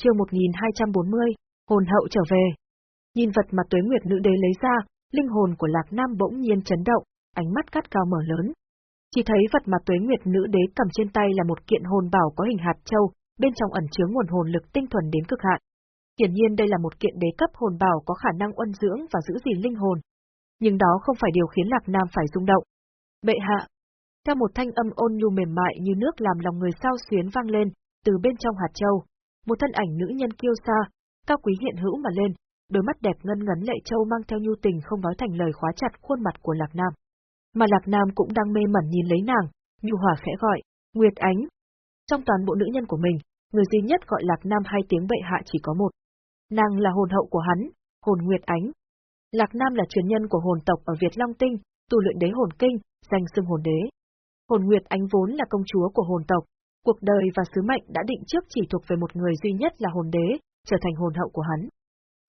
chương 1240, hồn hậu trở về. Nhìn vật mà tuế nguyệt nữ đế lấy ra, linh hồn của Lạc Nam bỗng nhiên chấn động, ánh mắt cắt cao mở lớn. Chỉ thấy vật mà tuế nguyệt nữ đế cầm trên tay là một kiện hồn bảo có hình hạt châu, bên trong ẩn chứa nguồn hồn lực tinh thuần đến cực hạn. Hiển nhiên đây là một kiện đế cấp hồn bảo có khả năng uân dưỡng và giữ gìn linh hồn. Nhưng đó không phải điều khiến Lạc Nam phải rung động. Bệ hạ. Theo một thanh âm ôn nhu mềm mại như nước làm lòng người sao xuyến vang lên, từ bên trong hạt châu, một thân ảnh nữ nhân kiêu sa, cao quý hiện hữu mà lên, đôi mắt đẹp ngân ngấn lệ châu mang theo nhu tình không nói thành lời khóa chặt khuôn mặt của Lạc Nam. Mà Lạc Nam cũng đang mê mẩn nhìn lấy nàng, nhu hòa khẽ gọi, Nguyệt Ánh. Trong toàn bộ nữ nhân của mình, người duy nhất gọi Lạc Nam hai tiếng bệ hạ chỉ có một. Nàng là hồn hậu của hắn, hồn Nguyệt Ánh. Lạc Nam là truyền nhân của hồn tộc ở Việt Long Tinh, tu luyện đế hồn kinh, danh xưng hồn đế. Hồn Nguyệt Ánh vốn là công chúa của hồn tộc, cuộc đời và sứ mệnh đã định trước chỉ thuộc về một người duy nhất là hồn đế, trở thành hồn hậu của hắn.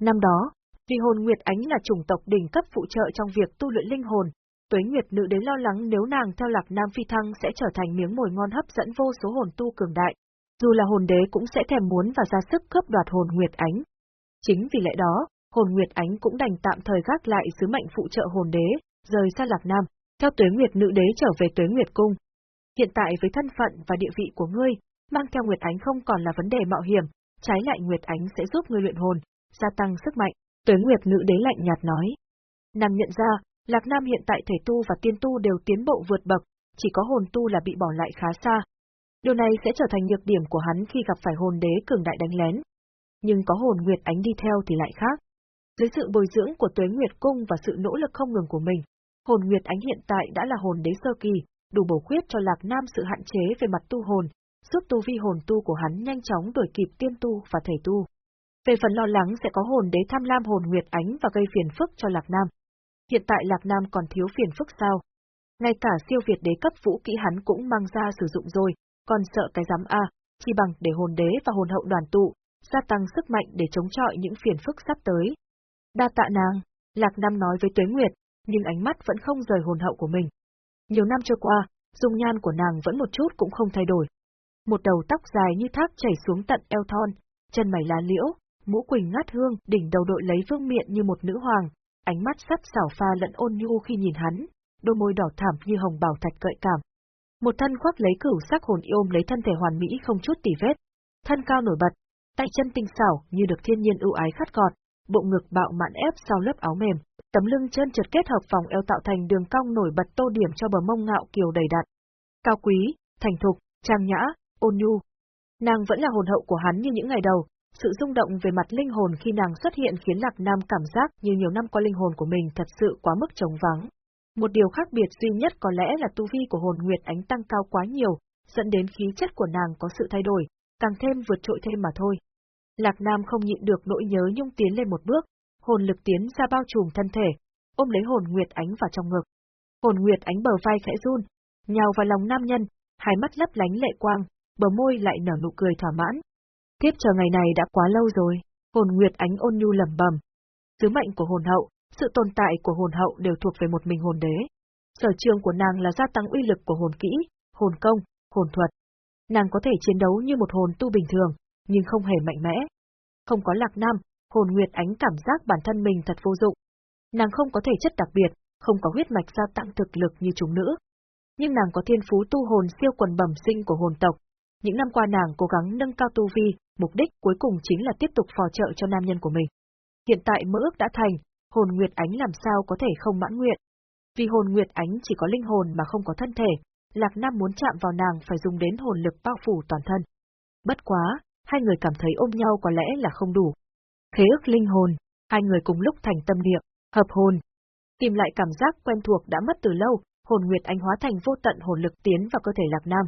Năm đó, vì hồn Nguyệt Ánh là chủng tộc đỉnh cấp phụ trợ trong việc tu luyện linh hồn, Tuế Nguyệt nữ đế lo lắng nếu nàng theo Lạc Nam phi thăng sẽ trở thành miếng mồi ngon hấp dẫn vô số hồn tu cường đại, dù là hồn đế cũng sẽ thèm muốn và ra sức cướp đoạt hồn Nguyệt Ánh. Chính vì lẽ đó, hồn Nguyệt Ánh cũng đành tạm thời gác lại sứ mệnh phụ trợ hồn đế, rời xa Lạc Nam, theo Tuế Nguyệt nữ đế trở về Tuế Nguyệt cung. Hiện tại với thân phận và địa vị của ngươi, mang theo Nguyệt Ánh không còn là vấn đề mạo hiểm, trái lại Nguyệt Ánh sẽ giúp ngươi luyện hồn, gia tăng sức mạnh, Tuế Nguyệt nữ đế lạnh nhạt nói. Nàng nhận ra, Lạc Nam hiện tại thể tu và tiên tu đều tiến bộ vượt bậc, chỉ có hồn tu là bị bỏ lại khá xa. Điều này sẽ trở thành nhược điểm của hắn khi gặp phải hồn đế cường đại đánh lén. Nhưng có hồn Nguyệt Ánh đi theo thì lại khác. Dưới sự bồi dưỡng của Tuế Nguyệt Cung và sự nỗ lực không ngừng của mình, hồn Nguyệt Ánh hiện tại đã là hồn đế sơ kỳ, đủ bổ khuyết cho Lạc Nam sự hạn chế về mặt tu hồn, giúp tu vi hồn tu của hắn nhanh chóng đuổi kịp tiên tu và thầy tu. Về phần lo lắng sẽ có hồn đế tham lam hồn Nguyệt Ánh và gây phiền phức cho Lạc Nam. Hiện tại Lạc Nam còn thiếu phiền phức sao? Ngay cả siêu việt đế cấp vũ kỹ hắn cũng mang ra sử dụng rồi, còn sợ cái giám A, chỉ bằng để hồn đế và hồn hậu đoàn tụ, gia tăng sức mạnh để chống chọi những phiền phức sắp tới. Đa tạ nàng, Lạc Nam nói với Tuế Nguyệt, nhưng ánh mắt vẫn không rời hồn hậu của mình. Nhiều năm trôi qua, dung nhan của nàng vẫn một chút cũng không thay đổi. Một đầu tóc dài như thác chảy xuống tận eo thon, chân mày lá liễu, mũ quỳnh ngát hương, đỉnh đầu đội lấy vương miện như một nữ hoàng, ánh mắt sắt xảo pha lẫn ôn nhu khi nhìn hắn, đôi môi đỏ thảm như hồng bảo thạch gợi cảm. Một thân khoác lấy cửu sắc hồn ôm lấy thân thể hoàn mỹ không chút tỉ vết, thân cao nổi bật, tay chân tinh xảo như được thiên nhiên ưu ái khát gọt, bộ ngực bạo mạn ép sau lớp áo mềm, tấm lưng chân trượt kết hợp vòng eo tạo thành đường cong nổi bật tô điểm cho bờ mông ngạo kiều đầy đặn. Cao quý, thành thục, trang nhã, ôn nhu. Nàng vẫn là hồn hậu của hắn như những ngày đầu, sự rung động về mặt linh hồn khi nàng xuất hiện khiến Lạc Nam cảm giác như nhiều năm qua linh hồn của mình thật sự quá mức trống vắng. Một điều khác biệt duy nhất có lẽ là tu vi của hồn Nguyệt Ánh tăng cao quá nhiều, dẫn đến khí chất của nàng có sự thay đổi, càng thêm vượt trội thêm mà thôi. Lạc Nam không nhịn được nỗi nhớ nhung tiến lên một bước, hồn lực tiến ra bao trùm thân thể, ôm lấy hồn Nguyệt Ánh vào trong ngực. Hồn Nguyệt Ánh bờ vai khẽ run, nhào vào lòng nam nhân, hai mắt lấp lánh lệ quang, bờ môi lại nở nụ cười thỏa mãn, Tiếp chờ ngày này đã quá lâu rồi, hồn nguyệt ánh ôn nhu lẩm bẩm. Sứ mệnh của hồn hậu, sự tồn tại của hồn hậu đều thuộc về một mình hồn đế. Sở trường của nàng là gia tăng uy lực của hồn kỹ, hồn công, hồn thuật. Nàng có thể chiến đấu như một hồn tu bình thường, nhưng không hề mạnh mẽ. Không có lạc nam, hồn nguyệt ánh cảm giác bản thân mình thật vô dụng. Nàng không có thể chất đặc biệt, không có huyết mạch gia tăng thực lực như chúng nữ. Nhưng nàng có thiên phú tu hồn siêu quần bẩm sinh của hồn tộc, những năm qua nàng cố gắng nâng cao tu vi, mục đích cuối cùng chính là tiếp tục phò trợ cho nam nhân của mình. Hiện tại mơ ước đã thành, hồn Nguyệt Ánh làm sao có thể không mãn nguyện. Vì hồn Nguyệt Ánh chỉ có linh hồn mà không có thân thể, Lạc Nam muốn chạm vào nàng phải dùng đến hồn lực bao phủ toàn thân. Bất quá, hai người cảm thấy ôm nhau có lẽ là không đủ. Khế ước linh hồn, hai người cùng lúc thành tâm niệm, hợp hồn. Tìm lại cảm giác quen thuộc đã mất từ lâu, hồn Nguyệt Ánh hóa thành vô tận hồn lực tiến vào cơ thể Lạc Nam.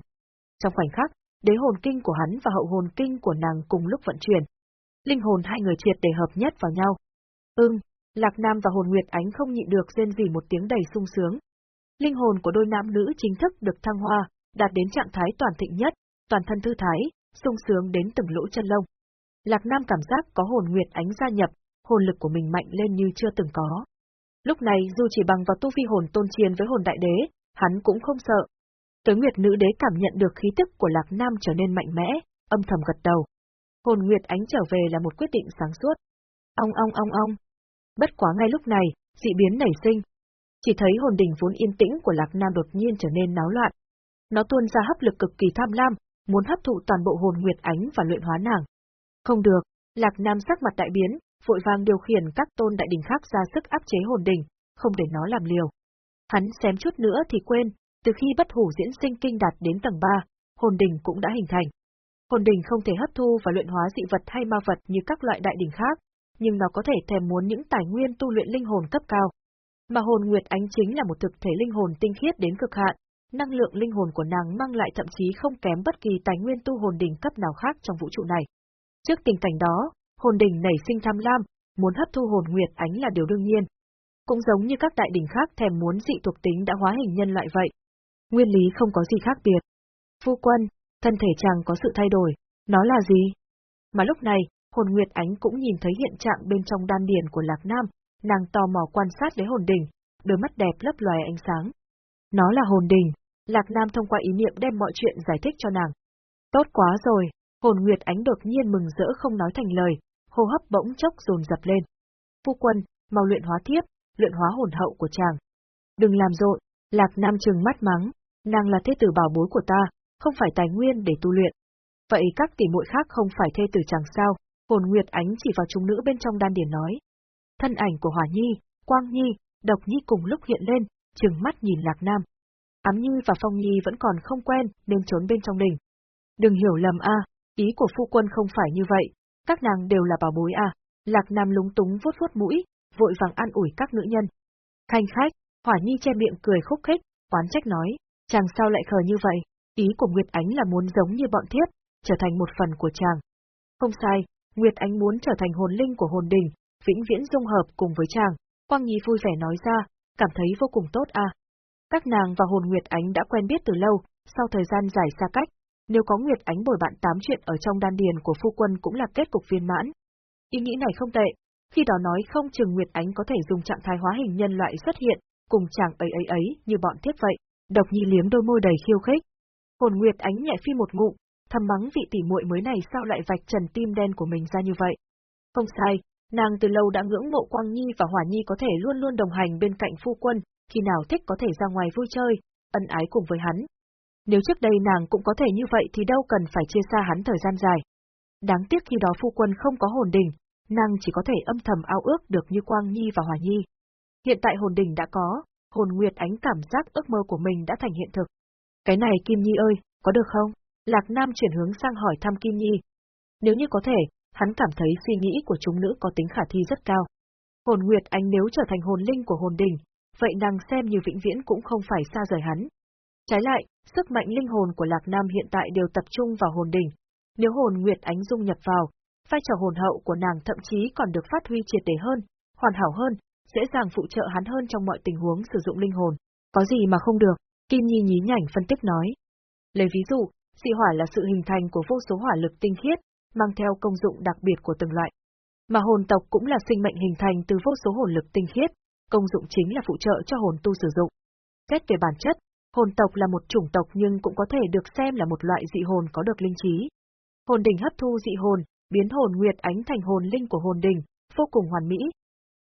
Trong khoảnh khắc, đế hồn kinh của hắn và hậu hồn kinh của nàng cùng lúc vận chuyển. Linh hồn hai người triệt để hợp nhất vào nhau. Ưng, Lạc Nam và hồn Nguyệt Ánh không nhịn được rên rỉ một tiếng đầy sung sướng. Linh hồn của đôi nam nữ chính thức được thăng hoa, đạt đến trạng thái toàn thịnh nhất, toàn thân thư thái, sung sướng đến từng lỗ chân lông. Lạc Nam cảm giác có hồn Nguyệt Ánh gia nhập, hồn lực của mình mạnh lên như chưa từng có. Lúc này dù chỉ bằng vào tu vi hồn tôn chiến với hồn đại đế, hắn cũng không sợ, Tới Nguyệt Nữ Đế cảm nhận được khí tức của Lạc Nam trở nên mạnh mẽ, âm thầm gật đầu. Hồn Nguyệt Ánh trở về là một quyết định sáng suốt. Ong ong ong ong. Bất quá ngay lúc này, dị biến nảy sinh. Chỉ thấy hồn đỉnh vốn yên tĩnh của Lạc Nam đột nhiên trở nên náo loạn. Nó tuôn ra hấp lực cực kỳ tham lam, muốn hấp thụ toàn bộ hồn Nguyệt Ánh và luyện hóa nàng. Không được, Lạc Nam sắc mặt đại biến, vội vàng điều khiển các tôn đại đỉnh khác ra sức áp chế hồn đỉnh, không để nó làm liều. Hắn xém chút nữa thì quên, từ khi bất hủ diễn sinh kinh đạt đến tầng 3, hồn đỉnh cũng đã hình thành. Hồn đỉnh không thể hấp thu và luyện hóa dị vật hay ma vật như các loại đại đỉnh khác, nhưng nó có thể thèm muốn những tài nguyên tu luyện linh hồn cấp cao. Mà hồn Nguyệt Ánh chính là một thực thể linh hồn tinh khiết đến cực hạn, năng lượng linh hồn của nàng mang lại thậm chí không kém bất kỳ tài nguyên tu hồn đỉnh cấp nào khác trong vũ trụ này. Trước tình cảnh đó, hồn đỉnh nảy sinh tham lam, muốn hấp thu hồn Nguyệt Ánh là điều đương nhiên. Cũng giống như các đại đỉnh khác thèm muốn dị thuộc tính đã hóa hình nhân loại vậy. Nguyên lý không có gì khác biệt. Phu quân, thân thể chàng có sự thay đổi, nó là gì? Mà lúc này, hồn Nguyệt Ánh cũng nhìn thấy hiện trạng bên trong đan điền của Lạc Nam, nàng tò mò quan sát lấy hồn đỉnh, đôi mắt đẹp lấp loài ánh sáng. Nó là hồn đỉnh, Lạc Nam thông qua ý niệm đem mọi chuyện giải thích cho nàng. Tốt quá rồi, hồn Nguyệt Ánh đột nhiên mừng rỡ không nói thành lời, hô hấp bỗng chốc dồn dập lên. Phu quân, mau luyện hóa thiếp, luyện hóa hồn hậu của chàng. Đừng làm rộn, Lạc Nam trừng mắt mắng, nàng là thế tử bảo bối của ta, không phải tài nguyên để tu luyện. Vậy các tỷ muội khác không phải thê tử chàng sao? Hồn Nguyệt Ánh chỉ vào chúng nữ bên trong đan điển nói. Thân ảnh của Hỏa Nhi, Quang Nhi, Độc Nhi cùng lúc hiện lên, trừng mắt nhìn Lạc Nam. Ám Nhi và Phong Nhi vẫn còn không quen nên trốn bên trong đỉnh. Đừng hiểu lầm a, ý của phu quân không phải như vậy, các nàng đều là bảo bối à. Lạc Nam lúng túng vuốt vuốt mũi, vội vàng an ủi các nữ nhân. Khanh khách, Hỏa Nhi che miệng cười khúc khích, oán trách nói, chàng sao lại khờ như vậy, ý của Nguyệt Ánh là muốn giống như bọn thiếp, trở thành một phần của chàng. Không sai, Nguyệt Ánh muốn trở thành hồn linh của hồn đình, vĩnh viễn dung hợp cùng với chàng. Quang Nhi vui vẻ nói ra, cảm thấy vô cùng tốt à. Các nàng và hồn Nguyệt Ánh đã quen biết từ lâu, sau thời gian dài xa cách, nếu có Nguyệt Ánh bồi bạn tám chuyện ở trong đan điền của phu quân cũng là kết cục viên mãn. Ý nghĩ này không tệ, khi đó nói không chừng Nguyệt Ánh có thể dùng trạng thái hóa hình nhân loại xuất hiện, cùng chàng ấy ấy ấy như bọn thiết vậy. Độc Nhi liếm đôi môi đầy khiêu khích. Hồn Nguyệt Ánh nhẹ phi một ngụm, thầm mắng vị tỷ muội mới này sao lại vạch trần tim đen của mình ra như vậy. Không sai, nàng từ lâu đã ngưỡng mộ Quang Nhi và Hỏa Nhi có thể luôn luôn đồng hành bên cạnh phu quân, khi nào thích có thể ra ngoài vui chơi, ân ái cùng với hắn. Nếu trước đây nàng cũng có thể như vậy thì đâu cần phải chia xa hắn thời gian dài. Đáng tiếc khi đó phu quân không có hồn đình, nàng chỉ có thể âm thầm ao ước được như Quang Nhi và Hòa Nhi. Hiện tại hồn đình đã có, hồn nguyệt ánh cảm giác ước mơ của mình đã thành hiện thực. Cái này Kim Nhi ơi, có được không? Lạc Nam chuyển hướng sang hỏi thăm Kim Nhi. Nếu như có thể, hắn cảm thấy suy nghĩ của chúng nữ có tính khả thi rất cao. Hồn Nguyệt Ánh nếu trở thành hồn linh của hồn đình, vậy nàng xem như vĩnh viễn cũng không phải xa rời hắn. Trái lại, sức mạnh linh hồn của Lạc Nam hiện tại đều tập trung vào hồn đỉnh. Nếu hồn Nguyệt Ánh dung nhập vào, vai trò hồn hậu của nàng thậm chí còn được phát huy triệt để hơn, hoàn hảo hơn, dễ dàng phụ trợ hắn hơn trong mọi tình huống sử dụng linh hồn. Có gì mà không được, Kim Nhi nhí nhảnh phân tích nói. Lấy ví dụ, dị hỏa là sự hình thành của vô số hỏa lực tinh khiết, mang theo công dụng đặc biệt của từng loại. Mà hồn tộc cũng là sinh mệnh hình thành từ vô số hồn lực tinh khiết, công dụng chính là phụ trợ cho hồn tu sử dụng. Xét về bản chất, hồn tộc là một chủng tộc nhưng cũng có thể được xem là một loại dị hồn có được linh trí. Hồn đỉnh hấp thu dị hồn, biến hồn nguyệt ánh thành hồn linh của hồn đỉnh, vô cùng hoàn mỹ.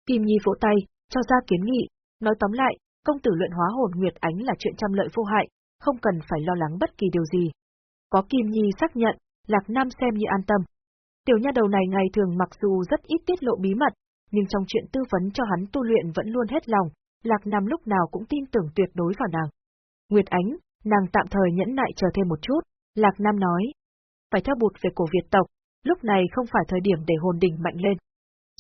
Kim Nhi vỗ tay, cho ra kiến nghị, nói tóm lại, công tử luyện hóa hồn nguyệt ánh là chuyện trăm lợi vô hại, không cần phải lo lắng bất kỳ điều gì. Có Kim Nhi xác nhận, Lạc Nam xem như an tâm. Tiểu nha đầu này ngày thường mặc dù rất ít tiết lộ bí mật, nhưng trong chuyện tư vấn cho hắn tu luyện vẫn luôn hết lòng, Lạc Nam lúc nào cũng tin tưởng tuyệt đối vào nàng. Nguyệt Ánh, nàng tạm thời nhẫn nại chờ thêm một chút, Lạc Nam nói. Phải theo bụt về cổ Việt tộc, lúc này không phải thời điểm để hồn đỉnh mạnh lên.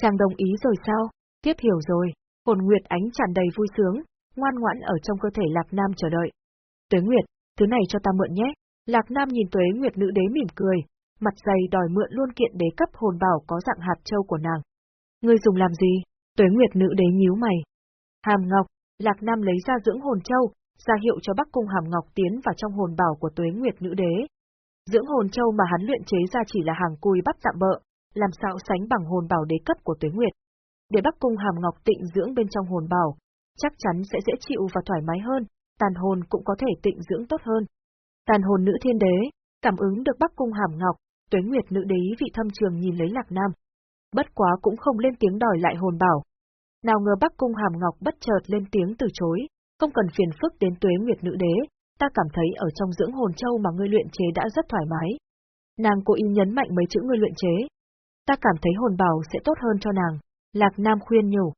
Chàng đồng ý rồi sao? Tiếp hiểu rồi, hồn Nguyệt Ánh tràn đầy vui sướng, ngoan ngoãn ở trong cơ thể Lạc Nam chờ đợi. Tuế Nguyệt, thứ này cho ta mượn nhé. Lạc Nam nhìn Tuế Nguyệt nữ đế mỉm cười, mặt dày đòi mượn luôn kiện đế cấp hồn bảo có dạng hạt châu của nàng. Ngươi dùng làm gì? Tuế Nguyệt nữ đế nhíu mày. Hàm Ngọc, Lạc Nam lấy ra dưỡng hồn châu, ra hiệu cho Bắc Cung Hàm Ngọc tiến vào trong hồn bảo của Tuế Nguyệt nữ đế. Dưỡng hồn châu mà hắn luyện chế ra chỉ là hàng cùi bắp tạm bợ, làm sao sánh bằng hồn bảo đế cấp của Tuế Nguyệt. Để Bắc Cung Hàm Ngọc tịnh dưỡng bên trong hồn bảo, chắc chắn sẽ dễ chịu và thoải mái hơn, tàn hồn cũng có thể tịnh dưỡng tốt hơn. Tàn hồn nữ thiên đế, cảm ứng được Bắc Cung Hàm Ngọc, Tuế Nguyệt nữ đế vị thâm trường nhìn lấy Lạc Nam. Bất quá cũng không lên tiếng đòi lại hồn bảo. Nào ngờ Bắc Cung Hàm Ngọc bất chợt lên tiếng từ chối, không cần phiền phức đến Tuế Nguyệt nữ đế, ta cảm thấy ở trong dưỡng hồn châu mà ngươi luyện chế đã rất thoải mái. Nàng cố ý nhấn mạnh mấy chữ ngươi luyện chế. Ta cảm thấy hồn bảo sẽ tốt hơn cho nàng. Lạc Nam khuyên nhủ.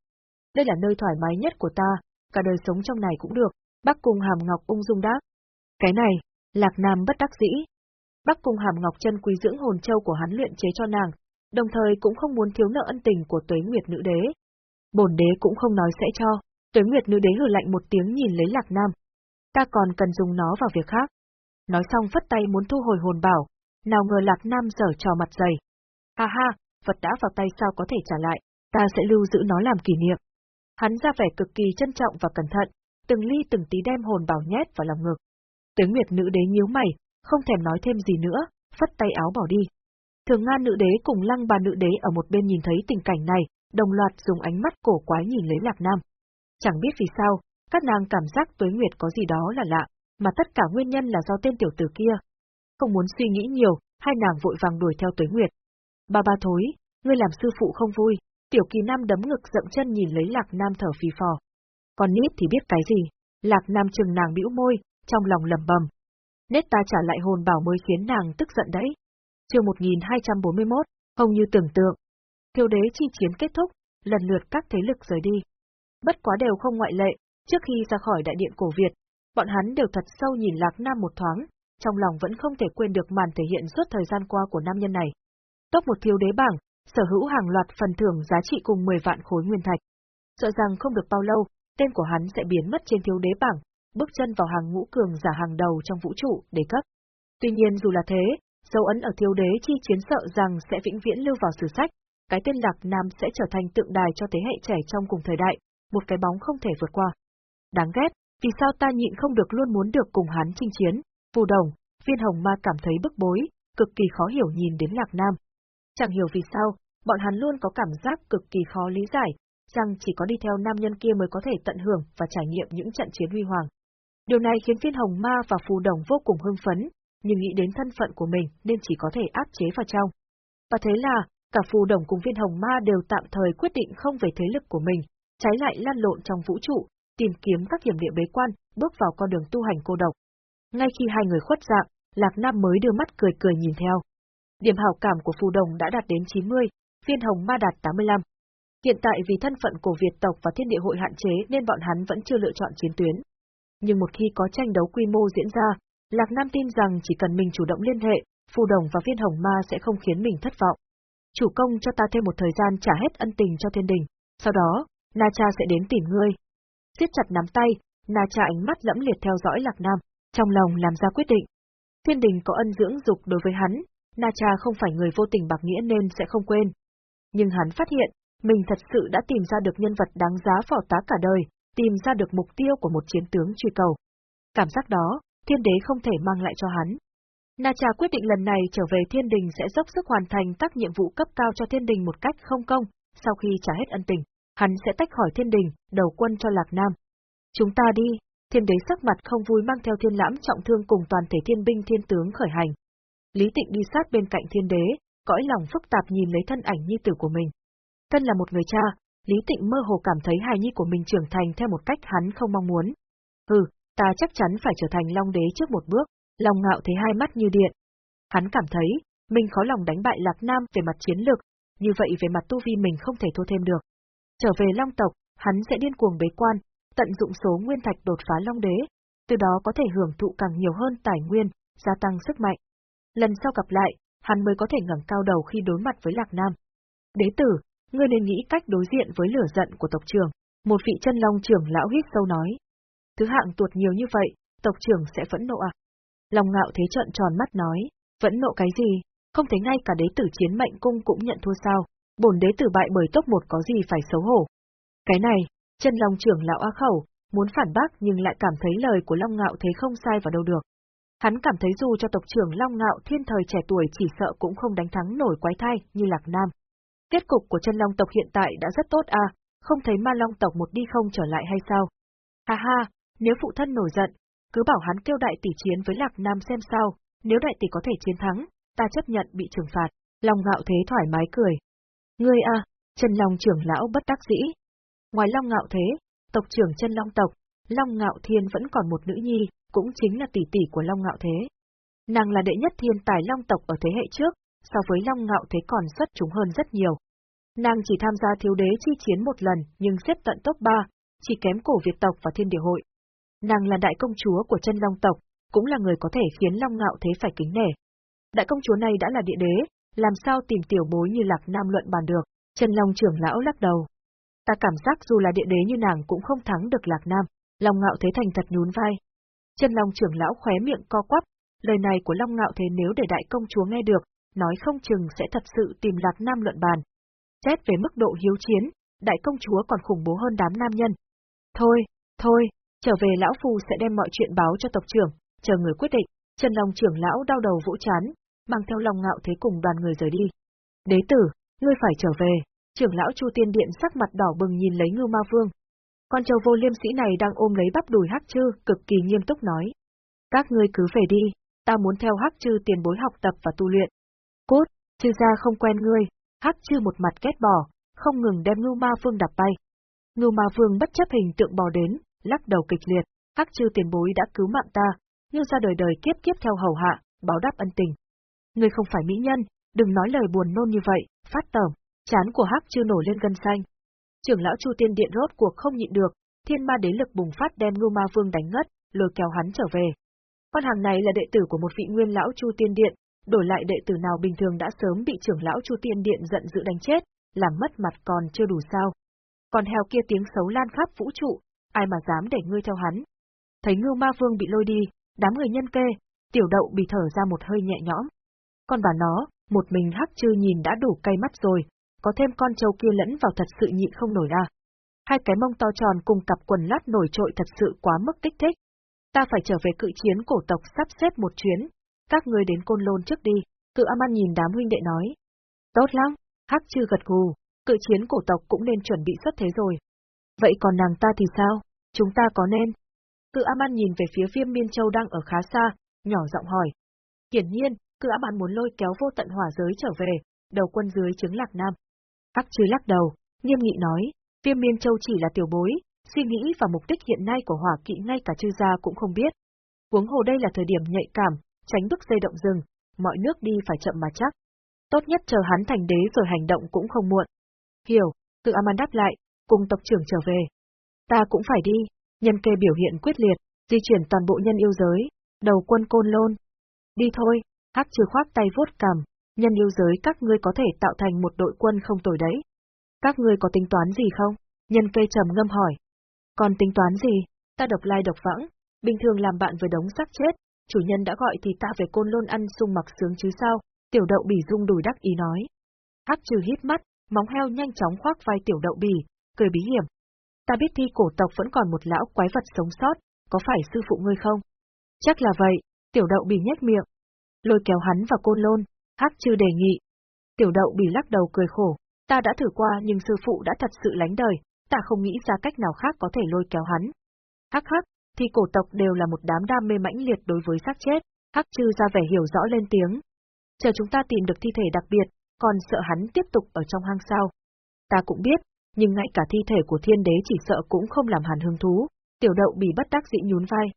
Đây là nơi thoải mái nhất của ta, cả đời sống trong này cũng được. Bắc Cung Hàm Ngọc ung dung đáp. Cái này, Lạc Nam bất đắc dĩ. Bắc Cung Hàm Ngọc chân quý dưỡng hồn châu của hắn luyện chế cho nàng, đồng thời cũng không muốn thiếu nợ ân tình của Tuế Nguyệt nữ đế. Bổn đế cũng không nói sẽ cho, Tuế Nguyệt nữ đế hừ lạnh một tiếng nhìn lấy Lạc Nam. Ta còn cần dùng nó vào việc khác. Nói xong phất tay muốn thu hồi hồn bảo, nào ngờ Lạc Nam giở trò mặt dày. Ha ha, vật đã vào tay sao có thể trả lại, ta sẽ lưu giữ nó làm kỷ niệm. Hắn ra vẻ cực kỳ trân trọng và cẩn thận, từng ly từng tí đem hồn bảo nhét vào lòng ngực. Tuế Nguyệt nữ đế nhíu mày, không thèm nói thêm gì nữa, phất tay áo bỏ đi. Thường Nga nữ đế cùng lăng bà nữ đế ở một bên nhìn thấy tình cảnh này, đồng loạt dùng ánh mắt cổ quái nhìn lấy Lạc Nam. Chẳng biết vì sao, các nàng cảm giác Tuế Nguyệt có gì đó là lạ, mà tất cả nguyên nhân là do tên tiểu tử kia. Không muốn suy nghĩ nhiều, hai nàng vội vàng đuổi theo Tuế Nguyệt. Ba ba thối, ngươi làm sư phụ không vui, tiểu kỳ nam đấm ngực dậm chân nhìn lấy Lạc Nam thở phì phò. Còn nít thì biết cái gì, Lạc Nam chừng nàng bĩu môi, trong lòng lầm bầm. Nết ta trả lại hồn bảo mới khiến nàng tức giận đấy. Chương 1241, không như tưởng tượng. Thiêu đế chi chiến kết thúc, lần lượt các thế lực rời đi. Bất quá đều không ngoại lệ, trước khi ra khỏi đại điện cổ Việt, bọn hắn đều thật sâu nhìn Lạc Nam một thoáng, trong lòng vẫn không thể quên được màn thể hiện suốt thời gian qua của nam nhân này. Top một thiêu đế bảng, sở hữu hàng loạt phần thưởng giá trị cùng 10 vạn khối nguyên thạch. Sợ rằng không được bao lâu, tên của hắn sẽ biến mất trên thiếu đế bảng, bước chân vào hàng ngũ cường giả hàng đầu trong vũ trụ, để cấp. Tuy nhiên dù là thế, dấu ấn ở thiếu đế chi chiến sợ rằng sẽ vĩnh viễn lưu vào sử sách, cái tên Lạc Nam sẽ trở thành tượng đài cho thế hệ trẻ trong cùng thời đại, một cái bóng không thể vượt qua. Đáng ghét, vì sao ta nhịn không được luôn muốn được cùng hắn chinh chiến, phù đồng, viên hồng ma cảm thấy bức bối, cực kỳ khó hiểu nhìn đến Lạc Nam. Chẳng hiểu vì sao, bọn hắn luôn có cảm giác cực kỳ khó lý giải, rằng chỉ có đi theo nam nhân kia mới có thể tận hưởng và trải nghiệm những trận chiến huy hoàng. Điều này khiến viên hồng ma và phù đồng vô cùng hưng phấn, nhưng nghĩ đến thân phận của mình nên chỉ có thể áp chế vào trong. Và thế là, cả phù đồng cùng viên hồng ma đều tạm thời quyết định không về thế lực của mình, trái lại lan lộn trong vũ trụ, tìm kiếm các hiểm địa bế quan, bước vào con đường tu hành cô độc. Ngay khi hai người khuất dạng, Lạc Nam mới đưa mắt cười cười nhìn theo. Điểm hảo cảm của phù đồng đã đạt đến 90, viên hồng ma đạt 85. Hiện tại vì thân phận của Việt tộc và thiên địa hội hạn chế nên bọn hắn vẫn chưa lựa chọn chiến tuyến. Nhưng một khi có tranh đấu quy mô diễn ra, Lạc Nam tin rằng chỉ cần mình chủ động liên hệ, phù đồng và viên hồng ma sẽ không khiến mình thất vọng. Chủ công cho ta thêm một thời gian trả hết ân tình cho thiên đình, sau đó, Na Cha sẽ đến tìm ngươi. siết chặt nắm tay, Na Cha ánh mắt lẫm liệt theo dõi Lạc Nam, trong lòng làm ra quyết định. Thiên đình có ân dưỡng dục đối với hắn, Na Cha không phải người vô tình bạc nghĩa nên sẽ không quên. Nhưng hắn phát hiện, mình thật sự đã tìm ra được nhân vật đáng giá phỏ tá cả đời, tìm ra được mục tiêu của một chiến tướng truy cầu. Cảm giác đó, thiên đế không thể mang lại cho hắn. Na Trà quyết định lần này trở về thiên đình sẽ dốc sức hoàn thành các nhiệm vụ cấp cao cho thiên đình một cách không công, sau khi trả hết ân tình, hắn sẽ tách khỏi thiên đình, đầu quân cho Lạc Nam. Chúng ta đi, thiên đế sắc mặt không vui mang theo thiên lãm trọng thương cùng toàn thể thiên binh thiên tướng khởi hành. Lý Tịnh đi sát bên cạnh thiên đế, cõi lòng phức tạp nhìn lấy thân ảnh nhi tử của mình. Thân là một người cha, Lý Tịnh mơ hồ cảm thấy hài nhi của mình trưởng thành theo một cách hắn không mong muốn. Hừ, ta chắc chắn phải trở thành Long Đế trước một bước, Long Ngạo thấy hai mắt như điện. Hắn cảm thấy, mình khó lòng đánh bại Lạc Nam về mặt chiến lược, như vậy về mặt tu vi mình không thể thua thêm được. Trở về Long tộc, hắn sẽ điên cuồng bế quan, tận dụng số nguyên thạch đột phá Long Đế, từ đó có thể hưởng thụ càng nhiều hơn tài nguyên, gia tăng sức mạnh. Lần sau gặp lại, hắn mới có thể ngẩng cao đầu khi đối mặt với Lạc Nam. Đế tử, ngươi nên nghĩ cách đối diện với lửa giận của tộc trưởng. Một vị chân long trưởng lão hít sâu nói. Thứ hạng tuột nhiều như vậy, tộc trưởng sẽ phẫn nộ à? Long ngạo thế trợn tròn mắt nói, phẫn nộ cái gì? Không thấy ngay cả đế tử chiến mệnh cung cũng nhận thua sao? Bổn đế tử bại bởi tốc một có gì phải xấu hổ? Cái này, chân long trưởng lão a khẩu, muốn phản bác nhưng lại cảm thấy lời của Long Ngạo thế không sai vào đâu được. Hắn cảm thấy dù cho tộc trưởng Long Ngạo thiên thời trẻ tuổi chỉ sợ cũng không đánh thắng nổi quái thai như Lạc Nam. Kết cục của chân long tộc hiện tại đã rất tốt à, không thấy ma long tộc một đi không trở lại hay sao? Ha ha, nếu phụ thân nổi giận, cứ bảo hắn kêu đại tỷ chiến với Lạc Nam xem sao, nếu đại tỷ có thể chiến thắng, ta chấp nhận bị trừng phạt. Long ngạo thế thoải mái cười. Ngươi a, chân long trưởng lão bất đắc dĩ. Ngoài long ngạo thế, tộc trưởng chân long tộc, long ngạo thiên vẫn còn một nữ nhi, cũng chính là tỷ tỷ của long ngạo thế. Nàng là đệ nhất thiên tài long tộc ở thế hệ trước, so với long ngạo thế còn xuất chúng hơn rất nhiều. Nàng chỉ tham gia thiếu đế chi chiến một lần nhưng xếp tận top 3, chỉ kém cổ Việt tộc và thiên địa hội. Nàng là đại công chúa của chân long tộc, cũng là người có thể khiến long ngạo thế phải kính nể. Đại công chúa này đã là địa đế, làm sao tìm tiểu bối như lạc nam luận bàn được, chân long trưởng lão lắc đầu. Ta cảm giác dù là địa đế như nàng cũng không thắng được lạc nam, long ngạo thế thành thật nhún vai. Chân long trưởng lão khóe miệng co quắp, lời này của long ngạo thế nếu để đại công chúa nghe được, nói không chừng sẽ thật sự tìm lạc nam luận bàn. Xét về mức độ hiếu chiến, đại công chúa còn khủng bố hơn đám nam nhân. Thôi, thôi, trở về lão phu sẽ đem mọi chuyện báo cho tộc trưởng, chờ người quyết định. Trần Long trưởng lão đau đầu vỗ chán, mang theo lòng ngạo thế cùng đoàn người rời đi. Đế tử, ngươi phải trở về. Trưởng lão Chu Tiên Điện sắc mặt đỏ bừng nhìn lấy Ngưu Ma Vương. Con trâu vô liêm sĩ này đang ôm lấy bắp đùi Hắc Trư, cực kỳ nghiêm túc nói: "Các ngươi cứ về đi, ta muốn theo Hắc Trư tiền bối học tập và tu luyện." Cốt, Trư gia không quen ngươi, Hắc Trư một mặt ghét bỏ, không ngừng đem Ngưu Ma Vương đập bay. Ngưu Ma Vương bất chấp hình tượng bò đến, lắc đầu kịch liệt, Hắc chư tiền bối đã cứu mạng ta, như ra đời đời kiếp kiếp theo hầu hạ, báo đáp ân tình. Ngươi không phải mỹ nhân, đừng nói lời buồn nôn như vậy, phát tởm, chán của Hắc chư nổi lên gân xanh. Trưởng lão Chu Tiên Điện rốt cuộc không nhịn được, thiên ma đế lực bùng phát đem Ngưu Ma Vương đánh ngất, lôi kéo hắn trở về. Con hàng này là đệ tử của một vị nguyên lão Chu Tiên Điện, đổi lại đệ tử nào bình thường đã sớm bị trưởng lão Chu Tiên Điện giận dữ đánh chết, làm mất mặt còn chưa đủ sao. Còn heo kia tiếng xấu lan khắp vũ trụ, ai mà dám để ngươi theo hắn. Thấy ngưu ma vương bị lôi đi, đám người nhân kê, tiểu đậu bị thở ra một hơi nhẹ nhõm. Con bà nó, một mình hắc chư nhìn đã đủ cay mắt rồi, có thêm con trâu kia lẫn vào thật sự nhịn không nổi ra. Hai cái mông to tròn cùng cặp quần lát nổi trội thật sự quá mức kích thích. Ta phải trở về cự chiến cổ tộc sắp xếp một chuyến, các ngươi đến côn lôn trước đi, cự Aman nhìn đám huynh đệ nói. Tốt lắm, hắc chư gật gù, cự chiến cổ tộc cũng nên chuẩn bị xuất thế rồi. Vậy còn nàng ta thì sao? Chúng ta có nên? Cự Aman nhìn về phía viêm miên châu đang ở khá xa, nhỏ giọng hỏi. Hiển nhiên, cự Aman muốn lôi kéo vô tận hỏa giới trở về, đầu quân dưới chứng lạc nam. Hắc chư lắc đầu, nghiêm nghị nói, viêm miên châu chỉ là tiểu bối, suy nghĩ và mục đích hiện nay của hỏa kỵ ngay cả chư gia cũng không biết. Huống hồ đây là thời điểm nhạy cảm, tránh bức dây động rừng, mọi nước đi phải chậm mà chắc. Tốt nhất chờ hắn thành đế rồi hành động cũng không muộn. Hiểu, tự Aman đáp lại, cùng tộc trưởng trở về. Ta cũng phải đi, nhân kê biểu hiện quyết liệt, di chuyển toàn bộ nhân yêu giới, đầu quân côn lôn. Đi thôi, hắc trừ khoác tay vuốt cằm, nhân yêu giới các ngươi có thể tạo thành một đội quân không tồi đấy. Các ngươi có tính toán gì không? Nhân kê trầm ngâm hỏi. Còn tính toán gì? Ta độc lai độc vãng, bình thường làm bạn với đống xác chết, chủ nhân đã gọi thì ta về côn lôn ăn sung mặc sướng chứ sao, tiểu đậu bỉ rung đùi đắc ý nói. Hắc trừ hít mắt, móng heo nhanh chóng khoác vai tiểu đậu bỉ, cười bí hiểm. Ta biết thi cổ tộc vẫn còn một lão quái vật sống sót, có phải sư phụ ngươi không? Chắc là vậy, tiểu đậu bỉ nhếch miệng. Lôi kéo hắn vào côn lôn, hắc chư đề nghị. Tiểu đậu bỉ lắc đầu cười khổ, ta đã thử qua nhưng sư phụ đã thật sự lánh đời, ta không nghĩ ra cách nào khác có thể lôi kéo hắn. Hắc hắc, thì cổ tộc đều là một đám đam mê mãnh liệt đối với xác chết, hắc chư ra vẻ hiểu rõ lên tiếng. Chờ chúng ta tìm được thi thể đặc biệt, còn sợ hắn tiếp tục ở trong hang sao. Ta cũng biết, nhưng ngay cả thi thể của thiên đế chỉ sợ cũng không làm hàn hứng thú, tiểu đậu bị bất đắc dĩ nhún vai.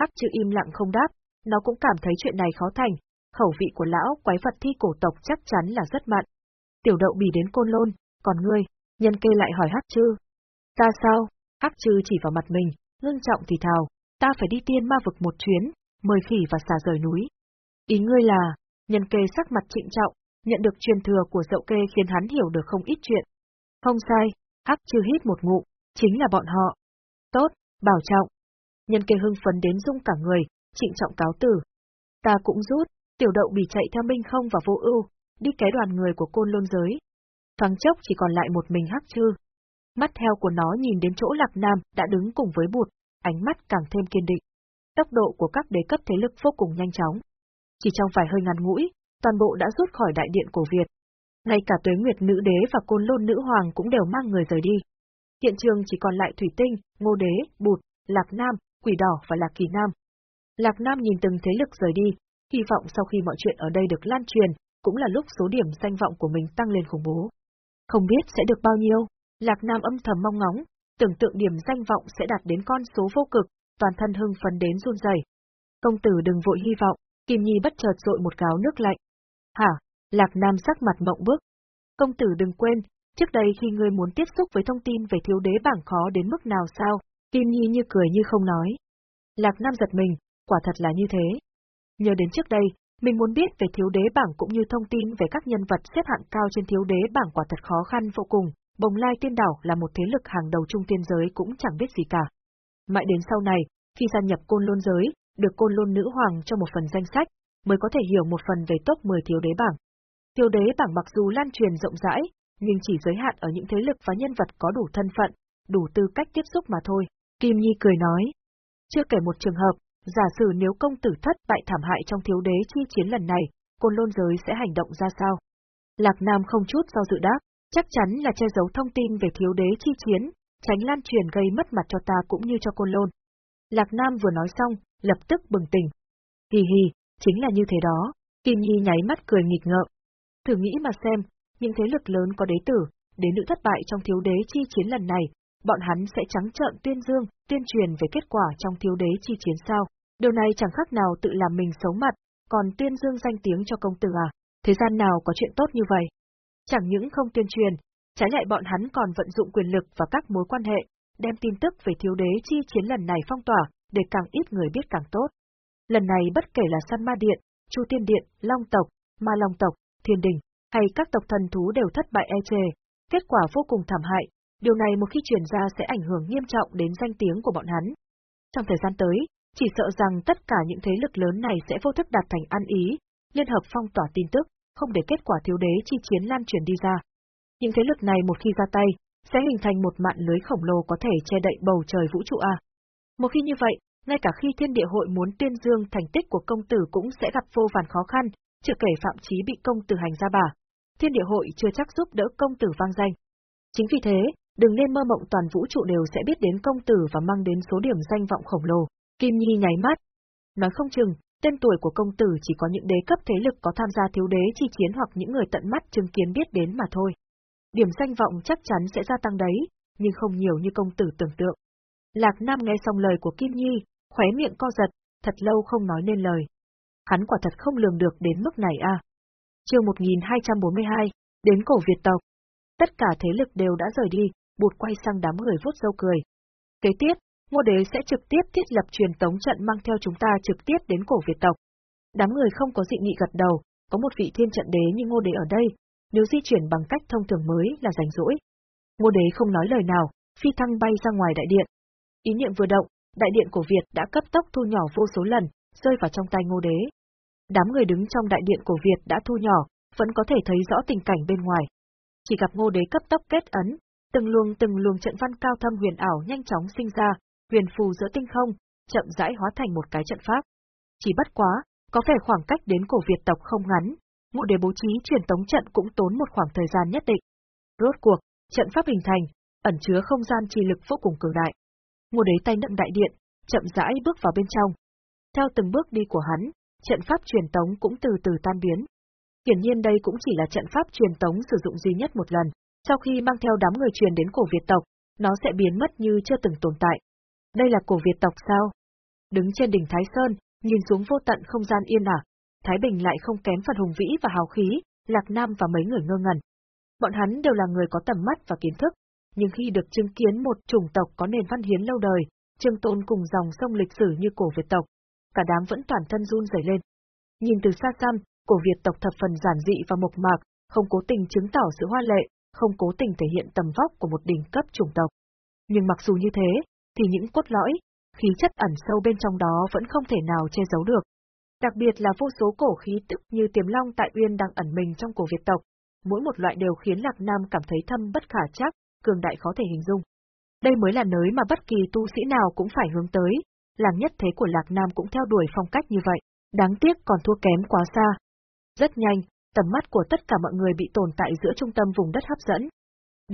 Hắc chữ im lặng không đáp, nó cũng cảm thấy chuyện này khó thành, khẩu vị của lão quái vật thi cổ tộc chắc chắn là rất mặn. Tiểu đậu bị đến côn lôn, còn ngươi, nhân kê lại hỏi Hắc chư Ta sao? Hắc chư chỉ vào mặt mình, ngưng trọng thì thào, ta phải đi tiên ma vực một chuyến, mời khỉ và xà rời núi. Ý ngươi là, nhân kê sắc mặt trịnh trọng, nhận được truyền thừa của dậu kê khiến hắn hiểu được không ít chuyện. Không sai, hắc chưa hít một ngụ, chính là bọn họ. Tốt, bảo trọng. Nhân kê hưng phấn đến rung cả người, trịnh trọng cáo tử. Ta cũng rút, tiểu đậu bị chạy theo Minh không và vô ưu, đi cái đoàn người của côn lôn giới. Thoáng chốc chỉ còn lại một mình hắc chư. Mắt theo của nó nhìn đến chỗ Lạc Nam đã đứng cùng với bụt, ánh mắt càng thêm kiên định. Tốc độ của các đế cấp thế lực vô cùng nhanh chóng. Chỉ trong vài hơi ngắn ngủi, toàn bộ đã rút khỏi đại điện cổ Việt. Ngay cả tuế nguyệt nữ đế và côn lôn nữ hoàng cũng đều mang người rời đi. Hiện trường chỉ còn lại Thủy Tinh, Ngô Đế, Bụt, Lạc Nam, Quỷ Đỏ và Lạc Kỳ Nam. Lạc Nam nhìn từng thế lực rời đi, hy vọng sau khi mọi chuyện ở đây được lan truyền, cũng là lúc số điểm danh vọng của mình tăng lên khủng bố. Không biết sẽ được bao nhiêu, Lạc Nam âm thầm mong ngóng, tưởng tượng điểm danh vọng sẽ đạt đến con số vô cực, toàn thân hưng phấn đến run rẩy. Công tử đừng vội hy vọng, Kim Nhi bất chợt rội một gáo nước lạnh. Hả? Lạc Nam sắc mặt mộng bước. Công tử đừng quên, trước đây khi ngươi muốn tiếp xúc với thông tin về thiếu đế bảng khó đến mức nào sao, Kim Nhi như cười như không nói. Lạc Nam giật mình, quả thật là như thế. Nhớ đến trước đây, mình muốn biết về thiếu đế bảng cũng như thông tin về các nhân vật xếp hạng cao trên thiếu đế bảng quả thật khó khăn vô cùng, Bồng Lai Tiên Đảo là một thế lực hàng đầu trung tiên giới cũng chẳng biết gì cả. Mãi đến sau này, khi gia nhập côn lôn giới, được côn lôn nữ hoàng cho một phần danh sách, mới có thể hiểu một phần về top 10 thiếu đế bảng. Thiếu đế bảng mặc dù lan truyền rộng rãi, nhưng chỉ giới hạn ở những thế lực và nhân vật có đủ thân phận, đủ tư cách tiếp xúc mà thôi. Kim Nhi cười nói. Chưa kể một trường hợp, giả sử nếu công tử thất bại thảm hại trong thiếu đế chi chiến lần này, côn lôn giới sẽ hành động ra sao? Lạc Nam không chút do dự đáp, chắc chắn là che giấu thông tin về thiếu đế chi chiến, tránh lan truyền gây mất mặt cho ta cũng như cho côn lôn. Lạc Nam vừa nói xong, lập tức bừng tỉnh. Hì hì, chính là như thế đó, Kim Nhi nháy mắt cười nghịch ngợm. Thử nghĩ mà xem, những thế lực lớn có đế tử, đế nữ thất bại trong thiếu đế chi chiến lần này, bọn hắn sẽ trắng trợn tuyên dương, tuyên truyền về kết quả trong thiếu đế chi chiến sao. Điều này chẳng khác nào tự làm mình xấu mặt, còn tuyên dương danh tiếng cho công tử à, thế gian nào có chuyện tốt như vậy. Chẳng những không tuyên truyền, trái lại bọn hắn còn vận dụng quyền lực và các mối quan hệ, đem tin tức về thiếu đế chi chiến lần này phong tỏa, để càng ít người biết càng tốt. Lần này bất kể là San Ma Điện, Chu Tiên Điện, Long Tộc, Ma Long Tộc, Thiên Đình, hay các tộc thần thú đều thất bại e chề, kết quả vô cùng thảm hại, điều này một khi truyền ra sẽ ảnh hưởng nghiêm trọng đến danh tiếng của bọn hắn. Trong thời gian tới, chỉ sợ rằng tất cả những thế lực lớn này sẽ vô thức đạt thành ăn ý, liên hợp phong tỏa tin tức, không để kết quả thiếu đế chi chiến lan truyền đi ra. Những thế lực này một khi ra tay, sẽ hình thành một mạng lưới khổng lồ có thể che đậy bầu trời vũ trụ A. Một khi như vậy, ngay cả khi thiên địa hội muốn tuyên dương thành tích của công tử cũng sẽ gặp vô vàn khó khăn, chưa kể phạm chí bị công tử hành ra bà. Thiên địa hội chưa chắc giúp đỡ công tử vang danh. Chính vì thế, đừng nên mơ mộng toàn vũ trụ đều sẽ biết đến công tử và mang đến số điểm danh vọng khổng lồ. Kim Nhi nháy mắt. Nói không chừng, tên tuổi của công tử chỉ có những đế cấp thế lực có tham gia thiếu đế chi chiến hoặc những người tận mắt chứng kiến biết đến mà thôi. Điểm danh vọng chắc chắn sẽ gia tăng đấy, nhưng không nhiều như công tử tưởng tượng. Lạc Nam nghe xong lời của Kim Nhi, khóe miệng co giật, thật lâu không nói nên lời. Hắn quả thật không lường được đến mức này à. Chương 1242, đến cổ Việt tộc. Tất cả thế lực đều đã rời đi, bụt quay sang đám người vuốt dâu cười. Kế tiếp, Ngô Đế sẽ trực tiếp thiết lập truyền tống trận mang theo chúng ta trực tiếp đến cổ Việt tộc. Đám người không có dị nghị gật đầu, có một vị thiên trận đế như Ngô Đế ở đây, nếu di chuyển bằng cách thông thường mới là rảnh rỗi. Ngô Đế không nói lời nào, phi thăng bay ra ngoài đại điện. Ý niệm vừa động, đại điện cổ Việt đã cấp tốc thu nhỏ vô số lần, rơi vào trong tay Ngô Đế. Đám người đứng trong đại điện cổ Việt đã thu nhỏ, vẫn có thể thấy rõ tình cảnh bên ngoài. Chỉ gặp Ngô Đế cấp tốc kết ấn, từng luồng từng luồng trận văn cao thâm huyền ảo nhanh chóng sinh ra, huyền phù giữa tinh không, chậm rãi hóa thành một cái trận pháp. Chỉ bất quá, có vẻ khoảng cách đến cổ Việt tộc không ngắn, Ngô Đế bố trí truyền tống trận cũng tốn một khoảng thời gian nhất định. Rốt cuộc, trận pháp hình thành, ẩn chứa không gian chi lực vô cùng cường đại. Ngô đế tay nâng đại điện, chậm rãi bước vào bên trong. Theo từng bước đi của hắn, trận pháp truyền tống cũng từ từ tan biến. Hiển nhiên đây cũng chỉ là trận pháp truyền tống sử dụng duy nhất một lần, sau khi mang theo đám người truyền đến cổ Việt tộc, nó sẽ biến mất như chưa từng tồn tại. Đây là cổ Việt tộc sao? Đứng trên đỉnh Thái Sơn, nhìn xuống vô tận không gian yên ả, Thái Bình lại không kém phần hùng vĩ và hào khí, Lạc Nam và mấy người ngơ ngẩn. Bọn hắn đều là người có tầm mắt và kiến thức, nhưng khi được chứng kiến một chủng tộc có nền văn hiến lâu đời, trương tôn cùng dòng sông lịch sử như cổ Việt tộc, cả đám vẫn toàn thân run rẩy lên. Nhìn từ xa xăm, cổ Việt tộc thập phần giản dị và mộc mạc, không cố tình chứng tỏ sự hoa lệ, không cố tình thể hiện tầm vóc của một đỉnh cấp chủng tộc. Nhưng mặc dù như thế, thì những cốt lõi, khí chất ẩn sâu bên trong đó vẫn không thể nào che giấu được. Đặc biệt là vô số cổ khí tức như tiềm long tại uyên đang ẩn mình trong cổ Việt tộc, mỗi một loại đều khiến Lạc Nam cảm thấy thâm bất khả chắc, cường đại khó thể hình dung. Đây mới là nơi mà bất kỳ tu sĩ nào cũng phải hướng tới, làng nhất thế của Lạc Nam cũng theo đuổi phong cách như vậy, đáng tiếc còn thua kém quá xa. Rất nhanh, tầm mắt của tất cả mọi người bị tồn tại giữa trung tâm vùng đất hấp dẫn.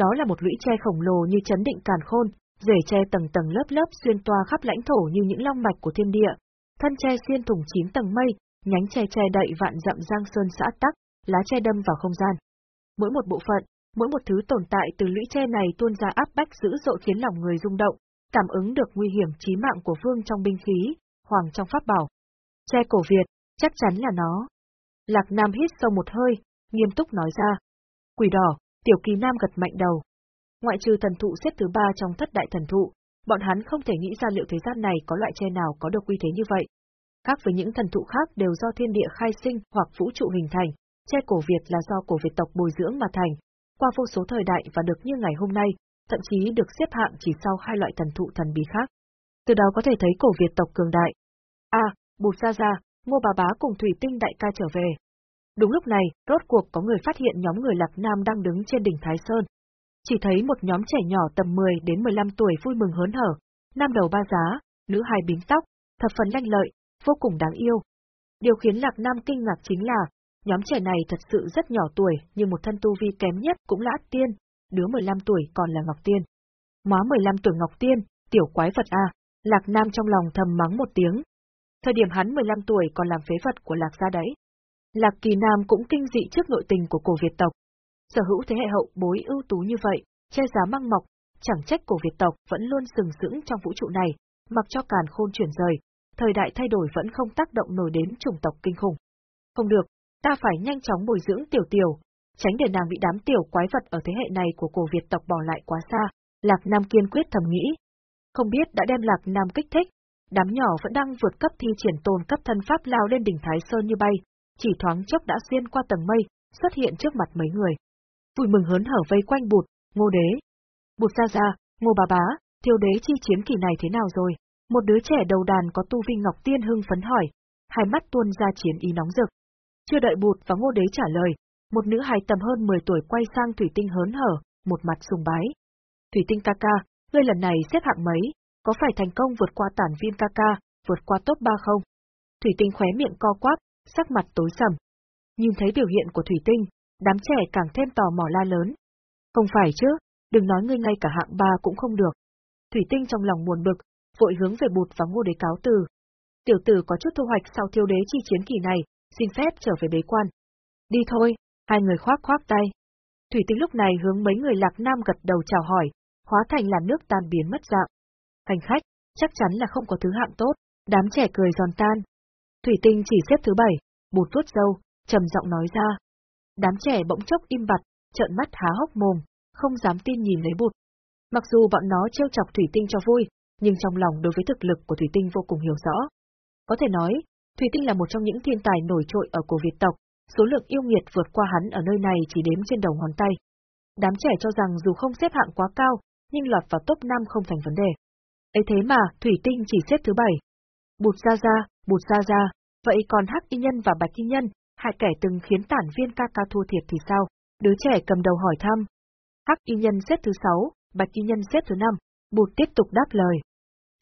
Đó là một lũy tre khổng lồ như chấn định càn khôn, rễ tre tầng tầng lớp lớp xuyên toa khắp lãnh thổ như những long mạch của thiên địa, thân tre xuyên thủng chín tầng mây, nhánh tre che đậy vạn dặm giang sơn xã tắc, lá tre đâm vào không gian. Mỗi một bộ phận, mỗi một thứ tồn tại từ lũy tre này tuôn ra áp bách dữ dội khiến lòng người rung động, cảm ứng được nguy hiểm chí mạng của vương trong binh khí, hoàng trong pháp bảo. Tre cổ Việt, chắc chắn là nó. Lạc Nam hít sâu một hơi, nghiêm túc nói ra. Quỷ đỏ, tiểu kỳ nam gật mạnh đầu. Ngoại trừ thần thụ xếp thứ ba trong thất đại thần thụ, bọn hắn không thể nghĩ ra liệu thế gian này có loại tre nào có được uy thế như vậy. Khác với những thần thụ khác đều do thiên địa khai sinh hoặc vũ trụ hình thành, tre cổ Việt là do cổ Việt tộc bồi dưỡng mà thành, qua vô số thời đại và được như ngày hôm nay, thậm chí được xếp hạng chỉ sau hai loại thần thụ thần bí khác. Từ đó có thể thấy cổ Việt tộc cường đại. A, à, Bụt Gia Gia, Ngô Bà Bá cùng Thủy Tinh Đại ca trở về. Đúng lúc này, rốt cuộc có người phát hiện nhóm người Lạc Nam đang đứng trên đỉnh Thái Sơn. Chỉ thấy một nhóm trẻ nhỏ tầm 10 đến 15 tuổi vui mừng hớn hở, nam đầu ba giá, nữ hai bím tóc, thập phần lanh lợi, vô cùng đáng yêu. Điều khiến Lạc Nam kinh ngạc chính là, nhóm trẻ này thật sự rất nhỏ tuổi, nhưng một thân tu vi kém nhất cũng là Tiên, đứa 15 tuổi còn là Ngọc Tiên. Má 15 tuổi Ngọc Tiên, tiểu quái vật a, Lạc Nam trong lòng thầm mắng một tiếng. Thời điểm hắn 15 tuổi còn làm phế vật của Lạc gia đấy. Lạc Kỳ Nam cũng kinh dị trước nội tình của cổ Việt tộc. Sở hữu thế hệ hậu bối ưu tú như vậy, che giá măng mọc, chẳng trách cổ Việt tộc vẫn luôn sừng sững trong vũ trụ này, mặc cho càn khôn chuyển rời, thời đại thay đổi vẫn không tác động nổi đến chủng tộc kinh khủng. Không được, ta phải nhanh chóng bồi dưỡng tiểu tiểu, tránh để nàng bị đám tiểu quái vật ở thế hệ này của cổ Việt tộc bỏ lại quá xa, Lạc Nam kiên quyết thầm nghĩ. Không biết đã đem Lạc Nam kích thích, đám nhỏ vẫn đang vượt cấp thi triển tồn cấp thân pháp lao lên đỉnh Thái Sơn như bay, chỉ thoáng chốc đã xuyên qua tầng mây, xuất hiện trước mặt mấy người. Vui mừng hớn hở vây quanh bụt, ngô đế. Bụt ra ra, ngô bà bá, thiêu đế chi chiến kỳ này thế nào rồi? Một đứa trẻ đầu đàn có tu vi ngọc tiên hưng phấn hỏi, hai mắt tuôn ra chiến ý nóng rực. Chưa đợi bụt và ngô đế trả lời, một nữ hài tầm hơn 10 tuổi quay sang Thủy Tinh hớn hở, một mặt sùng bái. Thủy Tinh ca ca, ngươi lần này xếp hạng mấy, có phải thành công vượt qua tản viên ca ca, vượt qua top 3 không? Thủy Tinh khóe miệng co quắp, sắc mặt tối sầm. Nhìn thấy biểu hiện của Thủy Tinh, đám trẻ càng thêm tò mò la lớn. Không phải chứ, đừng nói ngươi ngay cả hạng ba cũng không được. Thủy Tinh trong lòng buồn bực, vội hướng về bụt và ngô đế cáo từ. Tiểu tử có chút thu hoạch sau thiêu đế chi chiến kỳ này, xin phép trở về bế quan. Đi thôi, hai người khoác khoác tay. Thủy Tinh lúc này hướng mấy người lạc nam gật đầu chào hỏi, hóa thành là nước tan biến mất dạng. Hành khách, chắc chắn là không có thứ hạng tốt, đám trẻ cười giòn tan. Thủy Tinh chỉ xếp thứ bảy, bụt vuốt dâu, trầm giọng nói ra. Đám trẻ bỗng chốc im bặt, trợn mắt há hốc mồm, không dám tin nhìn lấy bụt. Mặc dù bọn nó trêu chọc Thủy Tinh cho vui, nhưng trong lòng đối với thực lực của Thủy Tinh vô cùng hiểu rõ. Có thể nói, Thủy Tinh là một trong những thiên tài nổi trội ở cổ Việt tộc, số lượng yêu nghiệt vượt qua hắn ở nơi này chỉ đếm trên đầu ngón tay. Đám trẻ cho rằng dù không xếp hạng quá cao, nhưng lọt vào top 5 không thành vấn đề. ấy thế mà, Thủy Tinh chỉ xếp thứ 7. Bụt ra ra, bụt ra ra, vậy còn Hắc Y Nhân và Bạch Y Nhân, hai kẻ từng khiến tản viên ca ca thua thiệt thì sao? Đứa trẻ cầm đầu hỏi thăm. Hắc Y Nhân xếp thứ 6, Bạch Y Nhân xếp thứ 5, bụt tiếp tục đáp lời.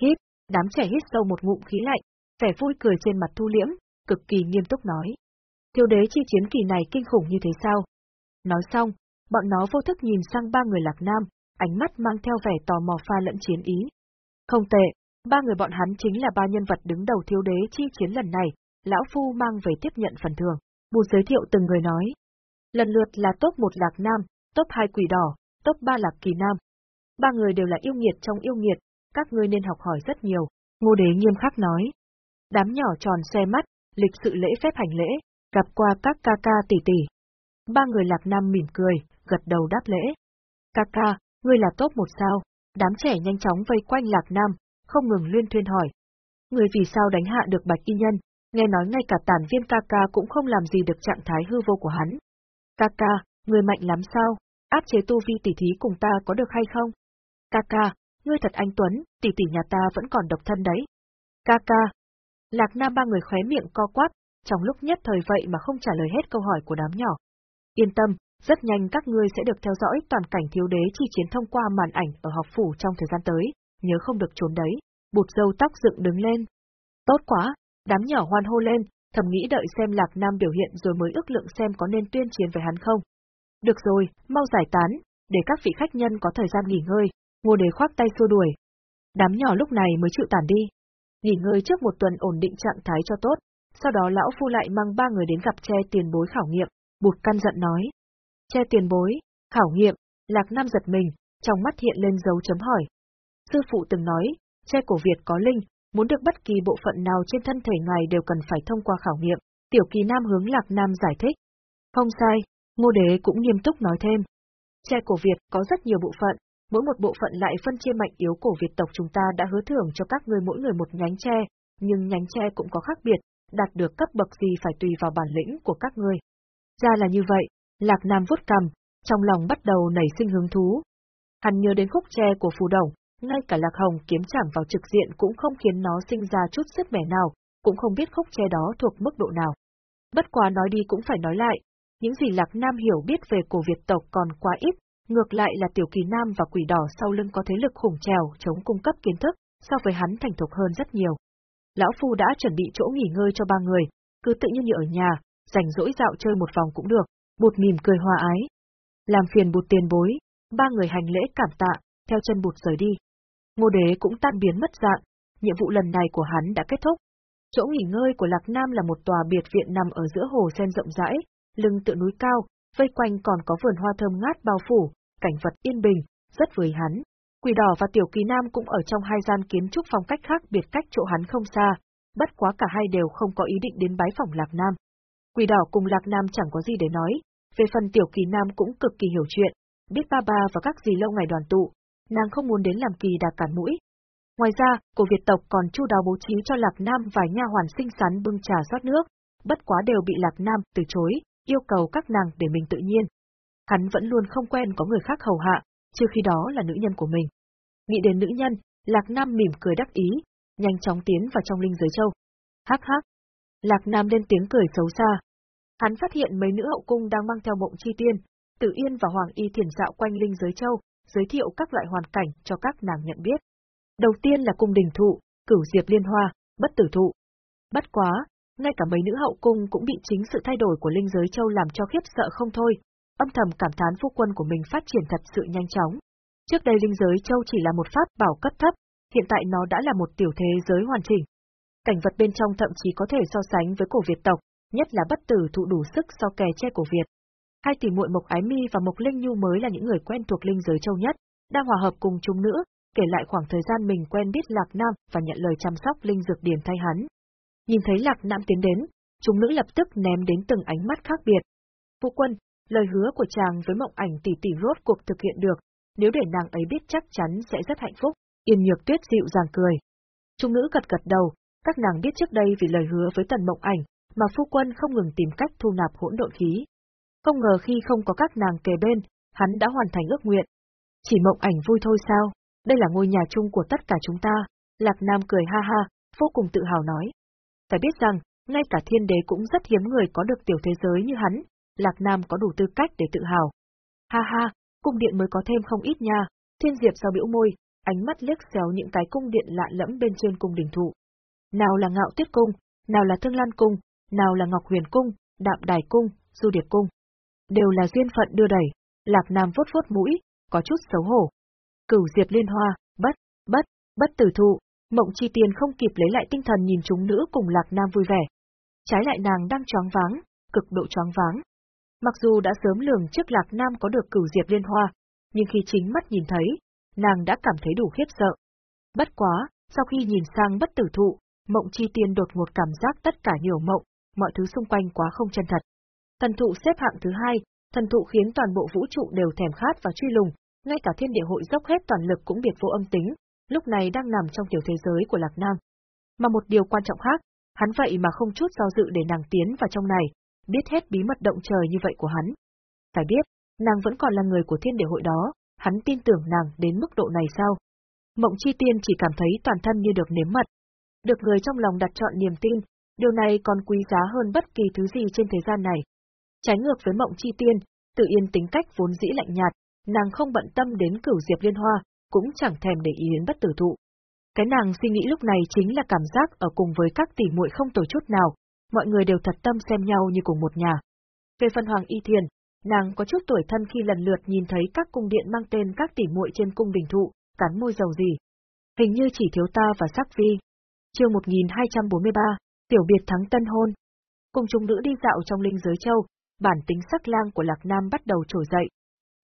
Hít, đám trẻ hít sâu một ngụm khí lạnh, vẻ vui cười trên mặt thu liễm, cực kỳ nghiêm túc nói thiếu đế chi chiến kỳ này kinh khủng như thế sao? Nói xong, bọn nó vô thức nhìn sang ba người lạc nam, ánh mắt mang theo vẻ tò mò pha lẫn chiến ý. Không tệ, ba người bọn hắn chính là ba nhân vật đứng đầu thiếu đế chi chiến lần này, lão phu mang về tiếp nhận phần thưởng. bù giới thiệu từng người nói. Lần lượt là top 1 lạc nam, top 2 quỷ đỏ, top 3 lạc kỳ nam. Ba người đều là yêu nghiệt trong yêu nghiệt, các ngươi nên học hỏi rất nhiều, ngô đế nghiêm khắc nói. Đám nhỏ tròn xe mắt, lịch sự lễ phép hành lễ, gặp qua các ca ca tỷ tỷ. Ba người lạc nam mỉm cười, gật đầu đáp lễ. Ca ca, ngươi là tốt một sao, đám trẻ nhanh chóng vây quanh lạc nam, không ngừng luyên thuyên hỏi. Người vì sao đánh hạ được bạch y nhân, nghe nói ngay cả tàn viên ca ca cũng không làm gì được trạng thái hư vô của hắn. Ca ca, người mạnh lắm sao, áp chế tu vi tỷ thí cùng ta có được hay không? Ca ca, ngươi thật anh Tuấn, tỷ tỷ nhà ta vẫn còn độc thân đấy. Ca ca. Lạc Nam ba người khóe miệng co quắp, trong lúc nhất thời vậy mà không trả lời hết câu hỏi của đám nhỏ. Yên tâm, rất nhanh các ngươi sẽ được theo dõi toàn cảnh thiếu đế chi chiến thông qua màn ảnh ở học phủ trong thời gian tới, nhớ không được trốn đấy. Bụt dâu tóc dựng đứng lên. Tốt quá, đám nhỏ hoan hô lên, thầm nghĩ đợi xem Lạc Nam biểu hiện rồi mới ước lượng xem có nên tuyên chiến với hắn không. Được rồi, mau giải tán, để các vị khách nhân có thời gian nghỉ ngơi, ngô đế khoác tay xua đuổi. Đám nhỏ lúc này mới chịu tản đi. Nghỉ ngơi trước một tuần ổn định trạng thái cho tốt, sau đó lão phu lại mang ba người đến gặp che tiền bối khảo nghiệm, buộc căn giận nói. Che tiền bối, khảo nghiệm, Lạc Nam giật mình, trong mắt hiện lên dấu chấm hỏi. Sư phụ từng nói, che cổ Việt có linh, muốn được bất kỳ bộ phận nào trên thân thể ngài đều cần phải thông qua khảo nghiệm, tiểu kỳ nam hướng Lạc Nam giải thích. Không sai, ngô đế cũng nghiêm túc nói thêm. Che cổ Việt có rất nhiều bộ phận, mỗi một bộ phận lại phân chia mạnh yếu cổ Việt tộc chúng ta đã hứa thưởng cho các ngươi mỗi người một nhánh tre, nhưng nhánh tre cũng có khác biệt, đạt được cấp bậc gì phải tùy vào bản lĩnh của các ngươi. Ra là như vậy, Lạc Nam vuốt cầm, trong lòng bắt đầu nảy sinh hứng thú. Hắn nhớ đến khúc tre của phù đồng, ngay cả Lạc Hồng kiếm chẳng vào trực diện cũng không khiến nó sinh ra chút sức mẻ nào, cũng không biết khúc tre đó thuộc mức độ nào. Bất quá nói đi cũng phải nói lại, những gì Lạc Nam hiểu biết về cổ Việt tộc còn quá ít, ngược lại là Tiểu Kỳ Nam và Quỷ Đỏ sau lưng có thế lực khủng trèo chống cung cấp kiến thức, so với hắn thành thục hơn rất nhiều. Lão Phu đã chuẩn bị chỗ nghỉ ngơi cho ba người, cứ tự nhiên như ở nhà, rảnh rỗi dạo chơi một vòng cũng được, bụt mỉm cười hòa ái. Làm phiền bụt tiền bối, ba người hành lễ cảm tạ, theo chân bụt rời đi. Ngô đế cũng tan biến mất dạng, nhiệm vụ lần này của hắn đã kết thúc. Chỗ nghỉ ngơi của Lạc Nam là một tòa biệt viện nằm ở giữa hồ sen rộng rãi, lưng tựa núi cao, vây quanh còn có vườn hoa thơm ngát bao phủ, cảnh vật yên bình, rất với hắn. Quỷ đỏ và tiểu kỳ nam cũng ở trong hai gian kiến trúc phong cách khác biệt cách chỗ hắn không xa, bất quá cả hai đều không có ý định đến bái phòng Lạc Nam. Quỷ đỏ cùng Lạc Nam chẳng có gì để nói, về phần tiểu kỳ nam cũng cực kỳ hiểu chuyện, biết ba ba và các gì lâu ngày đoàn tụ, nàng không muốn đến làm kỳ đà cản mũi. Ngoài ra, cổ Việt tộc còn chu đáo bố trí cho Lạc Nam vài nha hoàn xinh xắn bưng trà rót nước, bất quá đều bị Lạc Nam từ chối, yêu cầu các nàng để mình tự nhiên. Hắn vẫn luôn không quen có người khác hầu hạ, trừ khi đó là nữ nhân của mình. Nghĩ đến nữ nhân, Lạc Nam mỉm cười đắc ý, nhanh chóng tiến vào trong linh giới châu. Hắc hắc. Lạc Nam lên tiếng cười xấu xa. Hắn phát hiện mấy nữ hậu cung đang mang theo mộng chi tiên, Tử Yên và Hoàng Y thiền dạo quanh linh giới châu, giới thiệu các loại hoàn cảnh cho các nàng nhận biết. Đầu tiên là cung đình thụ, cửu diệp liên hoa, bất tử thụ. Bất quá, ngay cả mấy nữ hậu cung cũng bị chính sự thay đổi của linh giới châu làm cho khiếp sợ không thôi, âm thầm cảm thán phu quân của mình phát triển thật sự nhanh chóng. Trước đây linh giới châu chỉ là một pháp bảo cấp thấp, hiện tại nó đã là một tiểu thế giới hoàn chỉnh. Cảnh vật bên trong thậm chí có thể so sánh với cổ Việt tộc, nhất là bất tử thụ đủ sức so kè che cổ Việt. Hai tỷ muội Mộc Ái Mi và Mộc Linh Nhu mới là những người quen thuộc linh giới châu nhất, đang hòa hợp cùng chúng nữa, kể lại khoảng thời gian mình quen biết Lạc Nam và nhận lời chăm sóc linh dược điển thay hắn. Nhìn thấy Lạc Nam tiến đến, chúng nữ lập tức ném đến từng ánh mắt khác biệt. Phu quân, lời hứa của chàng với mộng ảnh tỷ tỷ rốt cuộc thực hiện được, nếu để nàng ấy biết chắc chắn sẽ rất hạnh phúc, yên nhược tuyết dịu dàng cười. Trung nữ gật gật đầu, các nàng biết trước đây vì lời hứa với tần mộng ảnh, mà phu quân không ngừng tìm cách thu nạp hỗn độn khí. Không ngờ khi không có các nàng kề bên, hắn đã hoàn thành ước nguyện. Chỉ mộng ảnh vui thôi sao, đây là ngôi nhà chung của tất cả chúng ta, Lạc Nam cười ha ha, vô cùng tự hào nói. Phải biết rằng, ngay cả thiên đế cũng rất hiếm người có được tiểu thế giới như hắn, Lạc Nam có đủ tư cách để tự hào. Ha ha, cung điện mới có thêm không ít nha, thiên diệp sau biểu môi, ánh mắt liếc xéo những cái cung điện lạ lẫm bên trên cung đỉnh thụ. Nào là ngạo tuyết cung, nào là thương lan cung, nào là ngọc huyền cung, đạm đài cung, du điệp cung. Đều là duyên phận đưa đẩy, Lạc Nam vuốt vuốt mũi, có chút xấu hổ. Cửu diệp liên hoa, bất, bất, bất tử thụ, Mộng Chi Tiên không kịp lấy lại tinh thần nhìn chúng nữ cùng Lạc Nam vui vẻ. Trái lại nàng đang choáng váng, cực độ choáng váng. Mặc dù đã sớm lường trước Lạc Nam có được cửu diệp liên hoa, nhưng khi chính mắt nhìn thấy, nàng đã cảm thấy đủ khiếp sợ. Bất quá, sau khi nhìn sang bất tử thụ, Mộng Chi Tiên đột ngột cảm giác tất cả nhiều mộng, mọi thứ xung quanh quá không chân thật. Thần thụ xếp hạng thứ hai, thần thụ khiến toàn bộ vũ trụ đều thèm khát và truy lùng, ngay cả thiên địa hội dốc hết toàn lực cũng biệt vô âm tính, lúc này đang nằm trong tiểu thế giới của Lạc Nam. Mà một điều quan trọng khác, hắn vậy mà không chút do dự để nàng tiến vào trong này, biết hết bí mật động trời như vậy của hắn. Phải biết, nàng vẫn còn là người của thiên địa hội đó, hắn tin tưởng nàng đến mức độ này sao? Mộng chi tiên chỉ cảm thấy toàn thân như được nếm mật. Được người trong lòng đặt chọn niềm tin, điều này còn quý giá hơn bất kỳ thứ gì trên thế gian này. Trái ngược với mộng chi tiên, tự yên tính cách vốn dĩ lạnh nhạt, nàng không bận tâm đến cửu diệp liên hoa, cũng chẳng thèm để ý đến bất tử thụ. Cái nàng suy nghĩ lúc này chính là cảm giác ở cùng với các tỷ muội không tổ chút nào, mọi người đều thật tâm xem nhau như cùng một nhà. Về phần Hoàng Y Thiền, nàng có chút tuổi thân khi lần lượt nhìn thấy các cung điện mang tên các tỷ muội trên cung đình thụ, cắn môi dầu gì. Hình như chỉ thiếu ta và sắc vi. Chương 1243, Tiểu biệt thắng tân hôn. Cùng chúng nữ đi dạo trong linh giới châu, bản tính sắc lang của Lạc Nam bắt đầu trồi dậy.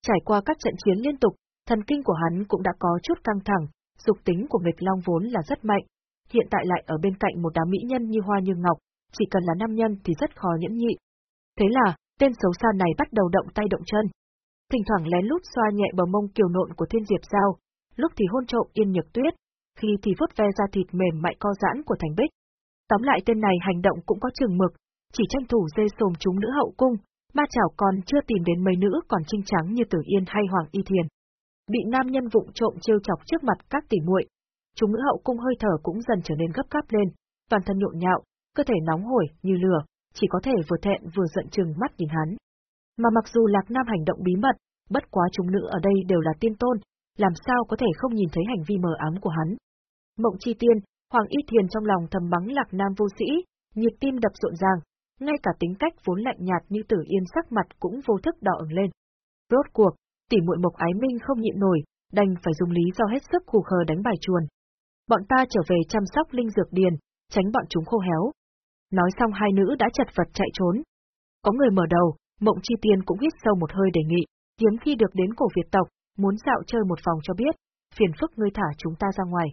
Trải qua các trận chiến liên tục, thần kinh của hắn cũng đã có chút căng thẳng, dục tính của nghịch long vốn là rất mạnh, hiện tại lại ở bên cạnh một đám mỹ nhân như hoa như ngọc, chỉ cần là nam nhân thì rất khó nhẫn nhị. Thế là, tên xấu xa này bắt đầu động tay động chân. Thỉnh thoảng lén lút xoa nhẹ bờ mông kiều nộn của thiên diệp giao, lúc thì hôn trộm yên nhược tuyết, khi thì vuốt ve ra thịt mềm mại co giãn của thành bích. Tóm lại tên này hành động cũng có chừng mực, chỉ tranh thủ dê sồm chúng nữ hậu cung, ma chảo còn chưa tìm đến mấy nữ còn trinh trắng như Tử Yên hay Hoàng Y Thiền. Bị nam nhân vụng trộm trêu chọc trước mặt các tỷ muội, chúng nữ hậu cung hơi thở cũng dần trở nên gấp gáp lên, toàn thân nhộn nhạo, cơ thể nóng hổi như lửa, chỉ có thể vừa thẹn vừa giận chừng mắt nhìn hắn. Mà mặc dù Lạc Nam hành động bí mật, bất quá chúng nữ ở đây đều là tiên tôn, làm sao có thể không nhìn thấy hành vi mờ ám của hắn. Mộng chi tiên, Hoàng Y Thiền trong lòng thầm mắng Lạc Nam vô sĩ, nhịp tim đập rộn ràng, ngay cả tính cách vốn lạnh nhạt như tử yên sắc mặt cũng vô thức đỏ ửng lên. Rốt cuộc, tỷ muội Mộc Ái Minh không nhịn nổi, đành phải dùng lý do hết sức khù khờ đánh bài chuồn. Bọn ta trở về chăm sóc linh dược điền, tránh bọn chúng khô héo. Nói xong hai nữ đã chật vật chạy trốn. Có người mở đầu, Mộng Chi Tiên cũng hít sâu một hơi đề nghị, hiếm khi được đến cổ Việt tộc, muốn dạo chơi một vòng cho biết, phiền phức ngươi thả chúng ta ra ngoài.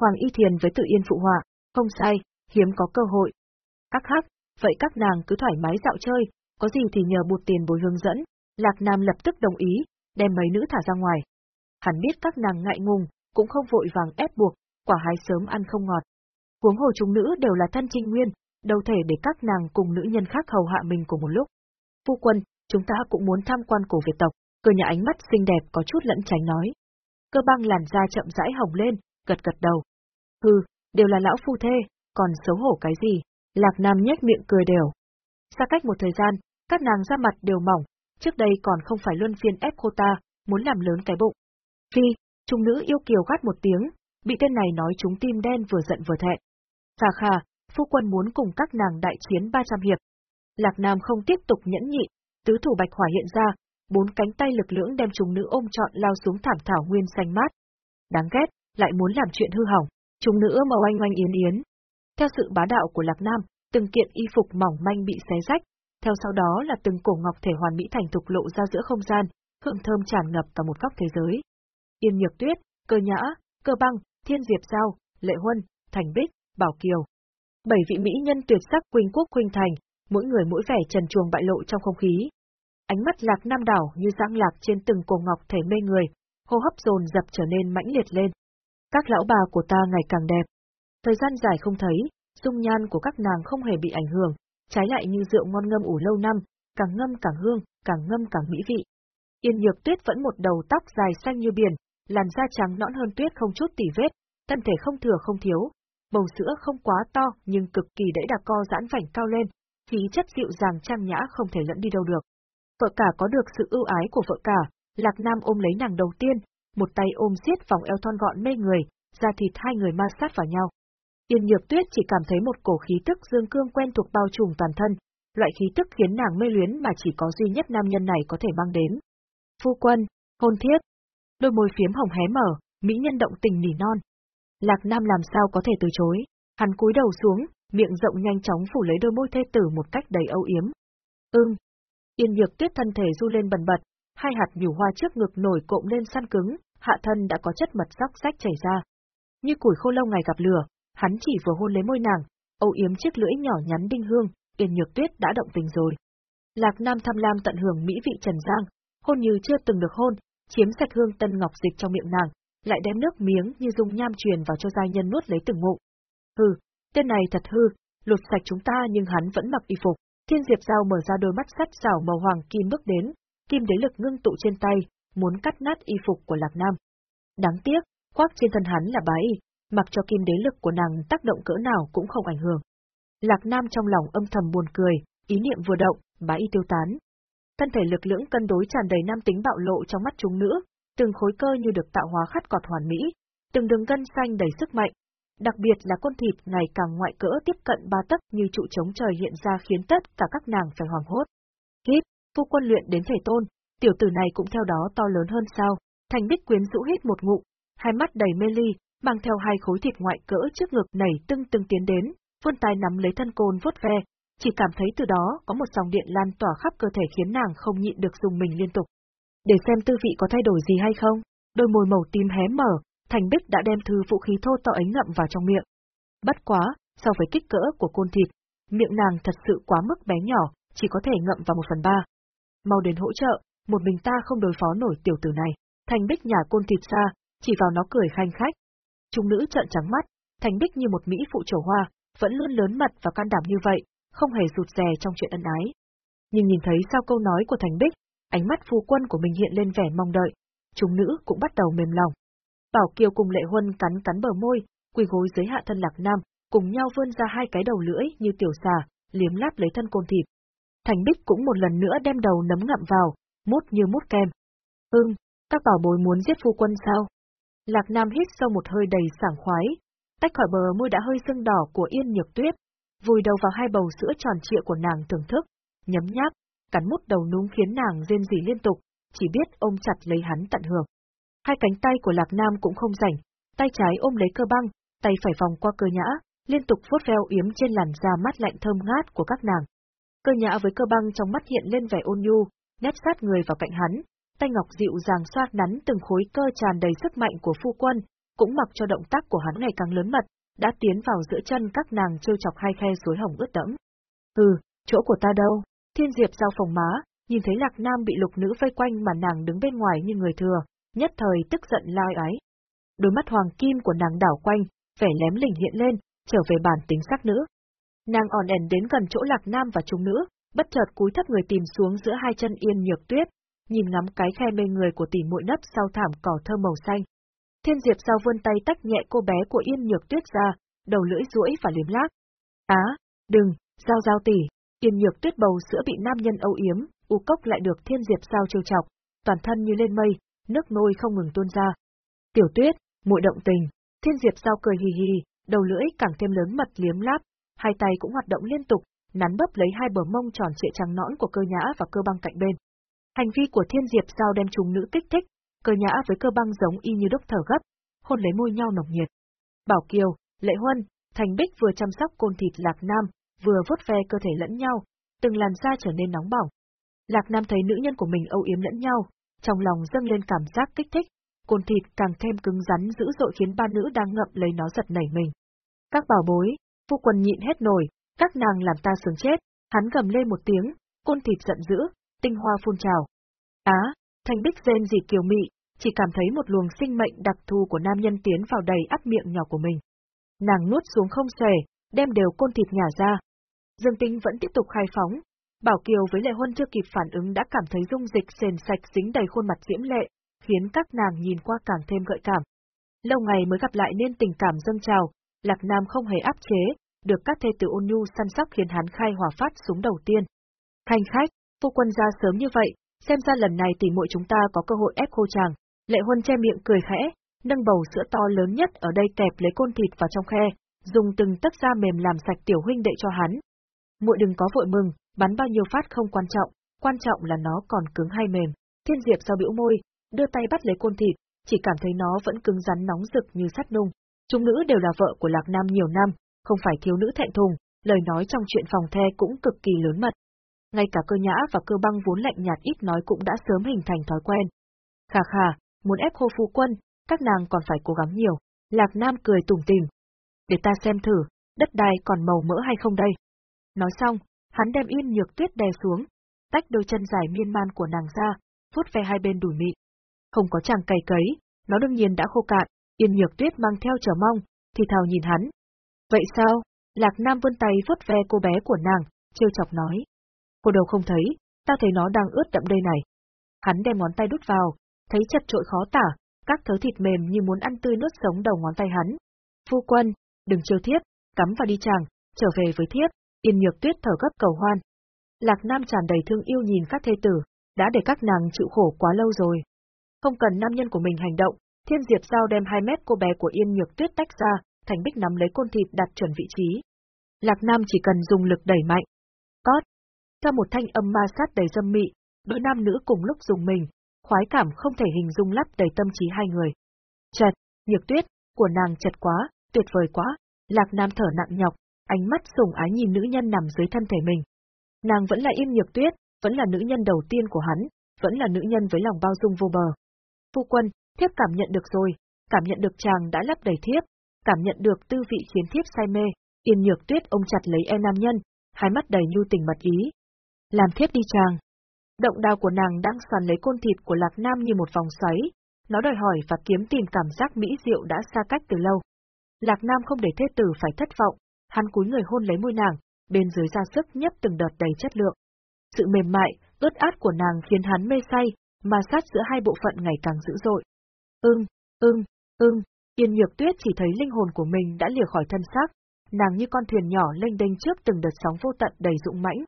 Hoàng Y Thiền với tự yên phụ họa, không sai, hiếm có cơ hội. Các hắc, vậy các nàng cứ thoải mái dạo chơi, có gì thì nhờ bụt tiền bồi hướng dẫn, Lạc Nam lập tức đồng ý, đem mấy nữ thả ra ngoài. Hắn biết các nàng ngại ngùng, cũng không vội vàng ép buộc, quả hái sớm ăn không ngọt. Huống hồ chúng nữ đều là thân trinh nguyên, đâu thể để các nàng cùng nữ nhân khác hầu hạ mình cùng một lúc. Phu quân, chúng ta cũng muốn tham quan cổ Việt tộc, cơ nhà ánh mắt xinh đẹp có chút lẫn tránh nói. Cơ băng làn da chậm rãi hồng lên, gật gật đầu. Hừ, đều là lão phu thê, còn xấu hổ cái gì, Lạc Nam nhếch miệng cười đều. Xa cách một thời gian, các nàng ra mặt đều mỏng, trước đây còn không phải luân phiên ép cô ta, muốn làm lớn cái bụng. Phi, trung nữ yêu kiều gắt một tiếng, bị tên này nói chúng tim đen vừa giận vừa thẹn. Khà khà, phu quân muốn cùng các nàng đại chiến 300 hiệp. Lạc Nam không tiếp tục nhẫn nhị, tứ thủ bạch hỏa hiện ra, bốn cánh tay lực lưỡng đem chúng nữ ôm trọn lao xuống thảm thảo nguyên xanh mát. Đáng ghét, lại muốn làm chuyện hư hỏng, chúng nữ màu oanh oanh yến yến, theo sự bá đạo của Lạc Nam, từng kiện y phục mỏng manh bị xé rách, theo sau đó là từng cổ ngọc thể hoàn mỹ thành thục lộ ra giữa không gian, hương thơm tràn ngập cả một góc thế giới. Yên Nhược Tuyết, Cơ Nhã, Cơ Băng, Thiên Diệp Giao, Lệ Huân, Thành Bích, Bảo Kiều. Bảy vị mỹ nhân tuyệt sắc quỳnh quốc quỳnh thành, mỗi người mỗi vẻ trần truồng bại lộ trong không khí. Ánh mắt Lạc Nam đảo như giãng lạc trên từng cổ ngọc thể mê người, hô hấp dồn dập trở nên mãnh liệt lên. Các lão bà của ta ngày càng đẹp, Thời gian dài không thấy, dung nhan của các nàng không hề bị ảnh hưởng, trái lại như rượu ngon ngâm ủ lâu năm, càng ngâm càng hương, càng ngâm càng mỹ vị. Yên Nhược Tuyết vẫn một đầu tóc dài xanh như biển, làn da trắng nõn hơn tuyết không chút tỉ vết, thân thể không thừa không thiếu, bầu sữa không quá to nhưng cực kỳ đẫy đà co giãn vảnh cao lên, khí chất dịu dàng trang nhã không thể lẫn đi đâu được. Vợ cả có được sự ưu ái của vợ cả, Lạc Nam ôm lấy nàng đầu tiên, một tay ôm siết vòng eo thon gọn mê người, da thịt hai người ma sát vào nhau. Yên Nhược Tuyết chỉ cảm thấy một cổ khí tức dương cương quen thuộc bao trùm toàn thân, loại khí tức khiến nàng mê luyến mà chỉ có duy nhất nam nhân này có thể mang đến. Phu quân, hôn thiết, đôi môi phiếm hồng hé mở, mỹ nhân động tình nỉ non. Lạc Nam làm sao có thể từ chối, hắn cúi đầu xuống, miệng rộng nhanh chóng phủ lấy đôi môi thê tử một cách đầy âu yếm. Ưng. Yên Nhược Tuyết thân thể du lên bần bật, hai hạt nhủ hoa trước ngực nổi cộm lên săn cứng, hạ thân đã có chất mật róc rách chảy ra. Như củi khô lâu ngày gặp lửa, hắn chỉ vừa hôn lấy môi nàng, âu yếm chiếc lưỡi nhỏ nhắn đinh hương, Yên Nhược Tuyết đã động tình rồi. Lạc Nam tham lam tận hưởng mỹ vị Trần Giang, hôn như chưa từng được hôn, chiếm sạch hương tân ngọc dịch trong miệng nàng, lại đem nước miếng như dung nham truyền vào cho giai nhân nuốt lấy từng ngụm. Hừ, tên này thật hư, lột sạch chúng ta nhưng hắn vẫn mặc y phục. Thiên Diệp Giao mở ra đôi mắt sắt xảo màu hoàng kim bước đến, kim đế lực ngưng tụ trên tay, muốn cắt nát y phục của Lạc Nam. Đáng tiếc, khoác trên thân hắn là bái y, mặc cho kim đế lực của nàng tác động cỡ nào cũng không ảnh hưởng. Lạc Nam trong lòng âm thầm buồn cười, ý niệm vừa động, bá y tiêu tán. Thân thể lực lưỡng cân đối tràn đầy nam tính bạo lộ trong mắt chúng nữ, từng khối cơ như được tạo hóa khắt cọt hoàn mỹ, từng đường gân xanh đầy sức mạnh. Đặc biệt là con thịt ngày càng ngoại cỡ tiếp cận ba tấc như trụ chống trời hiện ra khiến tất cả các nàng phải hoảng hốt. Hít, phu quân luyện đến thể tôn, tiểu tử này cũng theo đó to lớn hơn sao. Thành Bích quyến rũ hít một ngụm, hai mắt đầy mê ly, mang theo hai khối thịt ngoại cỡ trước ngực nảy tưng tưng tiến đến, vươn tay nắm lấy thân côn vuốt ve, chỉ cảm thấy từ đó có một dòng điện lan tỏa khắp cơ thể khiến nàng không nhịn được dùng mình liên tục. Để xem tư vị có thay đổi gì hay không, đôi môi màu tím hé mở, Thành Bích đã đem thứ vũ khí thô to ấy ngậm vào trong miệng. Bất quá, so với kích cỡ của côn thịt, miệng nàng thật sự quá mức bé nhỏ, chỉ có thể ngậm vào một phần ba. Mau đến hỗ trợ, một mình ta không đối phó nổi tiểu tử này. Thành Bích nhả côn thịt ra, chỉ vào nó cười khanh khách. Trung nữ trợn trắng mắt, Thành Bích như một mỹ phụ trổ hoa, vẫn luôn lớn mật và can đảm như vậy, không hề rụt rè trong chuyện ân ái. Nhưng nhìn thấy sau câu nói của Thành Bích, ánh mắt phu quân của mình hiện lên vẻ mong đợi, chúng nữ cũng bắt đầu mềm lòng. Bảo Kiều cùng Lệ Huân cắn cắn bờ môi, quỳ gối dưới hạ thân Lạc Nam, cùng nhau vươn ra hai cái đầu lưỡi như tiểu xà, liếm láp lấy thân côn thịt. Thành Bích cũng một lần nữa đem đầu nấm ngậm vào, mút như mút kem. Ưm, các bảo bối muốn giết phu quân sao? Lạc Nam hít sâu một hơi đầy sảng khoái, tách khỏi bờ môi đã hơi sưng đỏ của Yên Nhược Tuyết, vùi đầu vào hai bầu sữa tròn trịa của nàng thưởng thức, nhấm nháp, cắn mút đầu núm khiến nàng rên rỉ liên tục, chỉ biết ôm chặt lấy hắn tận hưởng. Hai cánh tay của Lạc Nam cũng không rảnh, tay trái ôm lấy cơ băng, tay phải vòng qua cơ nhã, liên tục vuốt veo yếm trên làn da mát lạnh thơm ngát của các nàng. Cơ nhã với cơ băng trong mắt hiện lên vẻ ôn nhu, nép sát người vào cạnh hắn, tay ngọc dịu dàng xoa nắn từng khối cơ tràn đầy sức mạnh của phu quân, cũng mặc cho động tác của hắn ngày càng lớn mật, đã tiến vào giữa chân các nàng trêu chọc hai khe suối hồng ướt đẫm. Ừ, chỗ của ta đâu? Thiên Diệp giao phòng má, nhìn thấy Lạc Nam bị lục nữ vây quanh mà nàng đứng bên ngoài như người thừa, nhất thời tức giận lai ái. Đôi mắt hoàng kim của nàng đảo quanh, vẻ lém lỉnh hiện lên, trở về bản tính sắc nữ. Nàng òn ẻn đến gần chỗ Lạc Nam và chúng nữ, bất chợt cúi thấp người tìm xuống giữa hai chân yên nhược tuyết, nhìn ngắm cái khe mê người của tỷ muội nấp sau thảm cỏ thơm màu xanh. Thiên Diệp giao vươn tay tách nhẹ cô bé của Yên Nhược Tuyết ra, đầu lưỡi duỗi và liếm láp. Á, đừng, giao giao tỷ. Yên Nhược Tuyết bầu sữa bị nam nhân âu yếm, u cốc lại được Thiên Diệp sao trêu chọc, toàn thân như lên mây, nước nôi không ngừng tuôn ra. Tiểu Tuyết, muội động tình. Thiên Diệp sao cười hì hì, đầu lưỡi càng thêm lớn mật liếm láp, hai tay cũng hoạt động liên tục, nắn bấp lấy hai bờ mông tròn trịa trắng nõn của cơ nhã và cơ băng cạnh bên. Hành vi của Thiên Diệp sao đem chúng nữ kích thích, cơ nhã với cơ băng giống y như đúc thở gấp, hôn lấy môi nhau nồng nhiệt. Bảo Kiều, Lệ Huân, Thành Bích vừa chăm sóc côn thịt Lạc Nam, vừa vuốt ve cơ thể lẫn nhau, từng làn da trở nên nóng bỏng. Lạc Nam thấy nữ nhân của mình âu yếm lẫn nhau, trong lòng dâng lên cảm giác kích thích, côn thịt càng thêm cứng rắn dữ dội khiến ba nữ đang ngậm lấy nó giật nảy mình. Các bảo bối, phu quần nhịn hết nổi, các nàng làm ta sướng chết, hắn gầm lên một tiếng, côn thịt giận dữ, tinh hoa phun trào. Á, Thành Bích rên gì kiều mị, chỉ cảm thấy một luồng sinh mệnh đặc thù của nam nhân tiến vào đầy áp miệng nhỏ của mình. Nàng nuốt xuống không xòe, đem đều côn thịt nhả ra. Dương Tinh vẫn tiếp tục khai phóng. Bảo Kiều với Lệ Huân chưa kịp phản ứng đã cảm thấy dung dịch sền sạch dính đầy khuôn mặt diễm lệ, khiến các nàng nhìn qua càng thêm gợi cảm. Lâu ngày mới gặp lại nên tình cảm dâng trào, Lạc Nam không hề áp chế, được các thê tử ôn nhu săn sóc khiến hắn khai hỏa phát súng đầu tiên. Thành khách, phu quân ra sớm như vậy, xem ra lần này tỷ muội chúng ta có cơ hội ép khô chàng. Lệ Huân che miệng cười khẽ, nâng bầu sữa to lớn nhất ở đây kẹp lấy côn thịt vào trong khe, dùng từng tấc da mềm làm sạch tiểu huynh đệ cho hắn. Muội đừng có vội mừng, bắn bao nhiêu phát không quan trọng, quan trọng là nó còn cứng hay mềm. Thiên Diệp sau bĩu môi, đưa tay bắt lấy côn thịt, chỉ cảm thấy nó vẫn cứng rắn nóng rực như sắt nung. Chúng nữ đều là vợ của Lạc Nam nhiều năm, không phải thiếu nữ thẹn thùng, lời nói trong chuyện phòng the cũng cực kỳ lớn mật. Ngay cả cơ nhã và cơ băng vốn lạnh nhạt ít nói cũng đã sớm hình thành thói quen. Khà khà, muốn ép khô phu quân, các nàng còn phải cố gắng nhiều. Lạc Nam cười tủm tỉm. Để ta xem thử, đất đai còn màu mỡ hay không đây. Nói xong, hắn đem yên nhược tuyết đè xuống, tách đôi chân dài miên man của nàng ra, vuốt ve hai bên đùi mị. Không có chàng cày cấy, nó đương nhiên đã khô cạn, yên nhược tuyết mang theo chờ mong, thì thào nhìn hắn. Vậy sao? Lạc Nam vươn tay vuốt ve cô bé của nàng, trêu chọc nói. Cô đâu không thấy, ta thấy nó đang ướt đậm đây này. Hắn đem ngón tay đút vào, thấy chật trội khó tả, các thớ thịt mềm như muốn ăn tươi nuốt sống đầu ngón tay hắn. Phu quân, đừng trêu thiếp, cắm vào đi chàng, trở về với thiếp, yên nhược tuyết thở gấp cầu hoan. Lạc Nam tràn đầy thương yêu nhìn các thê tử, đã để các nàng chịu khổ quá lâu rồi. Không cần nam nhân của mình hành động, thiên diệp giao đem 2 mét cô bé của yên nhược tuyết tách ra, thành bích nắm lấy côn thịt đặt chuẩn vị trí. Lạc Nam chỉ cần dùng lực đẩy mạnh. Cót! Theo một thanh âm ma sát đầy dâm mị, đôi nam nữ cùng lúc dùng mình, khoái cảm không thể hình dung lắp đầy tâm trí hai người. Chật, nhược tuyết, của nàng chật quá, tuyệt vời quá, lạc nam thở nặng nhọc, ánh mắt sùng ái nhìn nữ nhân nằm dưới thân thể mình. Nàng vẫn là Yên Nhược Tuyết, vẫn là nữ nhân đầu tiên của hắn, vẫn là nữ nhân với lòng bao dung vô bờ. Phu quân, thiếp cảm nhận được rồi, cảm nhận được chàng đã lấp đầy thiếp, cảm nhận được tư vị khiến thiếp say mê, Yên Nhược Tuyết ôm chặt lấy e nam nhân, hai mắt đầy nhu tình mật ý. Làm thiếp đi chàng. Động đao của nàng đang xoắn lấy côn thịt của Lạc Nam như một vòng xoáy, nó đòi hỏi và kiếm tìm cảm giác mỹ diệu đã xa cách từ lâu. Lạc Nam không để thê tử phải thất vọng, hắn cúi người hôn lấy môi nàng, bên dưới ra sức nhấp từng đợt đầy chất lượng. Sự mềm mại, ướt át của nàng khiến hắn mê say, mà sát giữa hai bộ phận ngày càng dữ dội. Ưng, ưng, ưng, Yên Nhược Tuyết chỉ thấy linh hồn của mình đã lìa khỏi thân xác, nàng như con thuyền nhỏ lênh đênh trước từng đợt sóng vô tận đầy dũng mãnh.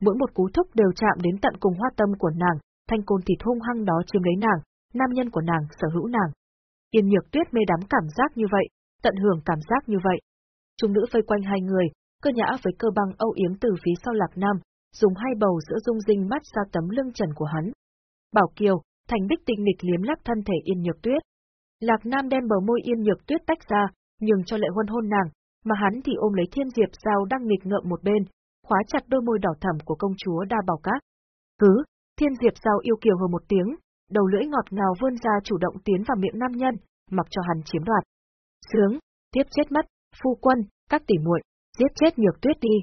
Mỗi một cú thúc đều chạm đến tận cùng hoa tâm của nàng, thanh côn thịt hung hăng đó chiếm lấy nàng, nam nhân của nàng sở hữu nàng. Yên Nhược Tuyết mê đắm cảm giác như vậy, tận hưởng cảm giác như vậy. Trung nữ vây quanh hai người, cơ nhã với cơ băng âu yếm từ phía sau Lạc Nam, dùng hai bầu giữa dung dinh mắt ra tấm lưng trần của hắn. Bảo Kiều, thành bích tinh nghịch liếm lắp thân thể Yên Nhược Tuyết. Lạc Nam đem bờ môi Yên Nhược Tuyết tách ra, nhường cho lệ huân hôn nàng, mà hắn thì ôm lấy thiên diệp dao đang nghịch ngợm một bên, khóa chặt đôi môi đỏ thẳm của công chúa đa bảo cát. Cứ, thiên diệp dao yêu kiều hờ một tiếng, đầu lưỡi ngọt ngào vươn ra chủ động tiến vào miệng nam nhân, mặc cho hắn chiếm đoạt. Sướng, tiếp chết mất, phu quân, các tỷ muội, giết chết nhược tuyết đi.